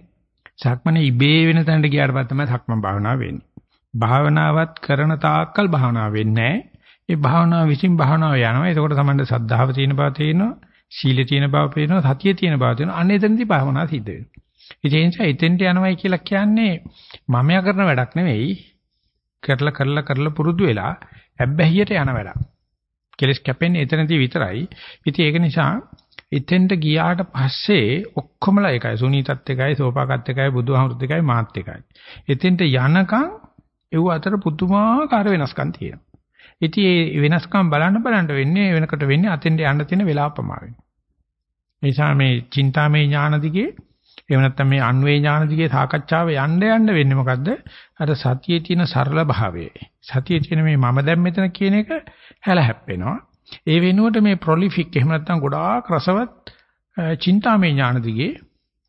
සක්මනේ ඉබේ වෙන තැනට ගියාට පස්සේ තමයි සක්මන් භාවනාව වෙන්නේ. භාවනාවත් කරන තාක්කල් භාවනාව වෙන්නේ නෑ. ඒ භාවනාව විසින් භාවනාව යනවා. එතකොට තමයි සද්ධාව තියෙන බව තේරෙනවා. සීලේ තියෙන බව පේනවා. සතියේ තියෙන බව තේරෙනවා. අන්න එතනදී භාවනාව සිද්ධ වෙනවා. ඒ නිසා එතෙන්ට යනවයි කියලා කියන්නේ මමයා කරන වැඩක් නෙවෙයි. කරලා කරලා කරලා පුරුදු වෙලා හැබැයිට යන වැඩක්. කෙලස් කැපෙන්නේ එතනදී විතරයි. ඉතින් ඒක නිසා එතෙන්ට ගියාට පස්සේ ඔක්කොමලා එකයි. සුනීතත් එකයි, සෝපාකත් එකයි, බුදුහමරුත් එකයි, මාත් එකයි. එතෙන්ට යනකම් ඒව අතර පුදුමාකාර වෙනස්කම් තියෙනවා. ඉතින් මේ වෙනස්කම් බලන්න බලන්න වෙන්නේ වෙනකට වෙන්නේ අතෙන්ට යන්න තියෙන වෙලාව ප්‍රමාණය. නිසා මේ චින්තාමේ ඥාන දිගේ එහෙම නැත්නම් මේ අන්වේ ඥාන දිගේ සාකච්ඡාව යන්න යන්න වෙන්නේ මොකද්ද? අර සතියේ තියෙන සරල භාවය. සතියේ තියෙන මේ මම දැන් මෙතන කියන එක හැල හැප්පෙනවා. ඒ වෙනුවට මේ ප්‍රොලිෆික් එහෙම නැත්නම් ගොඩාක් රසවත් චින්තාමේ ඥාන දිගේ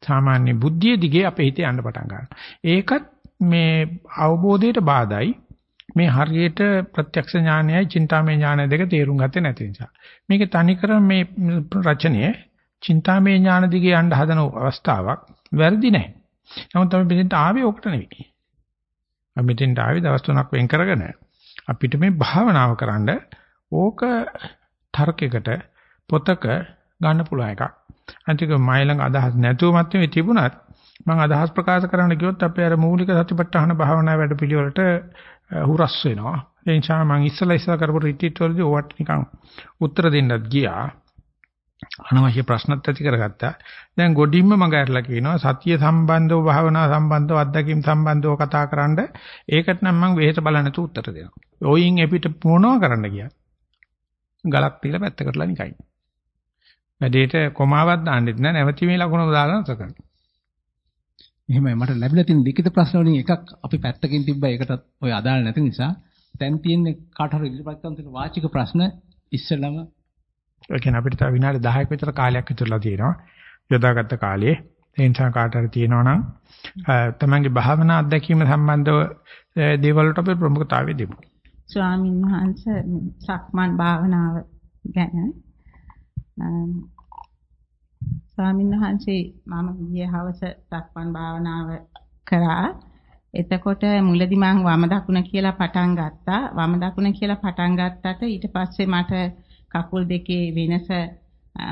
සාමාන්‍ය බුද්ධිය දිගේ අපේ හිතේ යන්න පටන් ගන්නවා. ඒකත් මේ අවබෝධයට බාධායි. මේ හරියට ප්‍රත්‍යක්ෂ ඥානයයි චින්තාමය ඥානය දෙක තේරුම් ගත්තේ නැති නිසා. මේක තනිකර මේ රචනය චින්තාමය ඥාන දිගේ යන්න හදන අවස්ථාවක් වැරදි නැහැ. නමුත් අපි මෙතෙන්ට ආවේ ඔකට නෙවෙයි. අපි මෙතෙන්ට ආවේ දවස් තුනක් වෙන් කරගෙන අපිට මේ භාවනාව කරන්න ඕක තර්කයකට පොතක ගන්න පුළුවන් එකක්. අන්තික මයිලඟ අදහස් නැතුව මත් තිබුණත් මම අදහස් ප්‍රකාශ කරන්න ගියොත් අපේ අර මූලික සතිපට්ඨාන භාවනා වැඩ පිළිවෙලට හුරස් වෙනවා. ඒ නිසා මම ඉස්සලා ඉස්සලා කරපු රිට්‍රීට් වලදී ඕවට නිකන් උත්තර දෙන්නත් ගියා. අනවශ්‍ය ප්‍රශ්නත් ඇති කරගත්තා. දැන් ගොඩින්ම මම ඇරලා කියනවා සතිය සම්බන්ධව භාවනා සම්බන්ධව අත්දැකීම් සම්බන්ධව කතා කරන්න. ඒකට නම් මම වෙහෙස බලන්න තු උත්තර දෙනවා. ඔයින් එපිට මොනව කරන්න ගියා. ගලක් තියලා පැත්තකටලා නිකයි. වැඩේට කොමාවක් දාන්නෙත් නෑ නැවතීමේ ලකුණු දාලා නැතර කරනවා. එහෙමයි මට ලැබිලා තියෙන ලිඛිත ප්‍රශ්න වලින් එකක් අපි පැත්තකින් තිබ්බා ඒකටත් ඔය අදාළ නැති නිසා දැන් තියෙන්නේ කාට හරි ඉදිරිපත් කරන තියෙන වාචික ප්‍රශ්න ඉස්සෙල්ලම ඒ කියන්නේ අපිට තව විනාඩි 10ක විතර කාලයක් ඉතුරුලා තියෙනවා යොදාගත්ත කාලයේ ඒ නිසා කාට හරි තියෙනවා නම් තමන්ගේ භාවනා අත්දැකීම සම්බන්ධව දේවල් වලට අපි ප්‍රමුඛතාවය දෙමු ස්වාමින් වහන්සේ සක්මන් භාවනාව ගැන ස්වාමීන් වහන්සේ මම ගියේ හවස සක්මන් භාවනාව කරා. එතකොට මුලදි මං වම දකුණ කියලා පටන් ගත්තා. වම දකුණ කියලා පටන් ගත්තට ඊට පස්සේ මට කකුල් දෙකේ වෙනස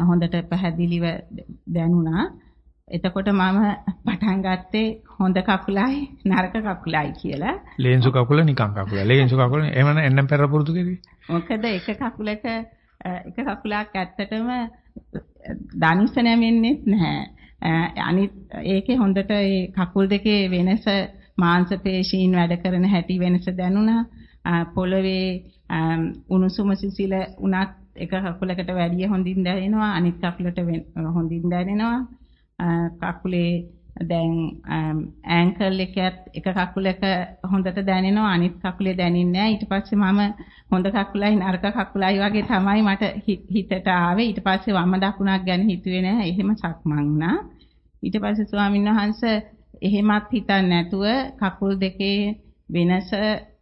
හොඳට පැහැදිලිව දැනුණා. එතකොට මම පටන් ගත්තේ හොඳ කකුලයි නරක කකුලයි කියලා. ලේන්සු කකුල නිකන් කකුල. ලේන්සු කකුල එහෙම එන්නම් පෙර පුරුදු කෙරේ. මොකද එක කකුලක එක කකුලක් ඇත්තටම දනිස්ස නැමෙන්නෙත් නැහැ. අනිත් ඒකේ හොඳට ඒ කකුල් දෙකේ වෙනස මාංශ පේශීන් වැඩ කරන හැටි වෙනස දැනුණා. පොළවේ උණුසුම සිසිල උනත් එක කකුලකට වැඩිය හොඳින් දැනෙනවා. අනිත් කකුලට හොඳින් දැනෙනවා. කකුලේ දැන් ඇන්කල් එකත් එක කකුලක හොඳට දැනෙනවා අනිත් කකුලේ දැනෙන්නේ නැහැ ඊට පස්සේ මම හොඳ කකුලයි නරක කකුලයි වගේ තමයි මට හිතට ආවේ ඊට පස්සේ වම දකුණක් ගැන හිතුවේ නැහැ එහෙම සක්මන් වුණා ඊට පස්සේ ස්වාමීන් වහන්සේ එහෙමත් හිතන්නේ නැතුව කකුල් දෙකේ වෙනස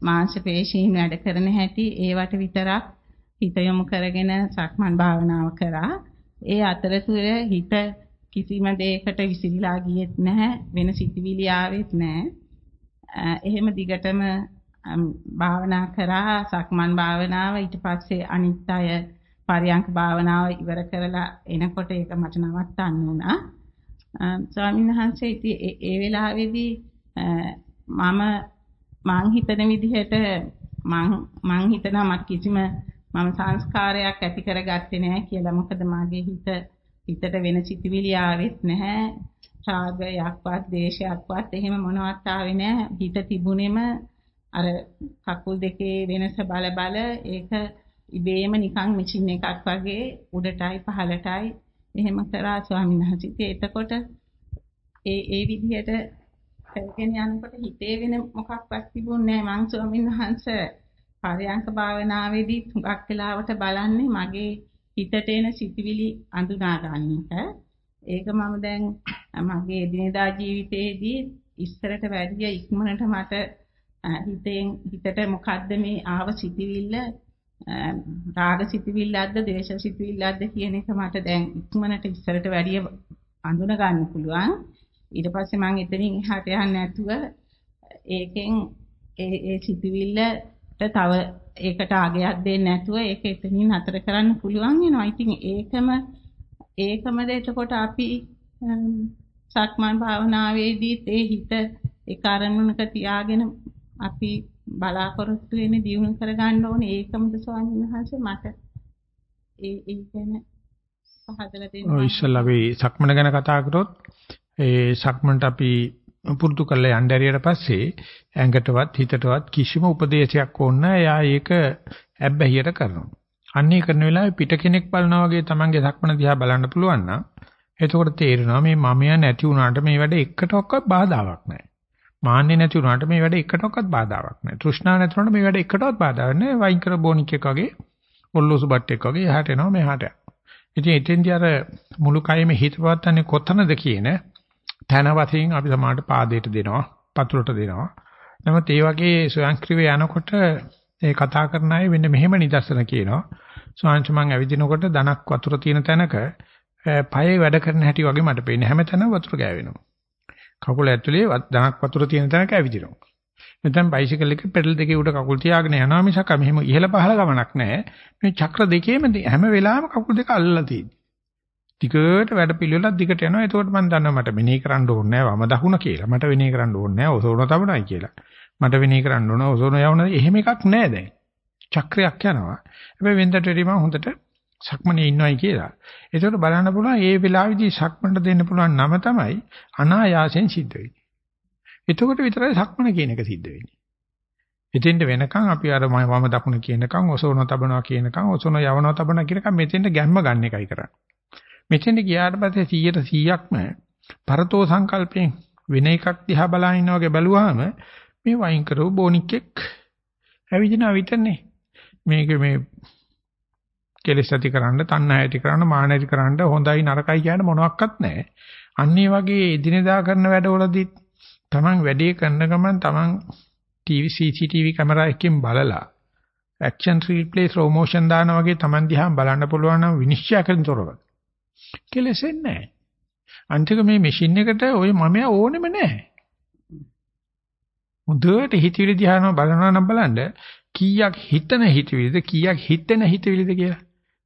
මාංශ පේශීන් වැඩ කරන හැටි ඒවට විතරක් හිත යොමු කරගෙන සක්මන් භාවනාව කරා. ඒ අතරතුර හිත කිසිම දෙයකට විසිරීලා ගියෙත් නැහැ වෙන සිතිවිලි ආවෙත් නැහැ. එහෙම දිගටම භාවනා කරා. සක්මන් භාවනාව ඊට පස්සේ අනිත් අය පරියංක භාවනාව ඉවර කරලා එනකොට ඒක මට නවත්තන්න වුණා. ස්වාමීන් වහන්සේ ඉතින් ඒ වෙලාවේදී මම මං හිතන විදිහට මං මං හිතනවා මට කිසිම මම සංස්කාරයක් ඇති කරගත්තේ නැහැ කියලා. මොකද මගේ හිත හිතට වෙන සිතුවිලි ආවෙත් නැහැ. රාගයක්වත්, දේශයක්වත් එහෙම මොනවත් ආවේ නැහැ. හිත තිබුණෙම අර කකුල් දෙකේ වෙනස බල බල ඒක ඉබේම නිකන් මැෂින් එකක් වගේ උඩටයි පහළටයි එහෙම කරා ස්වාමීන් වහන්සේ. එතකොට ඒ ඒ විදිහට කරගෙන යනකොට හිතේ වෙන මොකක්වත් තිබුණේ නැහැ. මං ස්වාමීන් වහන්සේ පරයන්ක භාවනාවේදී තුඟක් වෙලාවට බලන්නේ මගේ හිතට එන සිතිවිලි අඳුනා ගන්නට. ඒක මම දැන් මගේ එදිනෙදා ජීවිතයේදී ඉස්සරට වැඩිය ඉක්මනට මට හිතෙන් හිතට මොකද්ද මේ ආව සිතිවිල්ල රාග සිතිවිල්ලක්ද ද්වේෂ සිතිවිල්ලක්ද කියන එක මට දැන් ඉක්මනට ඉස්සරට වැඩිය අඳුන ගන්න පුළුවන් ඊට පස්සේ මම එතනින් එහාට යන්නේ නැතුව ඒකෙන් ඒ ඒ සිතිවිල්ලට තව ඒකට ආගයක් දෙන්නේ නැතුව ඒක එතනින් නතර කරන්න පුළුවන් වෙනවා. ඉතින් ඒකම ඒකමද එතකොට අපි සක්මන් භාවනාවේදීත් ඒ හිත ඒ කාරණුනක තියාගෙන අපි බලාපොරොත්තු වෙන්නේ දියුණු කරගන්න ඕනේ ඒකමද ස්වාමීන් වහන්සේ මට ඒ ඒ කියන්නේ පහදලා දෙන්න. ඔය ඉස්සල්ලා අපි සක්මන ගැන කතා කරොත් ඒ සක්මන්ට අපි පුරුදු කරලා යන්න ඇරියට පස්සේ ඇඟටවත් හිතටවත් කිසිම උපදේශයක් ඕන නැහැ. එයා ඒක ඇබ්බැහියට කරනවා. අන්නේ කරන වෙලාවේ පිට කෙනෙක් බලනා වගේ Tamange සක්මන දිහා බලන්න පුළුවන් නම් එතකොට තේරෙනවා මේ මමයා නැති වුණාට මේ වැඩ එකටවත් බාධාවක් නැහැ. මාන්නේ නැති වුණාට මේ වැඩ එකටවත් බාධාවක් නැහැ. තෘෂ්ණාව නැති වුණාට මේ වැඩ එකටවත් බාධාවක් නැහැ. වයින් කර බොනික් එක වගේ ඔල්ලෝසු බට් එක වගේ එහාට එනවා මෙහාට යනවා. ඉතින් එතෙන්දී අර මුළු කයෙම හිත පවත්තන්නේ කොතනද කියන තන වශයෙන් අපි සමානට පාදයට දෙනවා, පතුලට දෙනවා. නමුත් ඒ වගේ ස්වයංක්‍රීය යනකොට ඒ කතා කරන අය වෙන්න මෙහෙම නිදර්ශන කියනවා. ස්වාංශ මං ඇවිදිනකොට ධනක් වතුර තියෙන තැනක පයේ වැඩ කරන හැටි වගේ මට පේන්නේ හැමතැනම වතුර ගෑවෙනවා. කකුල ඇතුලේ ධනක් වතුර තියෙන තැනක ඇවිදිනවා. නැත්නම් බයිසිකල් එක පෙඩල් දෙකේ උඩ කකුල් තියාගෙන යනවා මිසක් මෙහෙම ඉහළ පහළ ගමනක් නැහැ. මේ චක්‍ර දෙකේම හැම වෙලාවෙම කකුල් දෙක අල්ලලා තියෙන්නේ. ටිකට වැඩ පිළිවෙලක් දිගට යනවා. එතකොට මම දන්නවා මට මෙනෙහි කරන්න ඕනේ නැහැ වම දකුණ කියලා. මට වෙනෙහි කරන්න ඕනේ නැහැ ඔසවන තබනයි කියලා. මට වෙනෙහි කරන්න ඕන ඔසවන යවන එහෙම එකක් නැහැ දැන්. චක්‍රයක් යනවා. හැබැයි වෙනදට වැඩි මම හොඳට සක්මනේ ඉන්නවයි කියලා. ඒකට බලන්න පුළුවන් මේ වෙලාවේදී සක්මන්ට දෙන්න පුළුවන් නම තමයි අනායාසයෙන් සිද්ධ වෙන්නේ. එතකොට විතරයි සක්මන කියන එක සිද්ධ වෙන්නේ. එතෙන්ට වෙනකන් අපි අර වම දකුණ කියනකම් ඔසවන තබනවා කියනකම් ඔසවන යවනවා තබනවා කියනකම් මෙතෙන්ට ගැම්ම ගන්න එකයි කරන්නේ. මෙතෙන්ට ගියාට පස්සේ 100ට 100ක්ම පරතෝ සංකල්පයෙන් වෙන එකක් දිහා බලන ඉන්න වගේ බැලුවාම මේ වයින් කරව බොනික්ෙක් ඇවිදිනා විතරනේ. මේක මේ කෙලෙස් ඇති කරන්න, තණ්හා ඇති කරන්න, මාන ඇති කරන්න හොඳයි නරකයි කියන මොනවත් නැහැ. අන්න ඒ වගේ එදිනෙදා කරන වැඩවලදී Taman වැඩේ කරන ගමන් Taman TV CCTV කැමරා එකකින් බලලා action replay slow motion දාන වගේ Taman දිහා බලන්න පුළුවන් නම් විනිශ්චය කරන තොරව. කෙලෙසෙන්නේ නැහැ. අන්තික මේ මැෂින් එකට ওই මමයා ඕනෙම නැහැ. හොඳට හිතවිලි දිහාම බලනවා නම් බලන්න කීයක් හිතන හිතවිලිද කීයක් හිතෙන හිතවිලිද කියලා.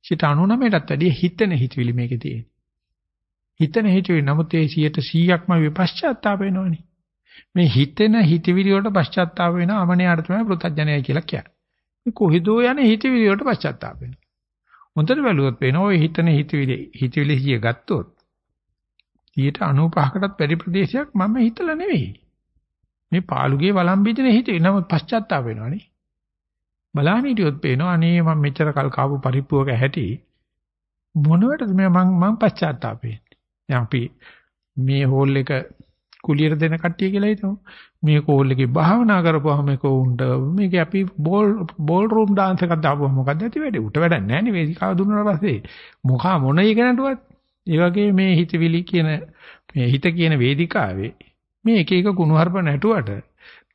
99ටත් වැඩිය හිතෙන හිතවිලි මේකේ තියෙන්නේ. හිතෙන හිතවිලි නමුත් ඒ 100%ක්ම විපශ්චාත්තාප වෙනවනේ. මේ හිතෙන හිතවිලි වලට පශ්චාත්තාප වෙන අමනයාට තමයි පෘථජ්ජනයයි කියලා කියන්නේ. මේ කොහෙදෝ යන හිතවිලි වලට පශ්චාත්තාප වෙනවා. හොඳට බැලුවොත් වෙනවා ඔය හිතන හිතවිලි හිතවිලි සිය ගත්තොත් 95කටත් වැඩි ප්‍රදේශයක් මම හිතලා නෙවෙයි. මේ පාළුගේ වළම්බිදින හිතේ නම පශ්චාත්තාප වෙනවනේ. බලන්න හිටියොත් පේනවා අනේ මම මෙච්චර කල් කාපු පරිප්පුවක හැටි මොනවටද මේ මං මං පශ්චාත්තාප වෙන්නේ. දැන් අපි මේ හෝල් එක කුලියට දෙන කට්ටිය කියලා හිතමු. මේ කෝල් එකේ භාවනා කරපුවාම මේක උන්ට මේක අපි බෝල් බෝල් රූම් ඩාන්ස් එකක් දාපුවා මොකද්ද ඇති වෙන්නේ? උට වැඩක් නැහැ නේ වේදිකාව දුන්නාට පස්සේ. මොකා මොන එකනටවත් ඒ වගේ මේ හිතවිලි කියන මේ හිත කියන වේදිකාවේ මේ එක එක කුණුහරුප නැටුවට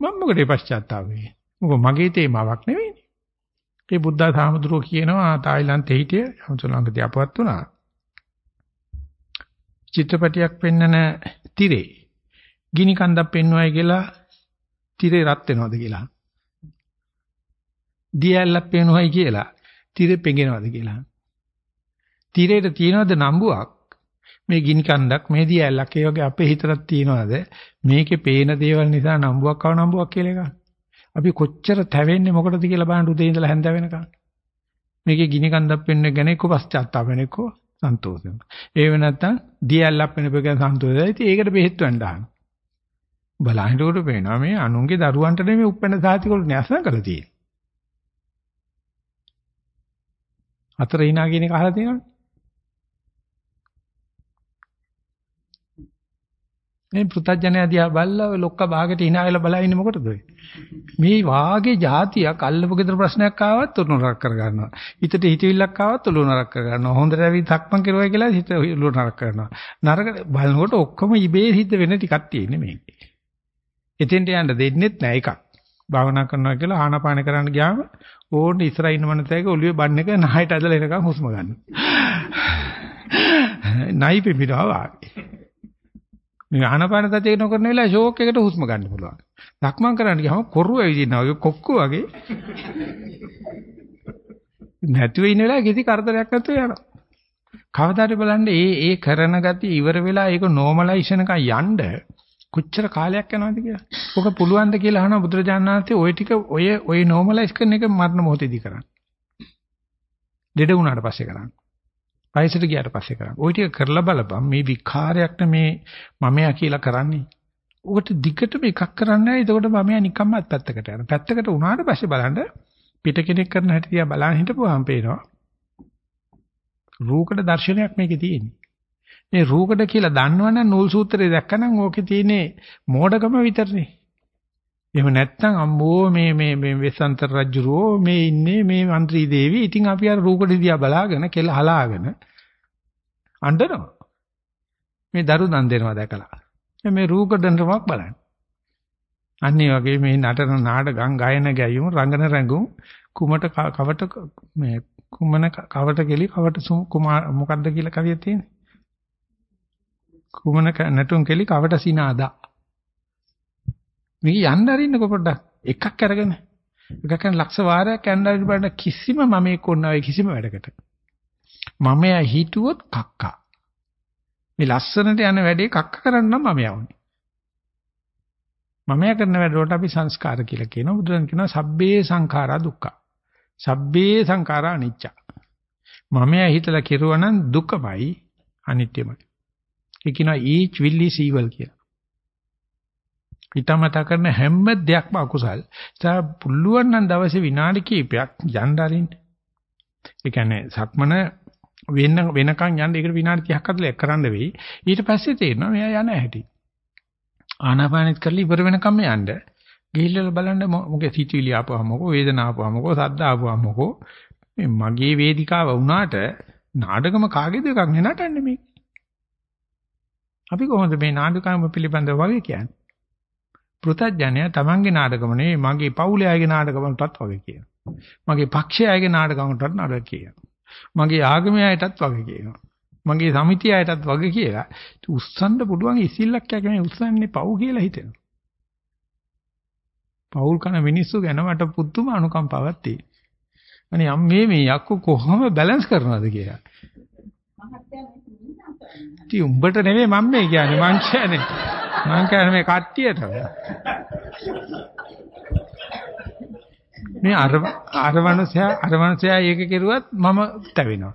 මම මොකටද පශ්චාත්තාප වෙන්නේ? මොකද මගේ තේමාවක් නෙවෙයිනේ. ඒ බුද්ධ සාමුද්‍රෝ කියනවා තායිලන්තේ හිටිය හමුසලංගදී අපවත් වුණා. චිත්‍රපටියක් පෙන්නන තිරේ ගිනි කන්දක් පෙන්වයි කියලා තිරේ රත් වෙනවද කියලා. දියැලක් පෙන්වයි කියලා තිරේ පෙඟෙනවද කියලා. තිරේට තියනවද නම්බුවක්? මේ ගිනි කන්දක් මේ දියැලක් ඒ වගේ අපේ හිතට තියනවද මේකේ පේන දේවල් නිසා නම්බුවක් කව නම්බුවක් කියලා එකක්. අපි කොච්චර තැවෙන්නේ මොකටද කියලා බලන්න උදේ ඉඳලා හැන්ද වෙනකන්. මේකේ ගිනි කන්දක් වෙන්න ගැන එක්ක පශ්චාත්තාප වෙන එක්ක සන්තෝෂ වෙනවා. ඒ වෙන නැත්තම් දියැලක් වෙන එක ගැන සන්තෝෂ වෙනවා. ඉතින් ඒකට බෙහෙත් වෙන්න දානවා. බලහිනකොට පේනවා මේ අනුන්ගේ දරුවන්ට නෙමෙයි උපැන්න සාතිකොළු නැසන කරලා තියෙන්නේ. අතර hina කියන එක අහලා තියෙනවද? මේ පෘථජ්ජනය දිහා බල්ලා ඔය ලොක්ක භාගයට hina වෙලා බලා ඉන්නේ මොකටද ඔය? මේ වාගේ જાතියක් අල්ලපු ගෙදර ප්‍රශ්නයක් ආවත් උණු නරක කර ගන්නවා. හිතට හිතවිල්ලක් ආවත් උළු නරක කර ගන්නවා. හොඳට ඇවි තක්මන් කරුවා කියලා හිත උළු නරක කරනවා. නරක බලනකොට ඔක්කොම ඉබේ හිත වෙන ටිකක් තියෙන්නේ මේකේ. එතෙන්ට යන්න දෙන්නෙත් නෑ එකක්. භාවනා කරනවා කියලා ආනාපාන කරන්න ගියාම ඕන්න ඉස්සරහ ඉන්න මනසයක ඔළුවේ බන් එක නහයට ඇදලා එනකන් හුස්ම ගන්න. නයි පිපිනවා වාගේ. මේ ආනාපාන සතිය නොකරන වෙලාව ෂෝක් එකට හුස්ම ගන්න පුළුවන්. ලක්මන් කරන්න ගියාම කොරුව ඇවිදිනවා වගේ කොක්කු වගේ. නැතුව ඉන්න වෙලාව කිසි කරදරයක් නැතුව යනවා. කවදාද බලන්න මේ ඒ කරන ගතිය ඉවර වෙලා ඒක නෝමලයිසේෂන් එක යන්න කොච්චර කාලයක් යනවද කියලා. ඔක පුළුවන් ද කියලා අහනවා බුදුරජාණන් වහන්සේ ওই ටික ඔය ඔය නෝමලයිස් කරන එක මරණ මොහොතේදී කරන්න. ළඩ වුණාට පස්සේ කරන්න. වයසට ගියාට පස්සේ කරන්න. ওই ටික කරලා බලපන් මේ විකාරයක්ද මේ මමයා කියලා කරන්නේ. උකට දිගටම එකක් කරන්නේ නැහැ. එතකොට මමයා නිකම්ම පැත්තකට යනවා. පැත්තකට වුණාට පස්සේ බලන්න පිට කෙනෙක් කරන හැටි දිහා බලන් හිටපුවාම පේනවා. රූකඩ දර්ශනයක් මේකේ තියෙන්නේ. මේ රූකඩ කියලා දන්නවනම් නූල් සූත්‍රය දැක්කනම් ඕකේ තියෙන්නේ මෝඩකම විතරනේ. එහෙම නැත්නම් අම්බෝ මේ මේ මේ වෙසන්තර රජුරෝ මේ ඉන්නේ මේ മന്ത്രി දේවි ඉතින් අපි අර රූකඩ දිහා බලාගෙන කෙල හලාගෙන අඬනවා. මේ දරු දන් දෙනවා දැකලා. මේ රූකඩනමක් බලන්න. අන්නේ වගේ මේ නටන නාටකම් ගායන ගැයුම් රංගන රැඟුම් කුමට කවට මේ කුමන කවට කෙලි කවට කුමාර මොකද්ද කියලා කවිය තියෙන්නේ. කුමන නැටුම් කෙලි කවට සිනාදා. මේක යන්න අරින්නකො පොඩ්ඩක් එකක් අරගෙන එකක් කරන ලක්ෂ වාරයක් යන්න අරින්න බලන්න කිසිම මම එක්ක ඔන්නවයි කිසිම වැඩකට. මමයා හිතුවොත් කක්කා. මේ ලස්සනට යන වැඩේ කක්ක කරන්න නම් මම යවන්නේ. මමයා කරන වැඩවලට අපි සංස්කාර කියලා කියනවා. බුදුන් කියනවා සබ්බේ සංඛාරා දුක්ඛ. සබ්බේ සංඛාරා අනිච්ච. මමයා හිතලා කෙරුවා නම් දුකමයි අනිත්‍යමයි. ඒ කියනවා each will is evil කියලා. හිතමතා කරන හැම දෙයක්ම අකුසල්. ඒ පුළුවන් නම් දවසේ විනාඩි කිහිපයක් යන්න අරින්න. ඒ කියන්නේ සක්මන වෙන වෙනකන් යන්න ඒකට විනාඩි 30ක් අතල කරන්න වෙයි. ඊට පස්සේ තේරෙනවා මෙයා යන හැටි. ආනාපානෙත් කරලා ඉවර වෙනකම් යන්න. ගිහිල්ලා බලන්න මොකද සිතුවිලි ආපුවම මොකෝ වේදනාව ආපුවම මොකෝ සද්ද ආපුවම මොකෝ මේ මගේ වේදිකාව වුණාට නාටකම කාගේද එකක් නේ නටන්නේ මේ. අපි කොහොමද මේ නාටකම පිළිබඳව වගේ කියන්නේ? පෘථජ්ජනය තමන්ගේ නාටකම නෙවෙයි මගේ පවුලේ අයගේ නාටකමටත් වගේ කියනවා. මගේ පක්ෂයේ අයගේ නාටකමටත් නඩ කියනවා. මගේ ආගමේ අයටත් වගේ කියනවා. මගේ සමිතිය අයටත් වගේ කියලා. උස්සන්න පුළුවන් ඉසිල්ලක් යකම උස්සන්නේ පව් කියලා හිතෙනවා. පවුල් කන මිනිස්සු ගැන මට පුදුම අනුකම්පාවක් තියෙනවා. අනේ අම්මේ මේ යක්කු කොහොම බැලන්ස් කරනවද කියලා. ඉතින් උඹට නෙවෙයි මම මේ කියන්නේ මං කියන්නේ. මං කියන්නේ මේ කට්ටියට. මේ අර අර මනුස්සයා අර මනුස්සයා ඒක කෙරුවත් මම තැවෙනවා.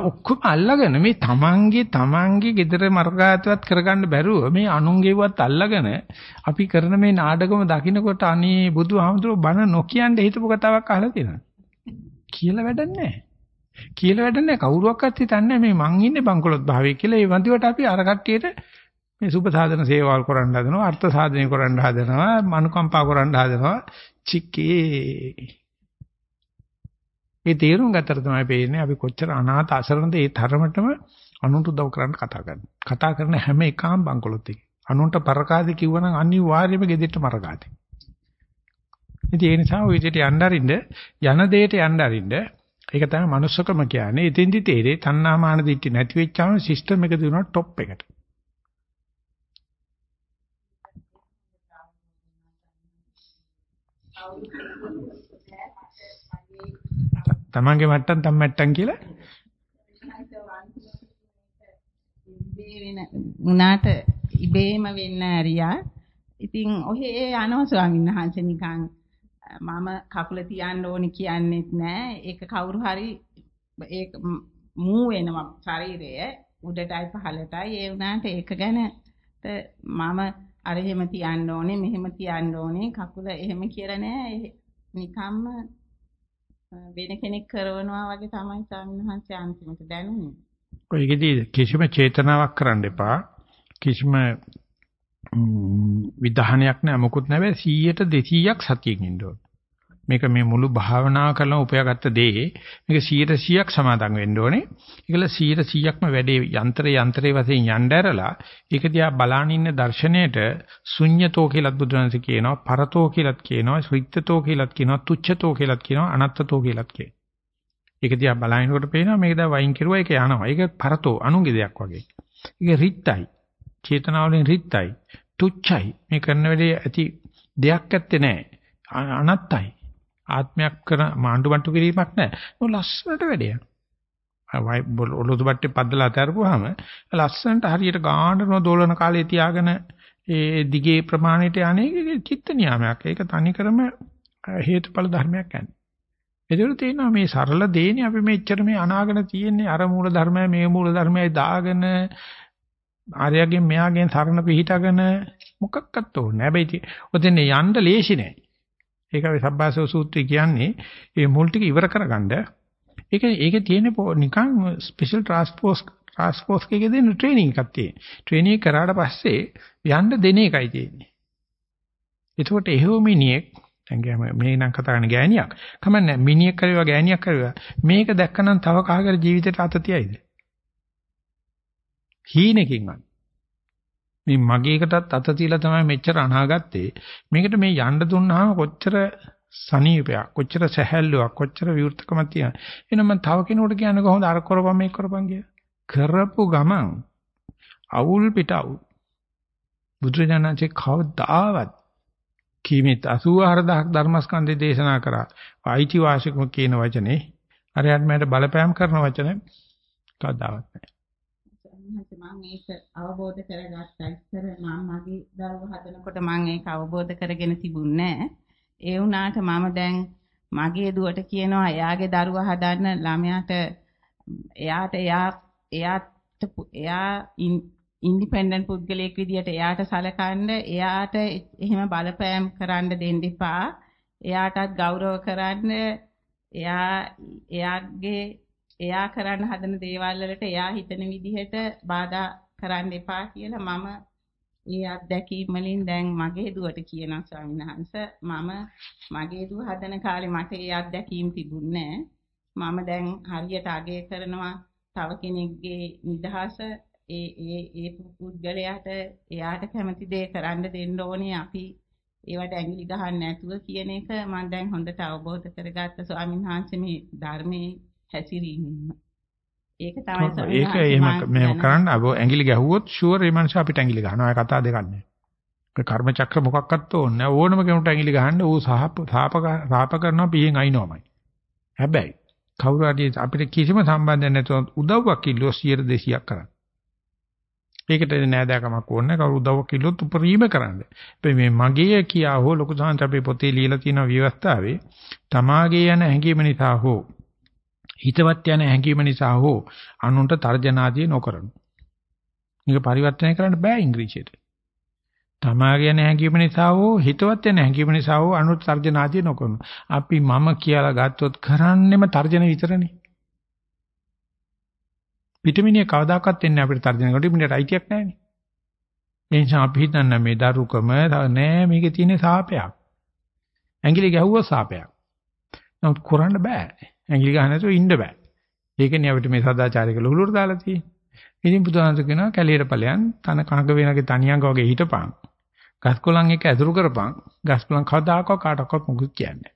ඔක්කොම අල්ලගෙන මේ තමන්ගේ තමන්ගේ gedara මර්ගාතවත් කරගන්න බැරුව මේ අනුන්ගේවත් අල්ලගෙන අපි කරන මේ නාටකම දකින්නකොට අනේ බුදුහාමුදුරුවෝ බණ නොකියන්න හිතපු කතාවක් අහලා තියෙනවා. කියලා වැඩක් නැහැ. කියලා වැඩ නැහැ කවුරුවක්වත් හිතන්නේ මේ මං ඉන්නේ බංකොලොත් භාවයේ කියලා. ඒ වන්දිවට අපි අර කට්ටියට මේ සුබ සාධන සේවාවල් කරන්න හදනවා අර්ථ සාධනය කරන්න හදනවා මනුකම්පා කරන්න හදනවා. චිකේ. ඒ තේරුම් ගත්තට තමයි පේන්නේ අපි කොච්චර අනාථ අසරණද ඒ තරමටම අනුන්ට උදව් කරන්න කතා කරන්නේ. කතා කරන හැම එකම බංකොලොත් එක. අනුන්ට පරකාදී කිව්වනම් අනිවාර්යයෙන්ම ගෙදෙට්ට මරකාදී. ඉතින් ඒ නිසා ඔය විදිහට යන්න අරින්න යන දෙයට යන්න අරින්න ඒක තමයි manussකම කියන්නේ. එතෙන්දි තේරේ තණ්හා මාන දිට්ඨි නැති වෙච්චාම සිස්ටම් එක දිනුවා টොප් එකට. තමන්ගේ මට්ටම් තම මට්ටම් කියලා ඉබේ වෙන උනාට ඉබේම වෙන්න ඇරියා. ඉතින් ඔහේ යනවා ස්වාමීන් වහන්සේ නිකන් මම කකුල තියන්න ඕනි කියන්නෙත් නෑ. ඒක කවුරු හරි ඒක මූ වෙනවා ශරීරය උඩටයි පහළටයි ඒ වුණාට ඒක ගැන මම අර එහෙම තියන්න ඕනේ මෙහෙම තියන්න ඕනේ කකුල එහෙම කියලා නෑ නිකම්ම වෙන කෙනෙක් කරනවා වගේ තමයි ස්වාමීන් වහන්සේ අන්තිමට දැනුනේ. ඔයගෙදී කිසිම චේතනාවක් කරන්න එපා. කිසිම විධානයක් නෑ මොකුත් නැවේ 100ට 200ක් සතියෙන් ඉන්න ඕන. මේක මේ මුළු භාවනා කරලා උපයාගත්ත දේ මේක 100%ක් සමාදන් වෙන්න ඕනේ. ඒකල 100%ක්ම වැඩේ යන්ත්‍රේ යන්ත්‍රේ වශයෙන් යන්න ඇරලා ඒක දිහා බලාන ඉන්න දර්ශනයේට ශුන්්‍යතෝ කියලාත් බුදුරජාණන්සේ කියනවා, පරතෝ කියලාත් කියනවා, ශ්‍රිත්තතෝ කියලාත් කියනවා, තුච්ඡතෝ කියලාත් කියනවා, අනත්තතෝ කියලාත් කියනවා. ඒක දිහා බලනකොට පේනවා මේක දැන් වයින් කෙරුවා ඒක යනවා. ඒක පරතෝ අනුගේ දෙයක් වගේ. ඒක රිත්තයි. චේතනාවලින් රිත්තයි. තුච්ඡයි. මේ කරන වෙලේ ඇති දෙයක් ඇත්තේ නැහැ. අනත්තයි. ආත්මයක් කරන මාණ්ඩු බට්ටු කිරීමක් නැහැ. ඒක ලස්සනට වැඩේ. ඔලොදු බට්ටේ පද්දලා අතරපුවාම ලස්සනට හරියට ගානන දෝලන කාලේ තියාගෙන ඒ දිගේ ප්‍රමාණයට අනේක චිත්ත නියාමයක්. ඒක තනිකරම හේතුඵල ධර්මයක් යන්නේ. ඒකට තියෙනවා මේ සරල දේනේ අපි මෙච්චර මේ අනාගෙන තියෙන්නේ අර මූල ධර්මය මේ මූල ධර්මයයි දාගෙන ආර්යයෙන් මෙයාගෙන් සරණ පිහිටගෙන මොකක්වත් ඕනේ. හැබැයි ඔතෙන් යන්න ලේසි නෑ. ඒක අපි සබ්බාසව සූත්‍රය කියන්නේ මේ මුල් ටික ඉවර කරගන්න. ඒක ඒකේ තියෙන නිකන් special task force task force එකේ දෙන ට්‍රේනින් එකක් තියෙන. ට්‍රේනින් කරාට පස්සේ යන්න දෙන එකයි තියෙන්නේ. එතකොට එහෙව මිනිහෙක් දැන් මේ නම් කතා කරන ගෑණියක්. කමන්නේ මිනිහෙක් කරේවා ගෑණියක් කරේවා. මේක දැක්කනම් තව කහකට ජීවිතේට අත තියයිද? හීනකින්වත්. මේ මගේකටත් අත තියලා තමයි මෙච්චර අනාගත්තේ. මේකට මේ යන්න දුන්නාම කොච්චර සනීපයක්, කොච්චර සැහැල්ලුවක්, කොච්චර විවෘතකමක් තියෙනවා. එහෙනම් මම තව කෙනෙකුට කියන්නේ කොහොමද අර කරපම් මේක කරපම් කියලා. කරපු ගමන් අවුල් පිට අවුල්. බුදුරජාණන්සේ කවදාවත් කීමෙත් 84000ක් ධර්මස්කන්ධය දේශනා කරා. අයිති වාසිකම කියන වචනේ අරයන් මට බලපෑම් කරන වචනේ කවදාවත් නැහැ. මහන්සේ මම ඒක අවබෝධ කරගත්තා. ඉස්සර මම මගේ දරුවෝ හදනකොට මම ඒක අවබෝධ කරගෙන තිබුණේ ඒ වුණාට මම දැන් මගේ දුවට කියනවා එයාගේ දරුවා හදන්න ළමයාට එයාට එයා එයාට එයා ඉන්ඩිපෙන්ඩන්ට් පුද්ගලයෙක් විදියට එයාට සලකන්න එයාට එහෙම බලපෑම් කරන්න දෙන්න එපා. එයාටත් ගෞරව කරන්න එයා එයාගේ එයා කරන්න හදන දේවල් වලට එයා හිතන විදිහට බාධා කරන්න එපා කියලා මම ඒ අත්දැකීම් වලින් දැන් මගේ දුවට කියනවා ස්වාමීන් වහන්සේ. මම මගේ දුව හදන කාලේ මට ඒ අත්දැකීම් තිබුණේ මම දැන් හරියට අගය කරනවා. තව කෙනෙක්ගේ නිදහස ඒ ඒ ඒ පුද්ගලයාට එයාට කැමති දේ කරන්න දෙන්න ඕනේ. අපි ඒවට ඇඟිලි ගහන්න නැතුව කියන එක මම දැන් හොඳට අවබෝධ කරගත්ත ස්වාමීන් වහන්සේ මේ ධර්මයේ හැසිරීම. ඒක තමයි ඒක එහෙම මෙහෙම කරන්න අබ ඇඟිලි ගැහුවොත් ෂුවර් ඒ මනුස්සයා අපිට ඇඟිලි ගහනවා. ඒ කතා දෙකක් නෑ. ඒ කර්ම චක්‍ර මොකක්වත් ඕනේ නෑ. ඕනම කෙනෙකුට ඇඟිලි ගහන්න ඌ සාප සාප කරනවා පියෙන් අයින්නවමයි. හැබැයි කවුරු හරි අපිට කිසිම සම්බන්ධයක් නැතුව උදව්වක් ඉල්ලුවා 100 200ක් කරන්න. ඒකට නෑදෑකමක් ඕනේ කවුරු උදව්වක් ඉල්ලුවොත් උපරිම කරන්න. මේ මගේ කියා හෝ ලොකු සාන්ත අපේ පොතේ ලියලා තියෙන විවස්ථාවේ තමාගේ යන හැඟීම නිසා හෝ හිතවත් යන හැඟීම නිසා හෝ අනුන්ට තර්ජනාදී නොකරනු. මේක පරිවර්තනය කරන්න බෑ ඉංග්‍රීසියට. තමාගේ යන හැඟීම නිසා හෝ හිතවත් යන හැඟීම නිසා හෝ අනුන්ට තර්ජනාදී නොකරනු. අපි මම කියලා ගත්තොත් කරන්නෙම තර්ජන විතරනේ. පිටමිනිය කවදාකවත් එන්නේ අපිට තර්ජන කොට පිටිට අයිතියක් නැහැනේ. ඒ නිසා අපි හිතන්න මේ දරුකම නෑ මේකේ තියෙන සාපයක්. ඇඟිලි ගැහුවා සාපයක්. නමුත් කරන්න බෑ. ඇඟිලි ගන්න නැතුව ඉන්න බෑ. ඒකනේ අපිට මේ සදාචාරික ලුහුලුර දාලා තියෙන්නේ. ඉතින් බුදුහාමර කියනවා කැලියට ඵලයන් තන කනක වෙනගේ තනියංග වගේ හිටපන්. ගස්කොලන් එක ඇදුරු කරපන්. ගස්කොලන් කවදාකවත් කාටවත් මොකුත් කියන්නේ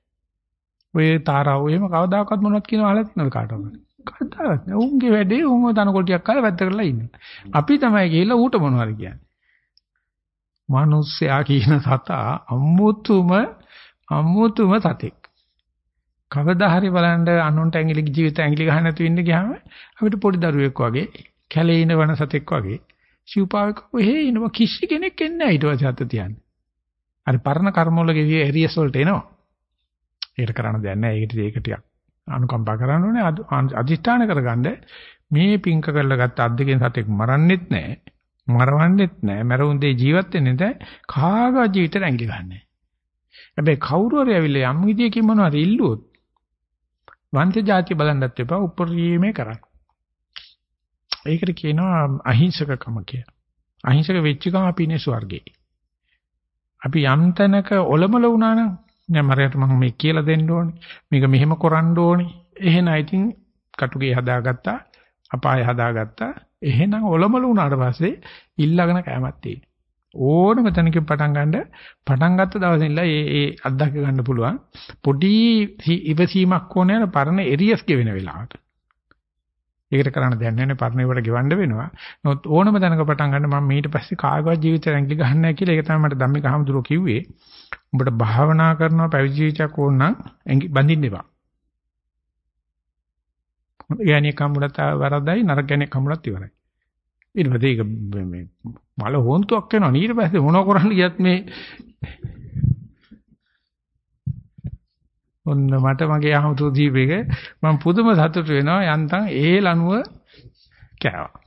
ඔය තාරාව එහෙම කවදාකවත් මොනවද කියනවා අහලා තියෙනවද කාටවත්? කවදාවත් නෑ. උන්ගේ වැඩේ උන්ව තනකොළ ටිකක් කාලා වැද්ද කරලා ඉන්නේ. අපි තමයි ගිහිල්ලා ඌට මොනවද කියන්නේ. මිනිස්සයා කියන සතා අමුතුම අමුතුම සතෙක්. කවදා හරි බලන්න අනුන්ට ඇඟිලි ජීවිත ඇඟිලි ගහන්න නැතුව ඉන්න ගියාම අපිට පොඩි දරුවෙක් වගේ කැලේ ඉන වන සතෙක් වගේ සිව්පාවක ඔහේ ඉනවා කිසි කෙනෙක් එන්නේ නැහැ ඊට පස්සේ හත තියන්නේ. අර පරණ කර්ම වල ගෙවි එරියස් වලට එනවා. ඒකට කරන්න දෙයක් නැහැ. ඒකට ඒක ටිකක් අනුකම්පා කරන්න ඕනේ. අදිෂ්ඨාන කරගන්න මේ පිංක කරලා ගත්ත අද්දකින් සතෙක් මරන්නෙත් නැහැ. මරවන්නෙත් නැහැ. මරුන් දෙය ජීවත් වෙන්නේ නැහැ. කාගා ජීවිතේ ඇඟිලි ගන්නෑ. හැබැයි කවුරු හරි ඇවිල්ලා යම් විදියකින් මොනවද ඉල්ලුවොත් වංශ ಜಾති බලන්නත් එපා උපරිමේ කරන්න. ඒකට කියනවා අහිංසකකම කියලා. අහිංසක වෙච්ච ගම අපි ඉන්නේ ස්වර්ගේ. අපි යම් තැනක ඔලමල වුණා නම් නෑ මරයට මම මේ කියලා දෙන්න ඕනේ. මේක මෙහෙම කරන්න ඕනේ. එහෙනම් ඉතින් කටුගේ හදාගත්තා, අපාය හදාගත්තා. එහෙනම් ඔලමල වුණාට පස්සේ ඉල්ලගෙන කැමත් තියෙනවා. ඕනම තැනකින් පටන් ගන්න පටන් ගත්ත දවසේ ඉඳලා ඒ ඒ අත්දැක ගන්න පුළුවන්. පොඩි ඉවසීමක් ඕනේ පරණ එරියස් ගෙවෙන වෙලාවට. ඒකට කරන්න දෙයක් නැහැ පරණ ඒවට ගෙවන්න වෙනවා. නමුත් ඕනම තැනක පටන් ගන්න මම ඊට පස්සේ කාගවත් ජීවිතය ඇඟිලි ගහන්නේ නැහැ කියලා ඒක තමයි මට ධම්මික හමුදුරෝ කිව්වේ. උඹට භාවනා කරනවා පැවිදි ජීවිතයක් ඕන නම් ඇඟි බඳින්න එපා. යන්නේ කම්මුලත වරදයි නරක යන්නේ කම්මුලත් ඉවරයි. ඊට පස්සේ ඒක මේ මල හොන්තුවක් වෙනවා. ඊට පස්සේ මොනව කරන්න ගියත් මේ ඔන්න මට මගේ ආමතු දීපේක මම පුදුම සතුට වෙනවා යන්තම් ඒ ලනුව කෑවා.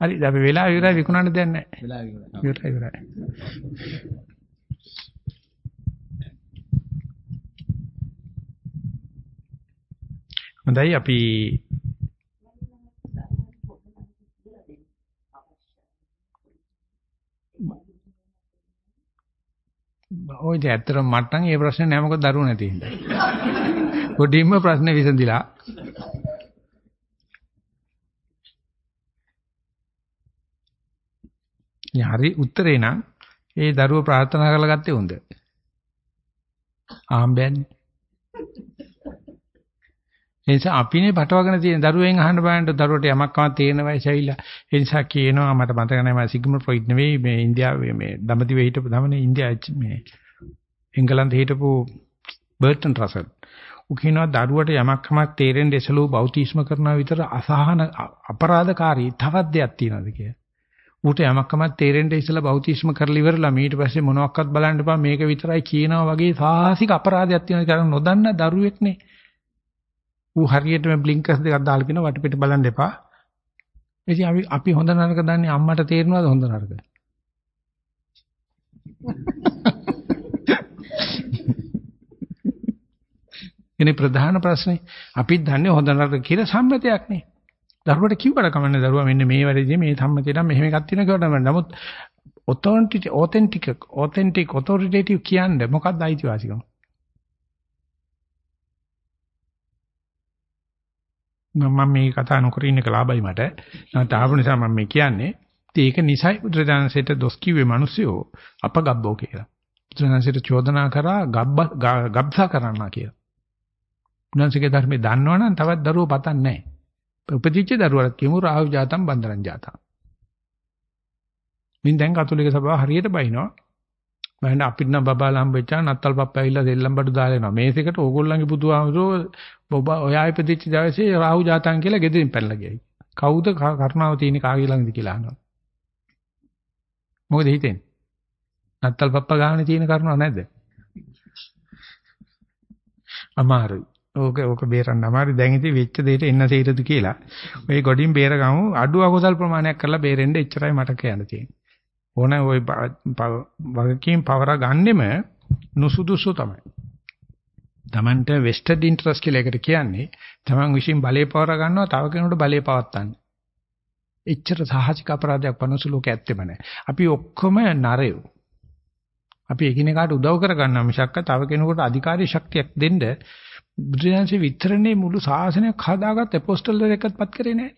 හරි දැන් අපි වෙලා ඉවරයි විකුණන්න දෙයක් නැහැ. වෙලා ඉවරයි. ඉවරයි ඉවරයි. හොඳයි අපි ඔය ඉතින් ඇත්තටම මට නම් ඒ ප්‍රශ්නේ නෑ මොකද දරුවෝ නැති හින්දා. පොඩිම ප්‍රශ්නේ විසඳිලා. හරි උත්තරේ නම් ඒ දරුවෝ ප්‍රාර්ථනා කරලා ගත්තේ උන්ද? ආම්බෑන්නේ. ඒ නිසා අපිනේ පටවගෙන තියෙන දරුවෙන් අහන්න බලන්න දරුවට යමක්ම තේරෙන වයස ඇවිල්ලා ඒ නිසා කියනවා මට මතක නැහැ මම සිග්මන්ඩ් ෆ්‍රොයිඩ් නෙවෙයි මේ ඉන්දියාවේ මේ දඹදිවේ හිටපු දමනේ ඉන්දියා මේ එංගලන්තේ හිටපු බර්ටන් රසල් ඌ කියනවා දරුවට යමක්ම තේරෙන්න එසලෝ බෞතිස්ම කරනවා විතර අසහන අපරාධකාරී තවත් දෙයක් තියෙනවද කියලා. ඌට යමක්ම තේරෙන්න ඉස්සලා බෞතිස්ම කරලා ඉවරලා ඊට පස්සේ මොනවත් බලන්න එපා. මේක විතරයි කියනවා වගේ සාහසික අපරාධයක් තියෙනවා. කියලා නොදන්න දරුවෙක්නේ. ඌ හරියටම බ්ලින්කර්ස් දෙකක් දාලා කියන වටපිට බලන්න එපා. ඉතින් අපි අපි හොඳ නරක දන්නේ අම්මට තේරෙනවද හොඳ නරක? ඉතින් ප්‍රධාන ප්‍රශ්නේ අපි දන්නේ හොඳ නරක කියලා සම්මතයක් නේ. දරුවට කිව්වට කමන්නේ දරුවා මෙන්න මේ වැඩේදී මේ සම්මතයට මෙහෙම එකක් තියෙනවා කියලා නමුත් ඔතෙන්ටික් ඔතෙන්ටික් ඔතෙන්ටික් ඔතොරිටේටිව් කියන්නේ මොකක්ද අයිතිවාසිකම? මම මේ කතා නොකර ඉන්න එක ලාභයි මට. නැත්නම් ආපු නිසා මම මේ කියන්නේ. ඒක නිසයි බුදුරජාණන්සේට දොස් කිව්වේ මිනිස්සුયો අපගබ්බෝ කියලා. බුදුරජාණන්සේට චෝදනා කරා ගබ්බ ගබ්සා කරන්නා කියලා. බුදුන්සේගේ ධර්මයේ දන්නවනම් තවත් දරුවෝ පතන්නේ නැහැ. උපදිච්ච දරුවලත් කියමු රාහු ජාතම් බන්දරන් ජාතම්. මින් දැන් කතෝලික සභාව හරියට බයිනවා. මම අපිට නම් බබාලා හම්බෙච්චා නත්තල් පප්පා ඇවිල්ලා දෙල්ලම් බඩු දාලා එනවා. මේසෙකට ඕගොල්ලන්ගේ බුදුහාමුදුරෝ ඔබ ඔයා ඉපදිච්ච දවසේ රාහු ජාතන් කියලා ගෙදරින් පැනලා ගියයි. කවුද කරුණාව තියෙන කාගේ ළඟද කියලා අහනවා. මොකද හිතෙන්නේ? නත්තල් පප්පා ගානේ තියෙන කරුණාව නැද්ද? අමාරුයි. ඕක ඕක බේරන්න අමාරුයි. දැන් ඉතින් වෙච්ච දෙයට එන්න තේරෙද කියලා. ඔය ගොඩින් බේරගමු. අඩු අකුසල් ප්‍රමාණයක් කරලා බේරෙන්න එච්චරයි මට කියන්න තියෙන්නේ. ඕන ওই වගකීම් පවර ගන්නෙම නුසුදුසු තමයි. Tamanට vested interest කියලා එකට කියන්නේ Taman විශ්ින් බලේ පවර ගන්නවා තව කෙනෙකුට බලේ පවත්තන්න. එච්චර සාහසික අපරාධයක් පනසු ලෝකේ ඇත්තෙම නැහැ. අපි ඔක්කොම නරයෝ. අපි එකිනෙකාට උදව් කර ගන්නවා මිසක් තව කෙනෙකුට අධිකාරී ශක්තියක් දෙන්න බුදුරජාන්සේ විතරනේ මුළු ශාසනයක් හදාගත්ත අපොස්තල් දෙකක්වත් පත් කරේ නැහැ.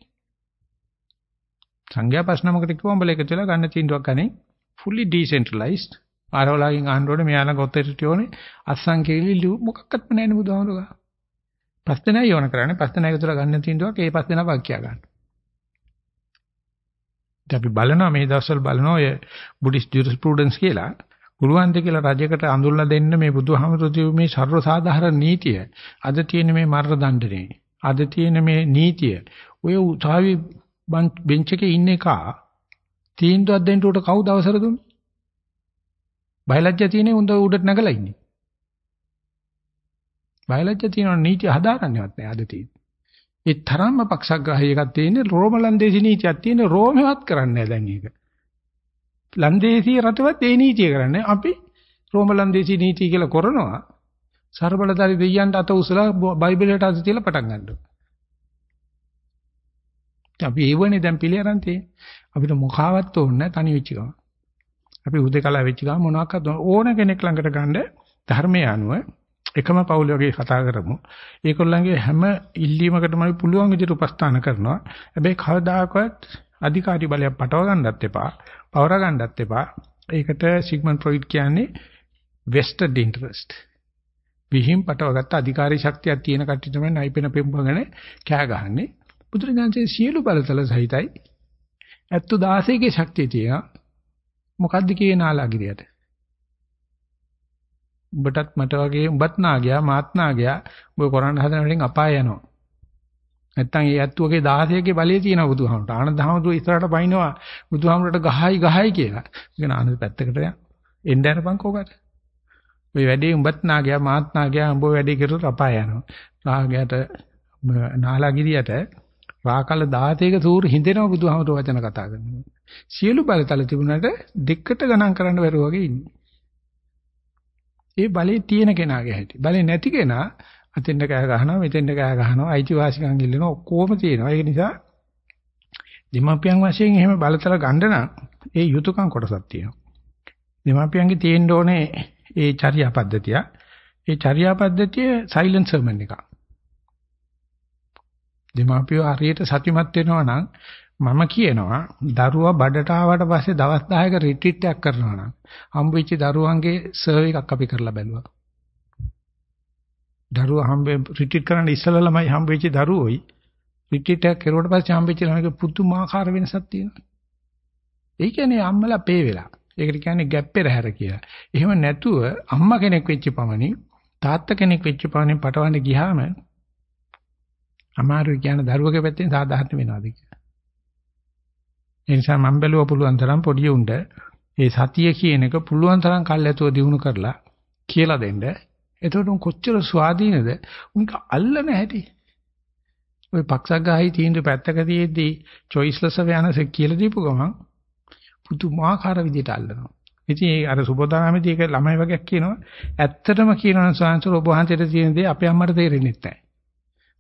සංඝයා ප්‍රශ්නමකට කිව්වම බල එකතු වෙලා ගන්න තීන්දුවක් ගන්නේ fully decentralized ආරවලාගෙන් අහන්න ඕනේ මෙයාලා ඔතොරිටි ඕනේ. අස්සන් කෙලිලු මොකක්වත්ම නැහැ නේ බුදුහාමුදුරුවෝ. පස් දෙනා යෝන කරන්නේ. පස් දෙනා එකතු වෙලා ගන්න තීන්දුවක් ඒ පස් දෙනා වාක්‍යය ගන්න. අපි බලනවා මේ දවස්වල බලනවා ඔය බුද්දිස්ට් ජුරිස්ප්‍රුඩන්ස් කියලා. පුළුවන් ද කියලා රජයකට අඳුල්ලා දෙන්න මේ බුදුහාමුදුරුවෝ මේ ਸਰව සාධාරණ නීතිය. අද තියෙන මේ මරණ දණ්ඩනේ අද තියෙන මේ නීතිය. ඔය උසාවි බෙන්ච් එකේ ඉන්න එක තීන්දුවක් දෙන්න උට කවුද අවසර දුන්නේ? බයලජ්ජා තියෙන උන්ද උඩට නැගලා ඉන්නේ බයලජ්ජා තියෙන නීතිය හදාගන්නවත් නෑ අද තියෙන්නේ ඒ තරම්ම පක්ෂග්‍රාහී එකක් තියෙන්නේ රෝම ලන්දේසි නීතියක් තියෙන්නේ රෝමෙවත් කරන්නේ නැහැ දැන් ඒක. ලන්දේසි රටවත් ඒ නීතිය කරන්නේ අපි රෝම ලන්දේසි නීතිය කියලා කරනවා. ਸਰබලදාරි දෙයියන්ට අත උසලා බයිබලයට අත තියලා පටන් ගන්නවා. අපි ඒවනේ දැන් පිළි අරන් තියෙන්නේ. අපිට මොකාවත් ඕනේ තනි වෙච්ච ගම. අපි උදේකලා වෙච්ච ගම මොනවාක්වත් ඕන කෙනෙක් ළඟට ගන්න ධර්මයේ අනුව එකම පවුල වගේ කතා කරමු. ඒගොල්ලන්ගේ හැම ඉල්ලීමකටම අපි පුළුවන් විදිහට උපස්ථාන කරනවා. හැබැයි කවදාකවත් අධිකාරී බලයක් පටව ගන්නත් එපා, පවර ගන්නත් එපා. ඒකට සිග්මන්ඩ් ෆ්‍රොයිඩ් කියන්නේ vested interest. විහිම් පටවගත්ත අධිකාරී ශක්තියක් තියෙන කට්ටිය තමයි නයිපෙන පෙම්බගෙන කෑ ගහන්නේ. බුදුරජාණන්සේ සියලු බලතල සහිතයි. 76 ගේ ශක්තිය තියෙනවා. මොකද්ද කියන ආලාගිරියට? උඹටත් මට වගේ උඹත් නාගයා මාත් නාගයා උඹ කරන්න හදන වලින් අපාය යනවා. නැත්තම් ඒ ඇත්තුවගේ 16ගේ බලය තියෙනවා බුදුහාමුදුරට. ආනන්ද හාමුදුරුවෝ ඉස්සරහට බයිනවා බුදුහාමුදුරට ගහයි ගහයි කියලා. ඒක ආනන්ද පැත්තකට යන්න. එන්න යනපන් කෝකට. ඔය වැඩේ උඹත් නාගයා මාත් නාගයා උඹ වැඩේ කරුවොත් අපාය යනවා. නාගයාට නාලාගිරියට රාකල 16ක සූර හින්දෙනවා බුදුහාමුදුරුවෝ වචන කතා කරනවා. සියලු බලතල තිබුණාට දෙකට ගණන් කරන්න බැරුව වගේ ඉන්නේ. ඒ බලේ තියෙන කෙනාගේ හැටි. බලේ නැති කෙනා අතෙන්ද කෑ ගහනවා, මෙතෙන්ද කෑ ගහනවා, අයිතිවාසිකම් ඉල්ලනවා, ඔක්කොම තියෙනවා. ඒක නිසා දෙමාපියන් වශයෙන් එහෙම බලතල ගන්න නම් ඒ යුතුයකම් කොටසක් තියෙනවා. දෙමාපියන්ගේ තියෙන්න ඕනේ ඒ චර්යා පද්ධතිය. ඒ චර්යා පද්ධතිය සයිලන්ට් සර්මන් එකක්. දෙමාපියෝ හරියට සතුටුමත් වෙනවා නම් මම කියනවා දරුවා බඩට ආවට පස්සේ දවස් 10ක රිට්‍රීට් එකක් කරනවා නම් හම්බෙච්ච දරුවන්ගේ සර්ව් එකක් අපි කරලා බැලුවා. දරුවා හම්බෙ රිට්‍රීට් කරන්න ඉස්සෙල්ලා ළමයි හම්බෙච්ච දරුවෝයි රිට්‍රීට් එකක් කරුවට පස්සේ හම්බෙච්ච ළමයිගේ පුදුමාකාර වෙනසක් තියෙනවා. ඒ කියන්නේ අම්මලා පේ වෙලා. ඒකට කියන්නේ ගැප් පෙරහැර කියලා. එහෙම නැතුව අම්මා කෙනෙක් වෙච්ච පමණින් තාත්තා කෙනෙක් වෙච්ච පමණින් පටවන්න ගියාම අමාරුයි කියන දරුවගේ පැත්තෙන් සාධාරණ වෙනවාද කියලා. ඒ නිසා මම බැලුවා පුළුවන් තරම් පොඩි උණ්ඩ ඒ සතිය කියන එක පුළුවන් තරම් කල්ැතුව දිනු කරලා කියලා දෙන්න. එතකොට උන් කොච්චර ස්වාධීනද? උන්ක අල්ලන හැටි. ওই පක්ෂග්‍රාහී තීන්දුව පැත්තක තියේදී choiceless awareness කියලා දීපු ගමන් පුදුමාකාර විදිහට අල්ලනවා. ඉතින් ඒ අර සුබෝධාමේදී ඒක ළමයි වගේක් කියනවා. ඇත්තටම කියනවා සංසාර ඔබ වහන්සේට තියෙන දේ අපේ අම්මට තේරෙන්නේ නැහැ.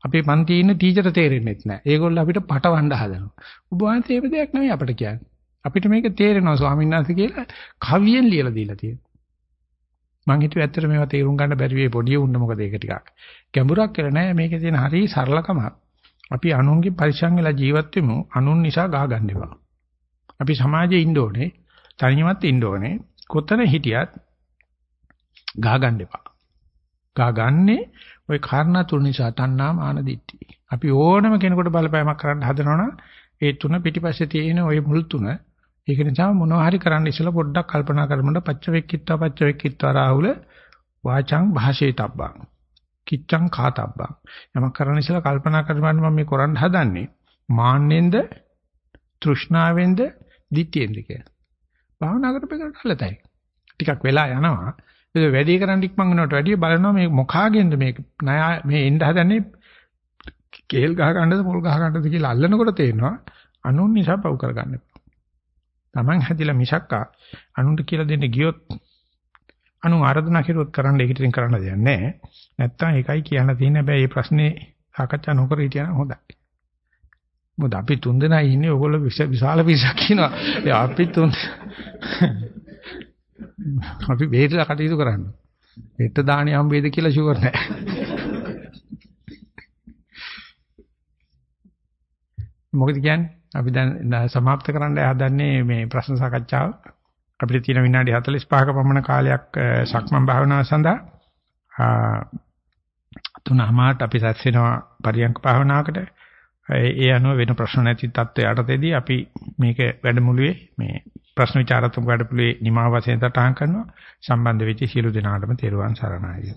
අපේ පන්තියේ ඉන්න ටීචර් තේරෙන්නේ නැහැ. ඒගොල්ලෝ අපිට පටවන්න හදනවා. ඔබ වහන්සේ මේ දෙයක් නෙමෙයි අපිට කියන්නේ. අපිට මේක තේරෙනවා ස්වාමීන් වහන්සේ කියලා කවියෙන් ලියලා දීලා තියෙනවා. මං හිතුවේ ඇත්තට මේවා තේරුම් ගන්න බැරි වෙයි පොඩි උන්න මොකද ඒක ටිකක්. ගැඹුරක් කියලා නෑ මේකේ තියෙන හරි සරලකමක්. අපි අනුන්ගේ පරිශ්‍රම් වෙලා ජීවත් වෙමු අනුන් නිසා ගහ ගන්න එපා. අපි සමාජයේ ඉන්න ඕනේ, තනියමත් ඉන්න ඕනේ. කොතන හිටියත් ගහ ගන්න එපා. ගහ ගන්නේ ওই කාරණා තුන නිසා තණ්හා මාන දිට්ඨි. අපි ඕනම කෙනෙකුට බලපෑමක් කරන්න හදනවනම් ඒ තුන පිටිපස්සේ තියෙන ওই මුල් තුන ඒක නිසා මොනවා හරි කරන්න ඉස්සලා පොඩ්ඩක් කල්පනා කරමුද පච්ච වෙක්කිත්වා පච්ච වෙක්කිත්වා රාහුල වාචං භාෂේතබ්බං කිච්ඡං කාතබ්බං යමක් කරන්න ඉස්සලා කල්පනා කරගන්න මම මේ කරන්න හදන්නේ මාන්නෙන්ද තෘෂ්ණාවෙන්ද දිට්ඨියෙන්ද කියලා. භාවනා කරපේකට හලතයි. ටිකක් වෙලා යනවා. ඒක වැඩි කරන් ඉක්මන් වෙනවට වැඩිය බලනවා මේ මොකාගෙන්ද මේ ණය මේ එන්න හදන්නේ කේල් ගහ ගන්නද පොල් ගහ ගන්නද කියලා අල්ලනකොට තේරෙනවා අනුන් නිසා පව් කරගන්න එපා. Taman හැදිලා මිසක්කා අනුන්ට කියලා දෙන්න ගියොත් අනු ආරාධනා කෙරුවොත් කරන්න ඒක ඉතින් කරන්න දෙයක් නැහැ. නැත්තම් ඒකයි කියන්න තියෙන හැබැයි මේ ප්‍රශ්නේ සාකච්ඡා නොකර හිටියනම් හොඳයි. මොකද අපි තුන්දෙනා ඉන්නේ ඕගොල්ලෝ විශාල පිරිසක් ඉනවා. අපි තුන් (laughs) අපි බේරලා කටයුතු කරන්න. හෙට දාණේ හම්බෙයිද කියලා ෂුවර් නැහැ. මොකද (laughs) කියන්නේ? අපි දැන් સમાપ્ત කරන්න හදන්නේ මේ ප්‍රශ්න සාකච්ඡාව. අපිට තියෙන විනාඩි 45ක පමණ කාලයක් සක්මන් භාවනාව සඳහා තුනමාට අපි සැස් වෙනවා පරියන්ක භාවනාවකට. ඒ අනුව වෙන ප්‍රශ්න නැති තත්ත්වයටදී අපි මේක වැඩමුළුවේ මේ ප්‍රශ්න විචාරාත්මක වැඩපිළිවෙලේ නිමාව වශයෙන් සටහන් කරනවා. සම්බන්ධ වෙච්ච සියලු දෙනාටම තෙරුවන් සරණයි.